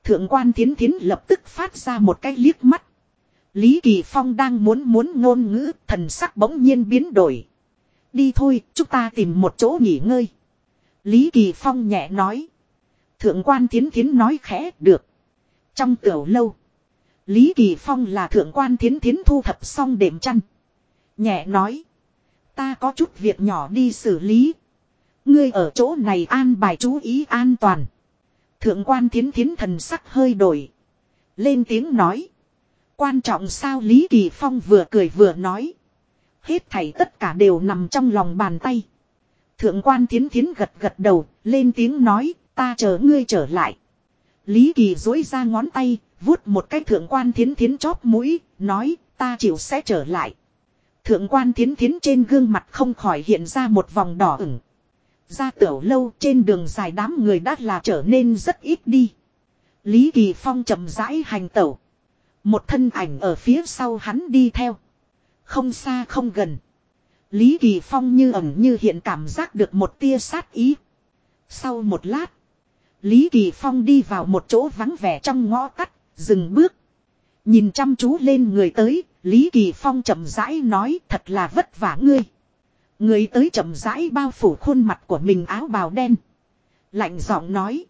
Thượng quan thiến thiến lập tức phát ra một cái liếc mắt. Lý Kỳ Phong đang muốn muốn ngôn ngữ, thần sắc bỗng nhiên biến đổi. Đi thôi, chúng ta tìm một chỗ nghỉ ngơi. Lý Kỳ Phong nhẹ nói. Thượng quan thiến thiến nói khẽ được. Trong tiểu lâu. Lý Kỳ Phong là thượng quan thiến thiến thu thập xong đệm chăn. Nhẹ nói. Ta có chút việc nhỏ đi xử lý. Ngươi ở chỗ này an bài chú ý an toàn. Thượng quan thiến thiến thần sắc hơi đổi. Lên tiếng nói. Quan trọng sao Lý Kỳ Phong vừa cười vừa nói. Hết thảy tất cả đều nằm trong lòng bàn tay. Thượng quan thiến thiến gật gật đầu, lên tiếng nói, ta chờ ngươi trở lại. Lý Kỳ dối ra ngón tay, vuốt một cái thượng quan thiến thiến chóp mũi, nói, ta chịu sẽ trở lại. Thượng quan thiến thiến trên gương mặt không khỏi hiện ra một vòng đỏ ửng. Ra tiểu lâu trên đường dài đám người đã là trở nên rất ít đi. Lý Kỳ Phong chậm rãi hành tẩu. Một thân ảnh ở phía sau hắn đi theo. Không xa không gần. Lý Kỳ Phong như ẩn như hiện cảm giác được một tia sát ý. Sau một lát. Lý Kỳ Phong đi vào một chỗ vắng vẻ trong ngõ tắt, dừng bước. Nhìn chăm chú lên người tới, Lý Kỳ Phong chậm rãi nói thật là vất vả ngươi. Người tới chậm rãi bao phủ khuôn mặt của mình áo bào đen. Lạnh giọng nói.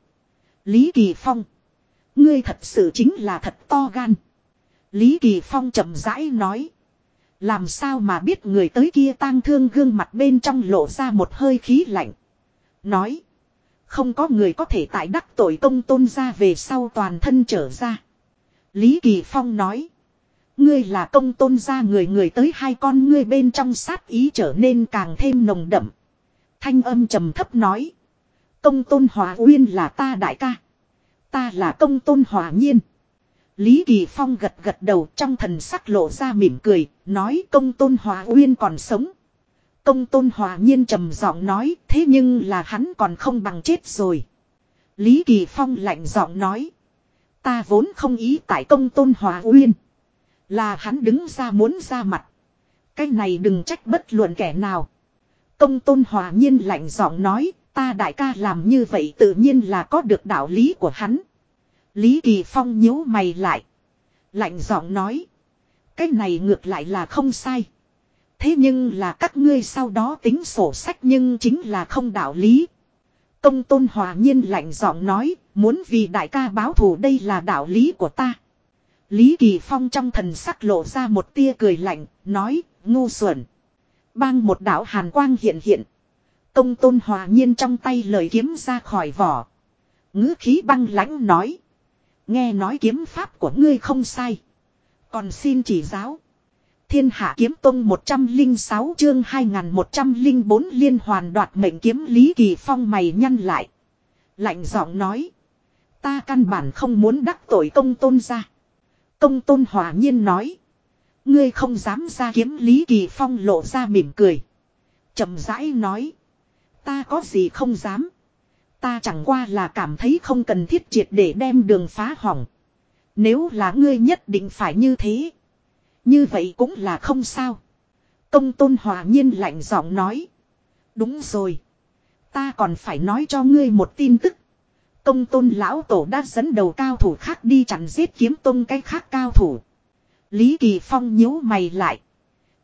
Lý Kỳ Phong. Ngươi thật sự chính là thật to gan. Lý Kỳ Phong chậm rãi nói. Làm sao mà biết người tới kia tang thương gương mặt bên trong lộ ra một hơi khí lạnh. Nói. Không có người có thể tại đắc tội công tôn ra về sau toàn thân trở ra. Lý Kỳ Phong nói. Ngươi là công tôn ra người người tới hai con ngươi bên trong sát ý trở nên càng thêm nồng đậm. Thanh âm trầm thấp nói. Công tôn hòa uyên là ta đại ca. Ta là công tôn hòa nhiên. Lý Kỳ Phong gật gật đầu trong thần sắc lộ ra mỉm cười, nói công tôn hòa uyên còn sống. Công tôn hòa nhiên trầm giọng nói thế nhưng là hắn còn không bằng chết rồi. Lý Kỳ Phong lạnh giọng nói. Ta vốn không ý tại công tôn hòa uyên. Là hắn đứng ra muốn ra mặt. Cái này đừng trách bất luận kẻ nào. Công tôn hòa nhiên lạnh giọng nói. Ta đại ca làm như vậy tự nhiên là có được đạo lý của hắn. Lý Kỳ Phong nhíu mày lại. Lạnh giọng nói. Cái này ngược lại là không sai. Thế nhưng là các ngươi sau đó tính sổ sách nhưng chính là không đạo lý. Công tôn hòa nhiên lạnh giọng nói, muốn vì đại ca báo thù đây là đạo lý của ta. Lý Kỳ Phong trong thần sắc lộ ra một tia cười lạnh, nói, ngu xuẩn. Bang một đạo hàn quang hiện hiện. Công tôn hòa nhiên trong tay lời kiếm ra khỏi vỏ. ngữ khí băng lãnh nói. Nghe nói kiếm pháp của ngươi không sai. Còn xin chỉ giáo. Thiên hạ kiếm tông 106 chương 2104 liên hoàn đoạt mệnh kiếm Lý Kỳ Phong mày nhăn lại. Lạnh giọng nói. Ta căn bản không muốn đắc tội công tôn ra. Công tôn hòa nhiên nói. Ngươi không dám ra kiếm Lý Kỳ Phong lộ ra mỉm cười. chậm rãi nói. Ta có gì không dám. Ta chẳng qua là cảm thấy không cần thiết triệt để đem đường phá hỏng. Nếu là ngươi nhất định phải như thế. Như vậy cũng là không sao. Công tôn hòa nhiên lạnh giọng nói. Đúng rồi. Ta còn phải nói cho ngươi một tin tức. Công tôn lão tổ đã dẫn đầu cao thủ khác đi chặn giết kiếm tôn cái khác cao thủ. Lý Kỳ Phong nhíu mày lại.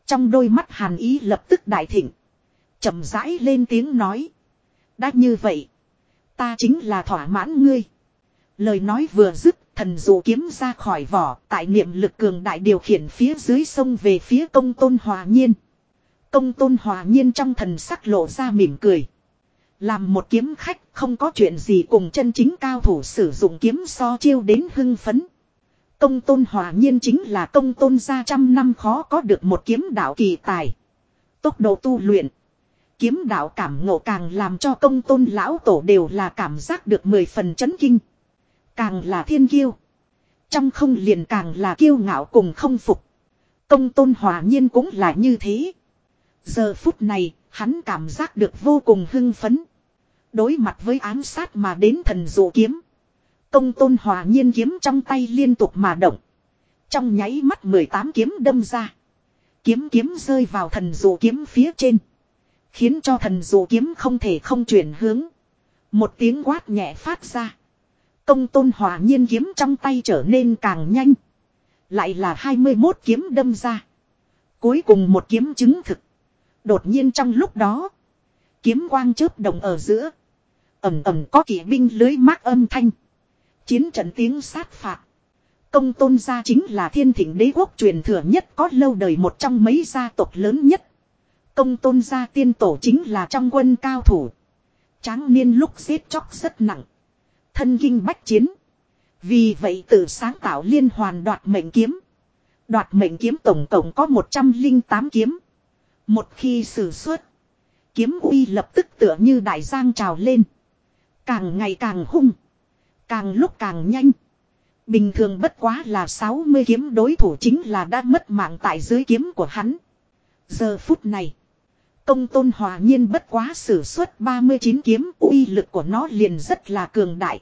Trong đôi mắt hàn ý lập tức đại thịnh. chậm rãi lên tiếng nói. Đã như vậy. Ta chính là thỏa mãn ngươi. Lời nói vừa dứt, thần dụ kiếm ra khỏi vỏ, tại niệm lực cường đại điều khiển phía dưới sông về phía công tôn hòa nhiên. Công tôn hòa nhiên trong thần sắc lộ ra mỉm cười. Làm một kiếm khách không có chuyện gì cùng chân chính cao thủ sử dụng kiếm so chiêu đến hưng phấn. Công tôn hòa nhiên chính là công tôn gia trăm năm khó có được một kiếm đạo kỳ tài. Tốc độ tu luyện. Kiếm đạo cảm ngộ càng làm cho công tôn lão tổ đều là cảm giác được mười phần chấn kinh. Càng là thiên kiêu. Trong không liền càng là kiêu ngạo cùng không phục. Công tôn hòa nhiên cũng là như thế. Giờ phút này, hắn cảm giác được vô cùng hưng phấn. Đối mặt với ám sát mà đến thần dụ kiếm. Công tôn hòa nhiên kiếm trong tay liên tục mà động. Trong nháy mắt 18 kiếm đâm ra. Kiếm kiếm rơi vào thần dụ kiếm phía trên. Khiến cho thần dụ kiếm không thể không chuyển hướng. Một tiếng quát nhẹ phát ra. Công tôn hòa nhiên kiếm trong tay trở nên càng nhanh. Lại là 21 kiếm đâm ra. Cuối cùng một kiếm chứng thực. Đột nhiên trong lúc đó. Kiếm quang chớp đồng ở giữa. Ẩm ẩm có kỵ binh lưới mát âm thanh. Chiến trận tiếng sát phạt. Công tôn gia chính là thiên thỉnh đế quốc truyền thừa nhất, có lâu đời một trong mấy gia tộc lớn nhất. Công tôn gia tiên tổ chính là trong quân cao thủ. Tráng niên lúc giết chóc rất nặng. Thân kinh bách chiến. Vì vậy tự sáng tạo liên hoàn đoạt mệnh kiếm. Đoạt mệnh kiếm tổng cộng có 108 kiếm. Một khi sử xuất. Kiếm uy lập tức tựa như đại giang trào lên. Càng ngày càng hung. Càng lúc càng nhanh. Bình thường bất quá là 60 kiếm đối thủ chính là đã mất mạng tại dưới kiếm của hắn. Giờ phút này. Công tôn hòa nhiên bất quá sử xuất 39 kiếm uy lực của nó liền rất là cường đại.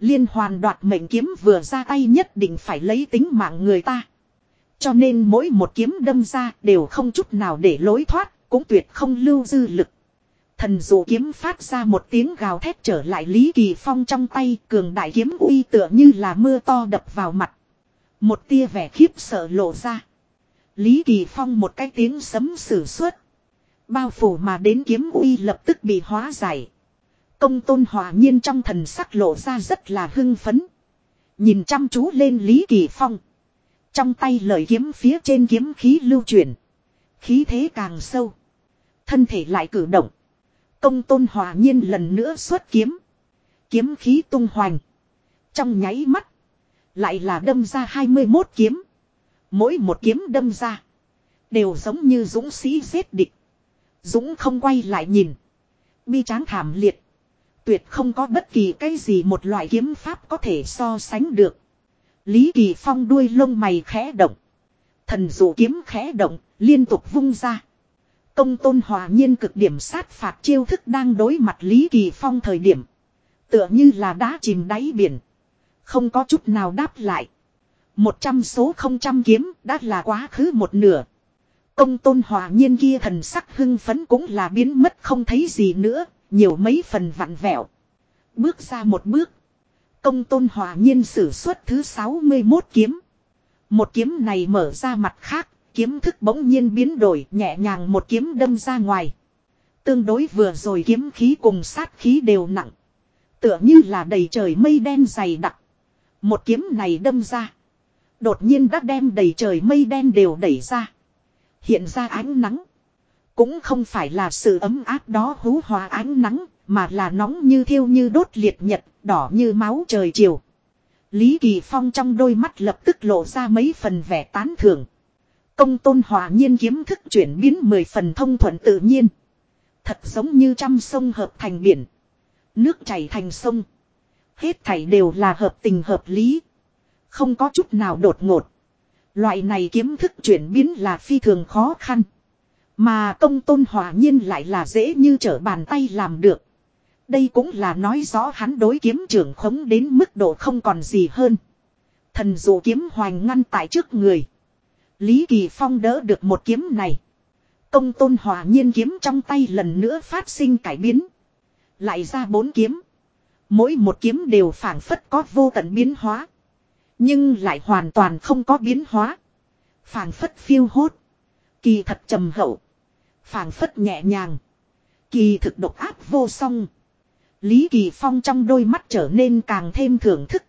Liên hoàn đoạt mệnh kiếm vừa ra tay nhất định phải lấy tính mạng người ta. Cho nên mỗi một kiếm đâm ra đều không chút nào để lối thoát, cũng tuyệt không lưu dư lực. Thần dụ kiếm phát ra một tiếng gào thét trở lại Lý Kỳ Phong trong tay, cường đại kiếm uy tựa như là mưa to đập vào mặt. Một tia vẻ khiếp sợ lộ ra. Lý Kỳ Phong một cái tiếng sấm sử xuất. Bao phủ mà đến kiếm uy lập tức bị hóa giải. Công tôn hòa nhiên trong thần sắc lộ ra rất là hưng phấn. Nhìn chăm chú lên Lý Kỳ Phong. Trong tay lời kiếm phía trên kiếm khí lưu chuyển. Khí thế càng sâu. Thân thể lại cử động. Công tôn hòa nhiên lần nữa xuất kiếm. Kiếm khí tung hoành. Trong nháy mắt. Lại là đâm ra 21 kiếm. Mỗi một kiếm đâm ra. Đều giống như dũng sĩ giết địch. Dũng không quay lại nhìn. Bi tráng thảm liệt. Tuyệt không có bất kỳ cái gì một loại kiếm pháp có thể so sánh được. Lý Kỳ Phong đuôi lông mày khẽ động. Thần dụ kiếm khẽ động, liên tục vung ra. Công tôn hòa nhiên cực điểm sát phạt chiêu thức đang đối mặt Lý Kỳ Phong thời điểm. Tựa như là đá chìm đáy biển. Không có chút nào đáp lại. Một trăm số không trăm kiếm đã là quá khứ một nửa. Công tôn hòa nhiên kia thần sắc hưng phấn cũng là biến mất không thấy gì nữa, nhiều mấy phần vặn vẹo. Bước ra một bước. Công tôn hòa nhiên sử xuất thứ 61 kiếm. Một kiếm này mở ra mặt khác, kiếm thức bỗng nhiên biến đổi nhẹ nhàng một kiếm đâm ra ngoài. Tương đối vừa rồi kiếm khí cùng sát khí đều nặng. Tựa như là đầy trời mây đen dày đặc. Một kiếm này đâm ra. Đột nhiên đã đem đầy trời mây đen đều đẩy ra. Hiện ra ánh nắng. Cũng không phải là sự ấm áp đó hú hòa ánh nắng, mà là nóng như thiêu như đốt liệt nhật, đỏ như máu trời chiều. Lý Kỳ Phong trong đôi mắt lập tức lộ ra mấy phần vẻ tán thưởng. Công tôn hòa nhiên kiếm thức chuyển biến mười phần thông thuận tự nhiên. Thật giống như trăm sông hợp thành biển. Nước chảy thành sông. Hết thảy đều là hợp tình hợp lý. Không có chút nào đột ngột. Loại này kiếm thức chuyển biến là phi thường khó khăn. Mà công tôn hòa nhiên lại là dễ như trở bàn tay làm được. Đây cũng là nói rõ hắn đối kiếm trưởng khống đến mức độ không còn gì hơn. Thần dụ kiếm hoành ngăn tại trước người. Lý Kỳ Phong đỡ được một kiếm này. Công tôn hòa nhiên kiếm trong tay lần nữa phát sinh cải biến. Lại ra bốn kiếm. Mỗi một kiếm đều phản phất có vô tận biến hóa. Nhưng lại hoàn toàn không có biến hóa. phảng phất phiêu hốt. Kỳ thật trầm hậu. phảng phất nhẹ nhàng. Kỳ thực độc áp vô song. Lý Kỳ Phong trong đôi mắt trở nên càng thêm thưởng thức.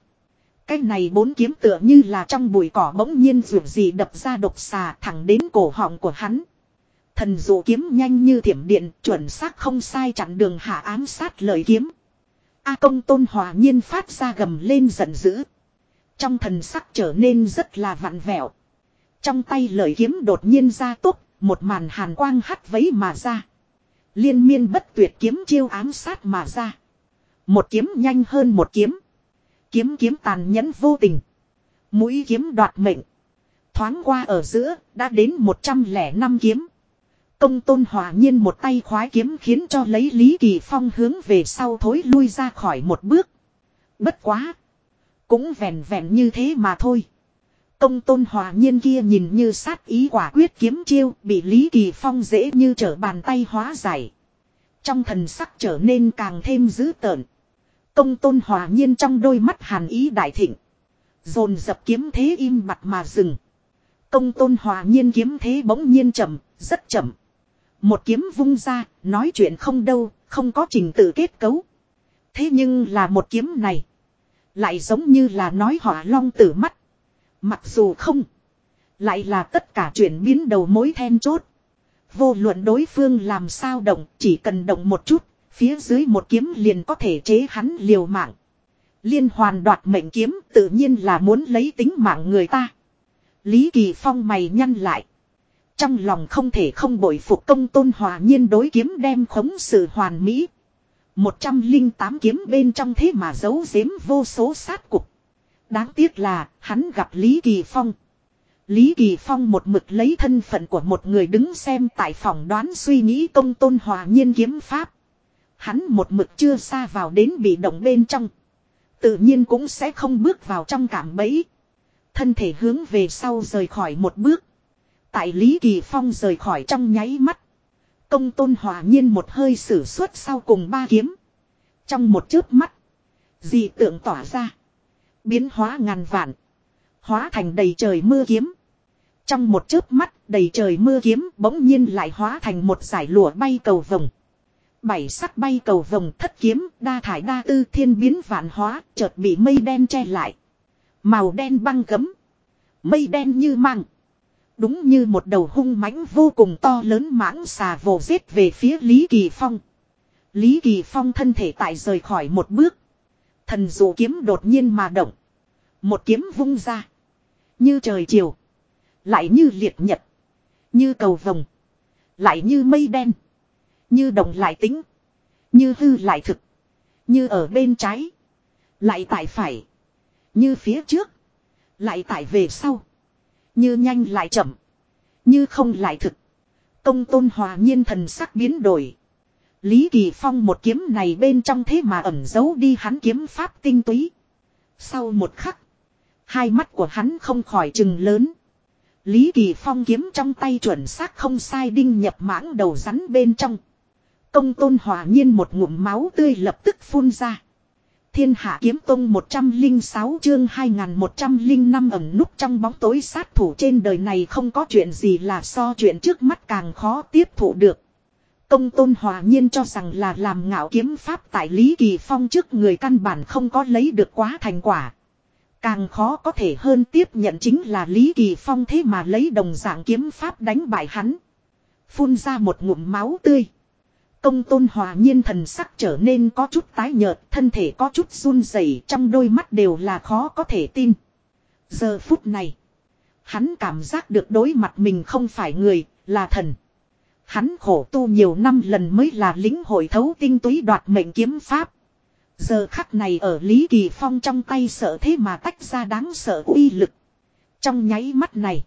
Cái này bốn kiếm tựa như là trong bụi cỏ bỗng nhiên rượu gì đập ra độc xà thẳng đến cổ họng của hắn. Thần dụ kiếm nhanh như thiểm điện, chuẩn xác không sai chặn đường hạ ám sát lời kiếm. A công tôn hòa nhiên phát ra gầm lên giận dữ. Trong thần sắc trở nên rất là vặn vẹo. Trong tay lời kiếm đột nhiên ra tốt, một màn hàn quang hắt vấy mà ra. Liên miên bất tuyệt kiếm chiêu ám sát mà ra. Một kiếm nhanh hơn một kiếm. Kiếm kiếm tàn nhẫn vô tình. Mũi kiếm đoạt mệnh. Thoáng qua ở giữa, đã đến 105 kiếm. Công tôn hòa nhiên một tay khoái kiếm khiến cho lấy Lý Kỳ Phong hướng về sau thối lui ra khỏi một bước. Bất quá. Cũng vẹn vẹn như thế mà thôi. Công tôn hòa nhiên kia nhìn như sát ý quả quyết kiếm chiêu bị Lý Kỳ Phong dễ như trở bàn tay hóa giải. Trong thần sắc trở nên càng thêm dữ tợn. Công tôn hòa nhiên trong đôi mắt hàn ý đại thịnh. Dồn dập kiếm thế im mặt mà dừng. Công tôn hòa nhiên kiếm thế bỗng nhiên chậm, rất chậm. Một kiếm vung ra, nói chuyện không đâu, không có trình tự kết cấu. Thế nhưng là một kiếm này. Lại giống như là nói hỏa long tử mắt. Mặc dù không. Lại là tất cả chuyển biến đầu mối then chốt. Vô luận đối phương làm sao động, chỉ cần động một chút, phía dưới một kiếm liền có thể chế hắn liều mạng. Liên hoàn đoạt mệnh kiếm tự nhiên là muốn lấy tính mạng người ta. Lý Kỳ Phong mày nhăn lại. Trong lòng không thể không bội phục công tôn hòa nhiên đối kiếm đem khống sự hoàn mỹ. 108 kiếm bên trong thế mà giấu giếm vô số sát cục. Đáng tiếc là hắn gặp Lý Kỳ Phong. Lý Kỳ Phong một mực lấy thân phận của một người đứng xem tại phòng đoán suy nghĩ công tôn hòa nhiên kiếm pháp. Hắn một mực chưa xa vào đến bị động bên trong. Tự nhiên cũng sẽ không bước vào trong cảm bẫy. Thân thể hướng về sau rời khỏi một bước. Tại Lý Kỳ Phong rời khỏi trong nháy mắt. Công tôn hòa nhiên một hơi sử xuất sau cùng ba kiếm. Trong một chớp mắt. Dị tượng tỏa ra. Biến hóa ngàn vạn. Hóa thành đầy trời mưa kiếm. Trong một chớp mắt, đầy trời mưa kiếm bỗng nhiên lại hóa thành một giải lụa bay cầu vồng. Bảy sắc bay cầu vồng thất kiếm, đa thải đa tư thiên biến vạn hóa, chợt bị mây đen che lại. Màu đen băng gấm. Mây đen như măng. Đúng như một đầu hung mãnh vô cùng to lớn mãng xà vồ giết về phía Lý Kỳ Phong. Lý Kỳ Phong thân thể tại rời khỏi một bước. Thần dụ kiếm đột nhiên mà động. Một kiếm vung ra. Như trời chiều. Lại như liệt nhật. Như cầu vồng. Lại như mây đen. Như đồng lại tính. Như hư lại thực. Như ở bên trái. Lại tại phải. Như phía trước. Lại tại về sau. Như nhanh lại chậm. Như không lại thực. Công tôn hòa nhiên thần sắc biến đổi. Lý Kỳ Phong một kiếm này bên trong thế mà ẩn giấu đi hắn kiếm pháp tinh túy. Sau một khắc. Hai mắt của hắn không khỏi chừng lớn. Lý Kỳ Phong kiếm trong tay chuẩn xác không sai đinh nhập mãng đầu rắn bên trong. Công tôn hòa nhiên một ngụm máu tươi lập tức phun ra. Thiên hạ kiếm tông 106 chương 2105 ẩn núp trong bóng tối sát thủ trên đời này không có chuyện gì là so chuyện trước mắt càng khó tiếp thụ được. Công tôn hòa nhiên cho rằng là làm ngạo kiếm pháp tại Lý Kỳ Phong trước người căn bản không có lấy được quá thành quả. Càng khó có thể hơn tiếp nhận chính là Lý Kỳ Phong thế mà lấy đồng dạng kiếm pháp đánh bại hắn. Phun ra một ngụm máu tươi. Công tôn hòa nhiên thần sắc trở nên có chút tái nhợt, thân thể có chút run rẩy, trong đôi mắt đều là khó có thể tin. Giờ phút này, hắn cảm giác được đối mặt mình không phải người, là thần. Hắn khổ tu nhiều năm lần mới là lính hội thấu tinh túy đoạt mệnh kiếm pháp. Giờ khắc này ở Lý Kỳ Phong trong tay sợ thế mà tách ra đáng sợ uy lực. Trong nháy mắt này,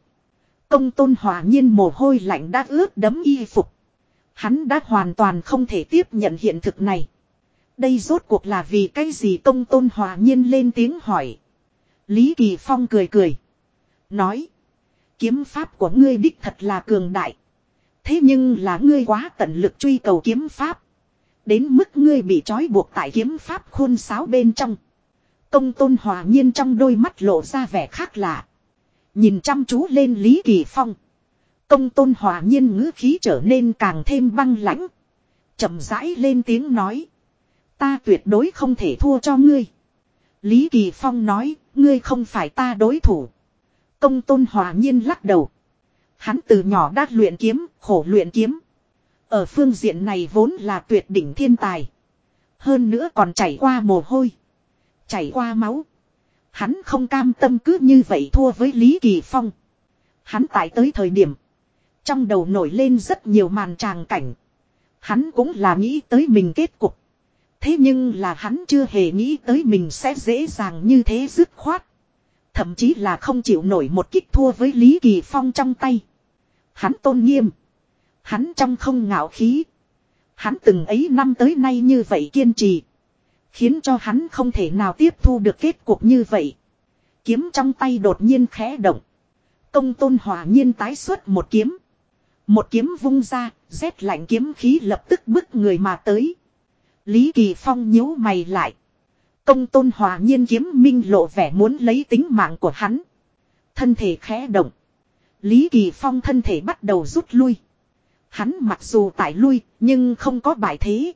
công tôn hòa nhiên mồ hôi lạnh đã ướt đấm y phục. Hắn đã hoàn toàn không thể tiếp nhận hiện thực này. Đây rốt cuộc là vì cái gì công tôn hòa nhiên lên tiếng hỏi. Lý Kỳ Phong cười cười. Nói. Kiếm pháp của ngươi đích thật là cường đại. Thế nhưng là ngươi quá tận lực truy cầu kiếm pháp. Đến mức ngươi bị trói buộc tại kiếm pháp khôn sáo bên trong. Công tôn hòa nhiên trong đôi mắt lộ ra vẻ khác lạ. Nhìn chăm chú lên Lý Kỳ Phong. Công tôn hòa nhiên ngữ khí trở nên càng thêm băng lãnh. chậm rãi lên tiếng nói. Ta tuyệt đối không thể thua cho ngươi. Lý Kỳ Phong nói, ngươi không phải ta đối thủ. Công tôn hòa nhiên lắc đầu. Hắn từ nhỏ đã luyện kiếm, khổ luyện kiếm. Ở phương diện này vốn là tuyệt đỉnh thiên tài. Hơn nữa còn chảy qua mồ hôi. Chảy qua máu. Hắn không cam tâm cứ như vậy thua với Lý Kỳ Phong. Hắn tại tới thời điểm. Trong đầu nổi lên rất nhiều màn tràng cảnh. Hắn cũng là nghĩ tới mình kết cục. Thế nhưng là hắn chưa hề nghĩ tới mình sẽ dễ dàng như thế dứt khoát. Thậm chí là không chịu nổi một kích thua với Lý Kỳ Phong trong tay. Hắn tôn nghiêm. Hắn trong không ngạo khí. Hắn từng ấy năm tới nay như vậy kiên trì. Khiến cho hắn không thể nào tiếp thu được kết cục như vậy. Kiếm trong tay đột nhiên khẽ động. Công tôn hòa nhiên tái xuất một kiếm. Một kiếm vung ra, rét lạnh kiếm khí lập tức bức người mà tới. Lý Kỳ Phong nhíu mày lại. Công tôn hòa nhiên kiếm minh lộ vẻ muốn lấy tính mạng của hắn. Thân thể khẽ động. Lý Kỳ Phong thân thể bắt đầu rút lui. Hắn mặc dù tại lui, nhưng không có bại thế.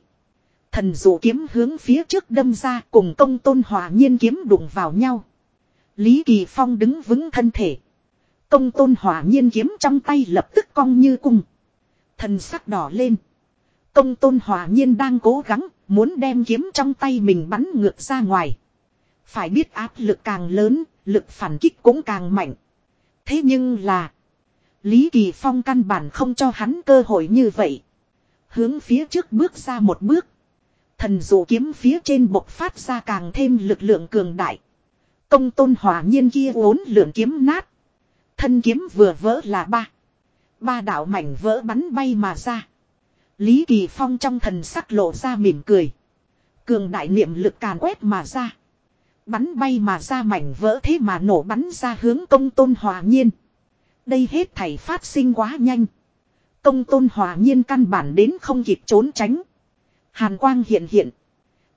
Thần dụ kiếm hướng phía trước đâm ra cùng công tôn hòa nhiên kiếm đụng vào nhau. Lý Kỳ Phong đứng vững thân thể. Công tôn hòa nhiên kiếm trong tay lập tức cong như cung. Thần sắc đỏ lên. Công tôn hòa nhiên đang cố gắng, muốn đem kiếm trong tay mình bắn ngược ra ngoài. Phải biết áp lực càng lớn, lực phản kích cũng càng mạnh. Thế nhưng là... Lý Kỳ Phong căn bản không cho hắn cơ hội như vậy. Hướng phía trước bước ra một bước. Thần dụ kiếm phía trên bộc phát ra càng thêm lực lượng cường đại. Công tôn hỏa nhiên kia uốn lượng kiếm nát. Thân kiếm vừa vỡ là ba. Ba đạo mảnh vỡ bắn bay mà ra. Lý Kỳ Phong trong thần sắc lộ ra mỉm cười. Cường đại niệm lực càn quét mà ra. Bắn bay mà ra mảnh vỡ thế mà nổ bắn ra hướng công tôn hòa nhiên. Đây hết thảy phát sinh quá nhanh. Công tôn hòa nhiên căn bản đến không kịp trốn tránh. Hàn quang hiện hiện.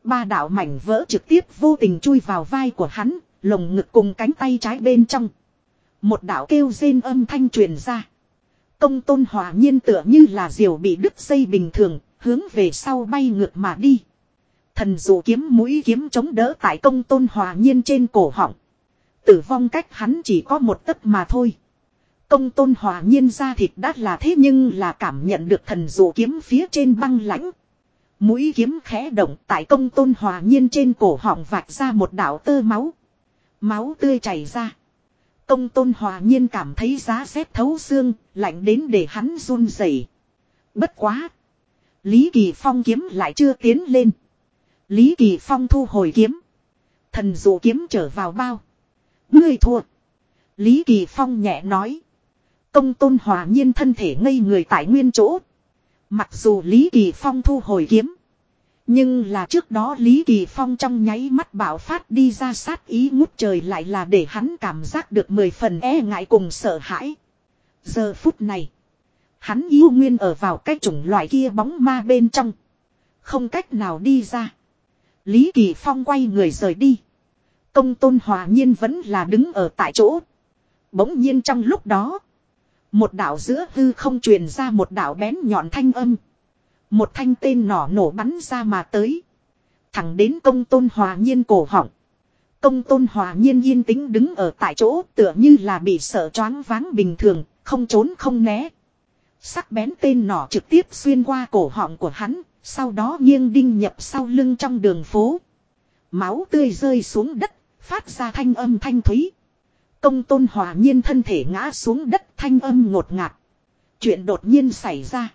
Ba đạo mảnh vỡ trực tiếp vô tình chui vào vai của hắn, lồng ngực cùng cánh tay trái bên trong. Một đạo kêu rên âm thanh truyền ra. Công tôn hòa nhiên tựa như là diều bị đứt dây bình thường, hướng về sau bay ngược mà đi. Thần dụ kiếm mũi kiếm chống đỡ tại công tôn hòa nhiên trên cổ họng. Tử vong cách hắn chỉ có một tấc mà thôi. Công tôn hòa nhiên ra thịt đã là thế nhưng là cảm nhận được thần dụ kiếm phía trên băng lãnh. Mũi kiếm khẽ động tại công tôn hòa nhiên trên cổ họng vạch ra một đạo tơ máu. Máu tươi chảy ra. Công tôn hòa nhiên cảm thấy giá rét thấu xương, lạnh đến để hắn run rẩy. Bất quá. Lý Kỳ Phong kiếm lại chưa tiến lên. Lý Kỳ Phong thu hồi kiếm. Thần dụ kiếm trở vào bao. Ngươi thua. Lý Kỳ Phong nhẹ nói. Công tôn hòa nhiên thân thể ngây người tại nguyên chỗ. Mặc dù Lý Kỳ Phong thu hồi kiếm. Nhưng là trước đó Lý Kỳ Phong trong nháy mắt bảo phát đi ra sát ý ngút trời lại là để hắn cảm giác được mười phần e ngại cùng sợ hãi. Giờ phút này. Hắn yêu nguyên ở vào cái chủng loại kia bóng ma bên trong. Không cách nào đi ra. Lý Kỳ Phong quay người rời đi. Công tôn hòa nhiên vẫn là đứng ở tại chỗ. Bỗng nhiên trong lúc đó. Một đạo giữa hư không truyền ra một đạo bén nhọn thanh âm. Một thanh tên nỏ nổ bắn ra mà tới. Thẳng đến công tôn hòa nhiên cổ họng. Công tôn hòa nhiên yên tĩnh đứng ở tại chỗ tựa như là bị sợ choáng váng bình thường, không trốn không né. Sắc bén tên nỏ trực tiếp xuyên qua cổ họng của hắn, sau đó nghiêng đinh nhập sau lưng trong đường phố. Máu tươi rơi xuống đất, phát ra thanh âm thanh thúy. Công tôn hòa nhiên thân thể ngã xuống đất thanh âm ngột ngạt. Chuyện đột nhiên xảy ra.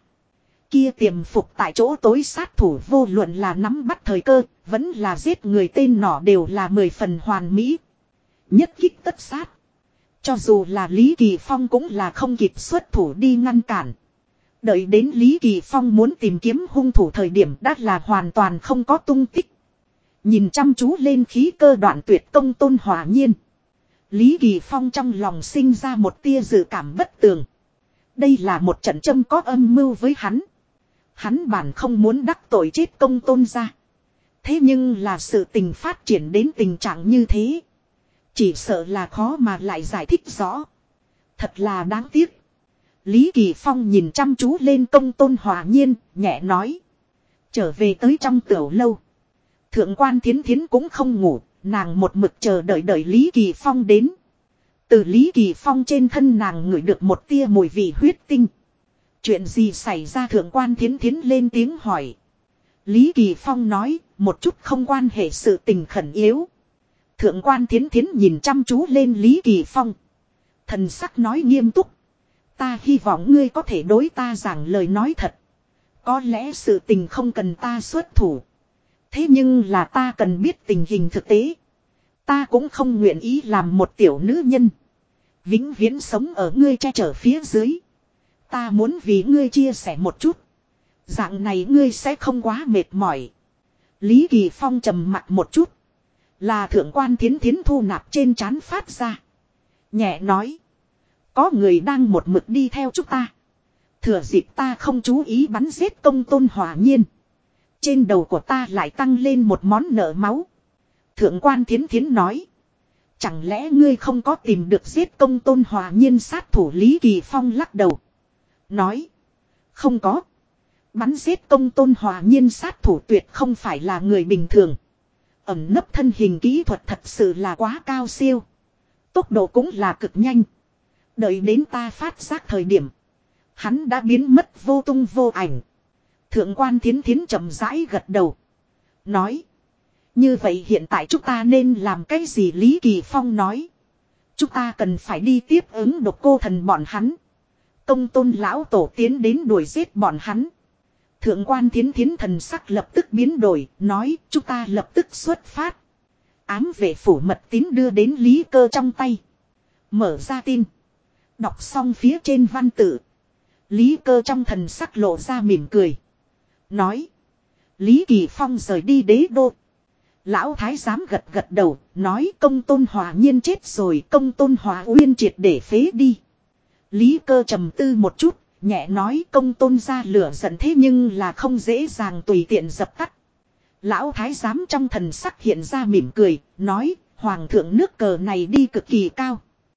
Kia tiềm phục tại chỗ tối sát thủ vô luận là nắm bắt thời cơ, vẫn là giết người tên nỏ đều là mười phần hoàn mỹ. Nhất kích tất sát. Cho dù là Lý Kỳ Phong cũng là không kịp xuất thủ đi ngăn cản. Đợi đến Lý Kỳ Phong muốn tìm kiếm hung thủ thời điểm đã là hoàn toàn không có tung tích. Nhìn chăm chú lên khí cơ đoạn tuyệt công tôn hòa nhiên. Lý Kỳ Phong trong lòng sinh ra một tia dự cảm bất tường. Đây là một trận châm có âm mưu với hắn. Hắn bản không muốn đắc tội chết công tôn ra. Thế nhưng là sự tình phát triển đến tình trạng như thế. Chỉ sợ là khó mà lại giải thích rõ. Thật là đáng tiếc. Lý Kỳ Phong nhìn chăm chú lên công tôn hòa nhiên, nhẹ nói. Trở về tới trong tiểu lâu. Thượng quan thiến thiến cũng không ngủ, nàng một mực chờ đợi đợi Lý Kỳ Phong đến. Từ Lý Kỳ Phong trên thân nàng ngửi được một tia mùi vị huyết tinh. Chuyện gì xảy ra thượng quan thiến thiến lên tiếng hỏi. Lý Kỳ Phong nói, một chút không quan hệ sự tình khẩn yếu. Thượng quan thiến thiến nhìn chăm chú lên Lý Kỳ Phong. Thần sắc nói nghiêm túc. Ta hy vọng ngươi có thể đối ta giảng lời nói thật. Có lẽ sự tình không cần ta xuất thủ. Thế nhưng là ta cần biết tình hình thực tế. Ta cũng không nguyện ý làm một tiểu nữ nhân. Vĩnh viễn sống ở ngươi che chở phía dưới. Ta muốn vì ngươi chia sẻ một chút. Dạng này ngươi sẽ không quá mệt mỏi. Lý Kỳ Phong trầm mặt một chút. Là thượng quan thiến thiến thu nạp trên trán phát ra. Nhẹ nói. Có người đang một mực đi theo chúng ta. Thừa dịp ta không chú ý bắn giết công tôn Hòa nhiên. Trên đầu của ta lại tăng lên một món nợ máu. Thượng quan thiến thiến nói. Chẳng lẽ ngươi không có tìm được giết công tôn hòa nhiên sát thủ Lý Kỳ Phong lắc đầu. Nói. Không có. Bắn giết công tôn hòa nhiên sát thủ tuyệt không phải là người bình thường. Ẩm nấp thân hình kỹ thuật thật sự là quá cao siêu. Tốc độ cũng là cực nhanh. Đợi đến ta phát giác thời điểm. Hắn đã biến mất vô tung vô ảnh. Thượng quan thiến thiến chậm rãi gật đầu. Nói. Như vậy hiện tại chúng ta nên làm cái gì Lý Kỳ Phong nói. Chúng ta cần phải đi tiếp ứng độc cô thần bọn hắn. Công tôn lão tổ tiến đến đuổi giết bọn hắn. Thượng quan thiến thiến thần sắc lập tức biến đổi, nói chúng ta lập tức xuất phát. Ám vệ phủ mật tín đưa đến Lý Cơ trong tay. Mở ra tin. Đọc xong phía trên văn tự. Lý Cơ trong thần sắc lộ ra mỉm cười. Nói. Lý Kỳ Phong rời đi đế đô. Lão thái giám gật gật đầu, nói công tôn hòa nhiên chết rồi, công tôn hòa uyên triệt để phế đi. Lý cơ trầm tư một chút, nhẹ nói công tôn ra lửa giận thế nhưng là không dễ dàng tùy tiện dập tắt. Lão thái giám trong thần sắc hiện ra mỉm cười, nói, hoàng thượng nước cờ này đi cực kỳ cao.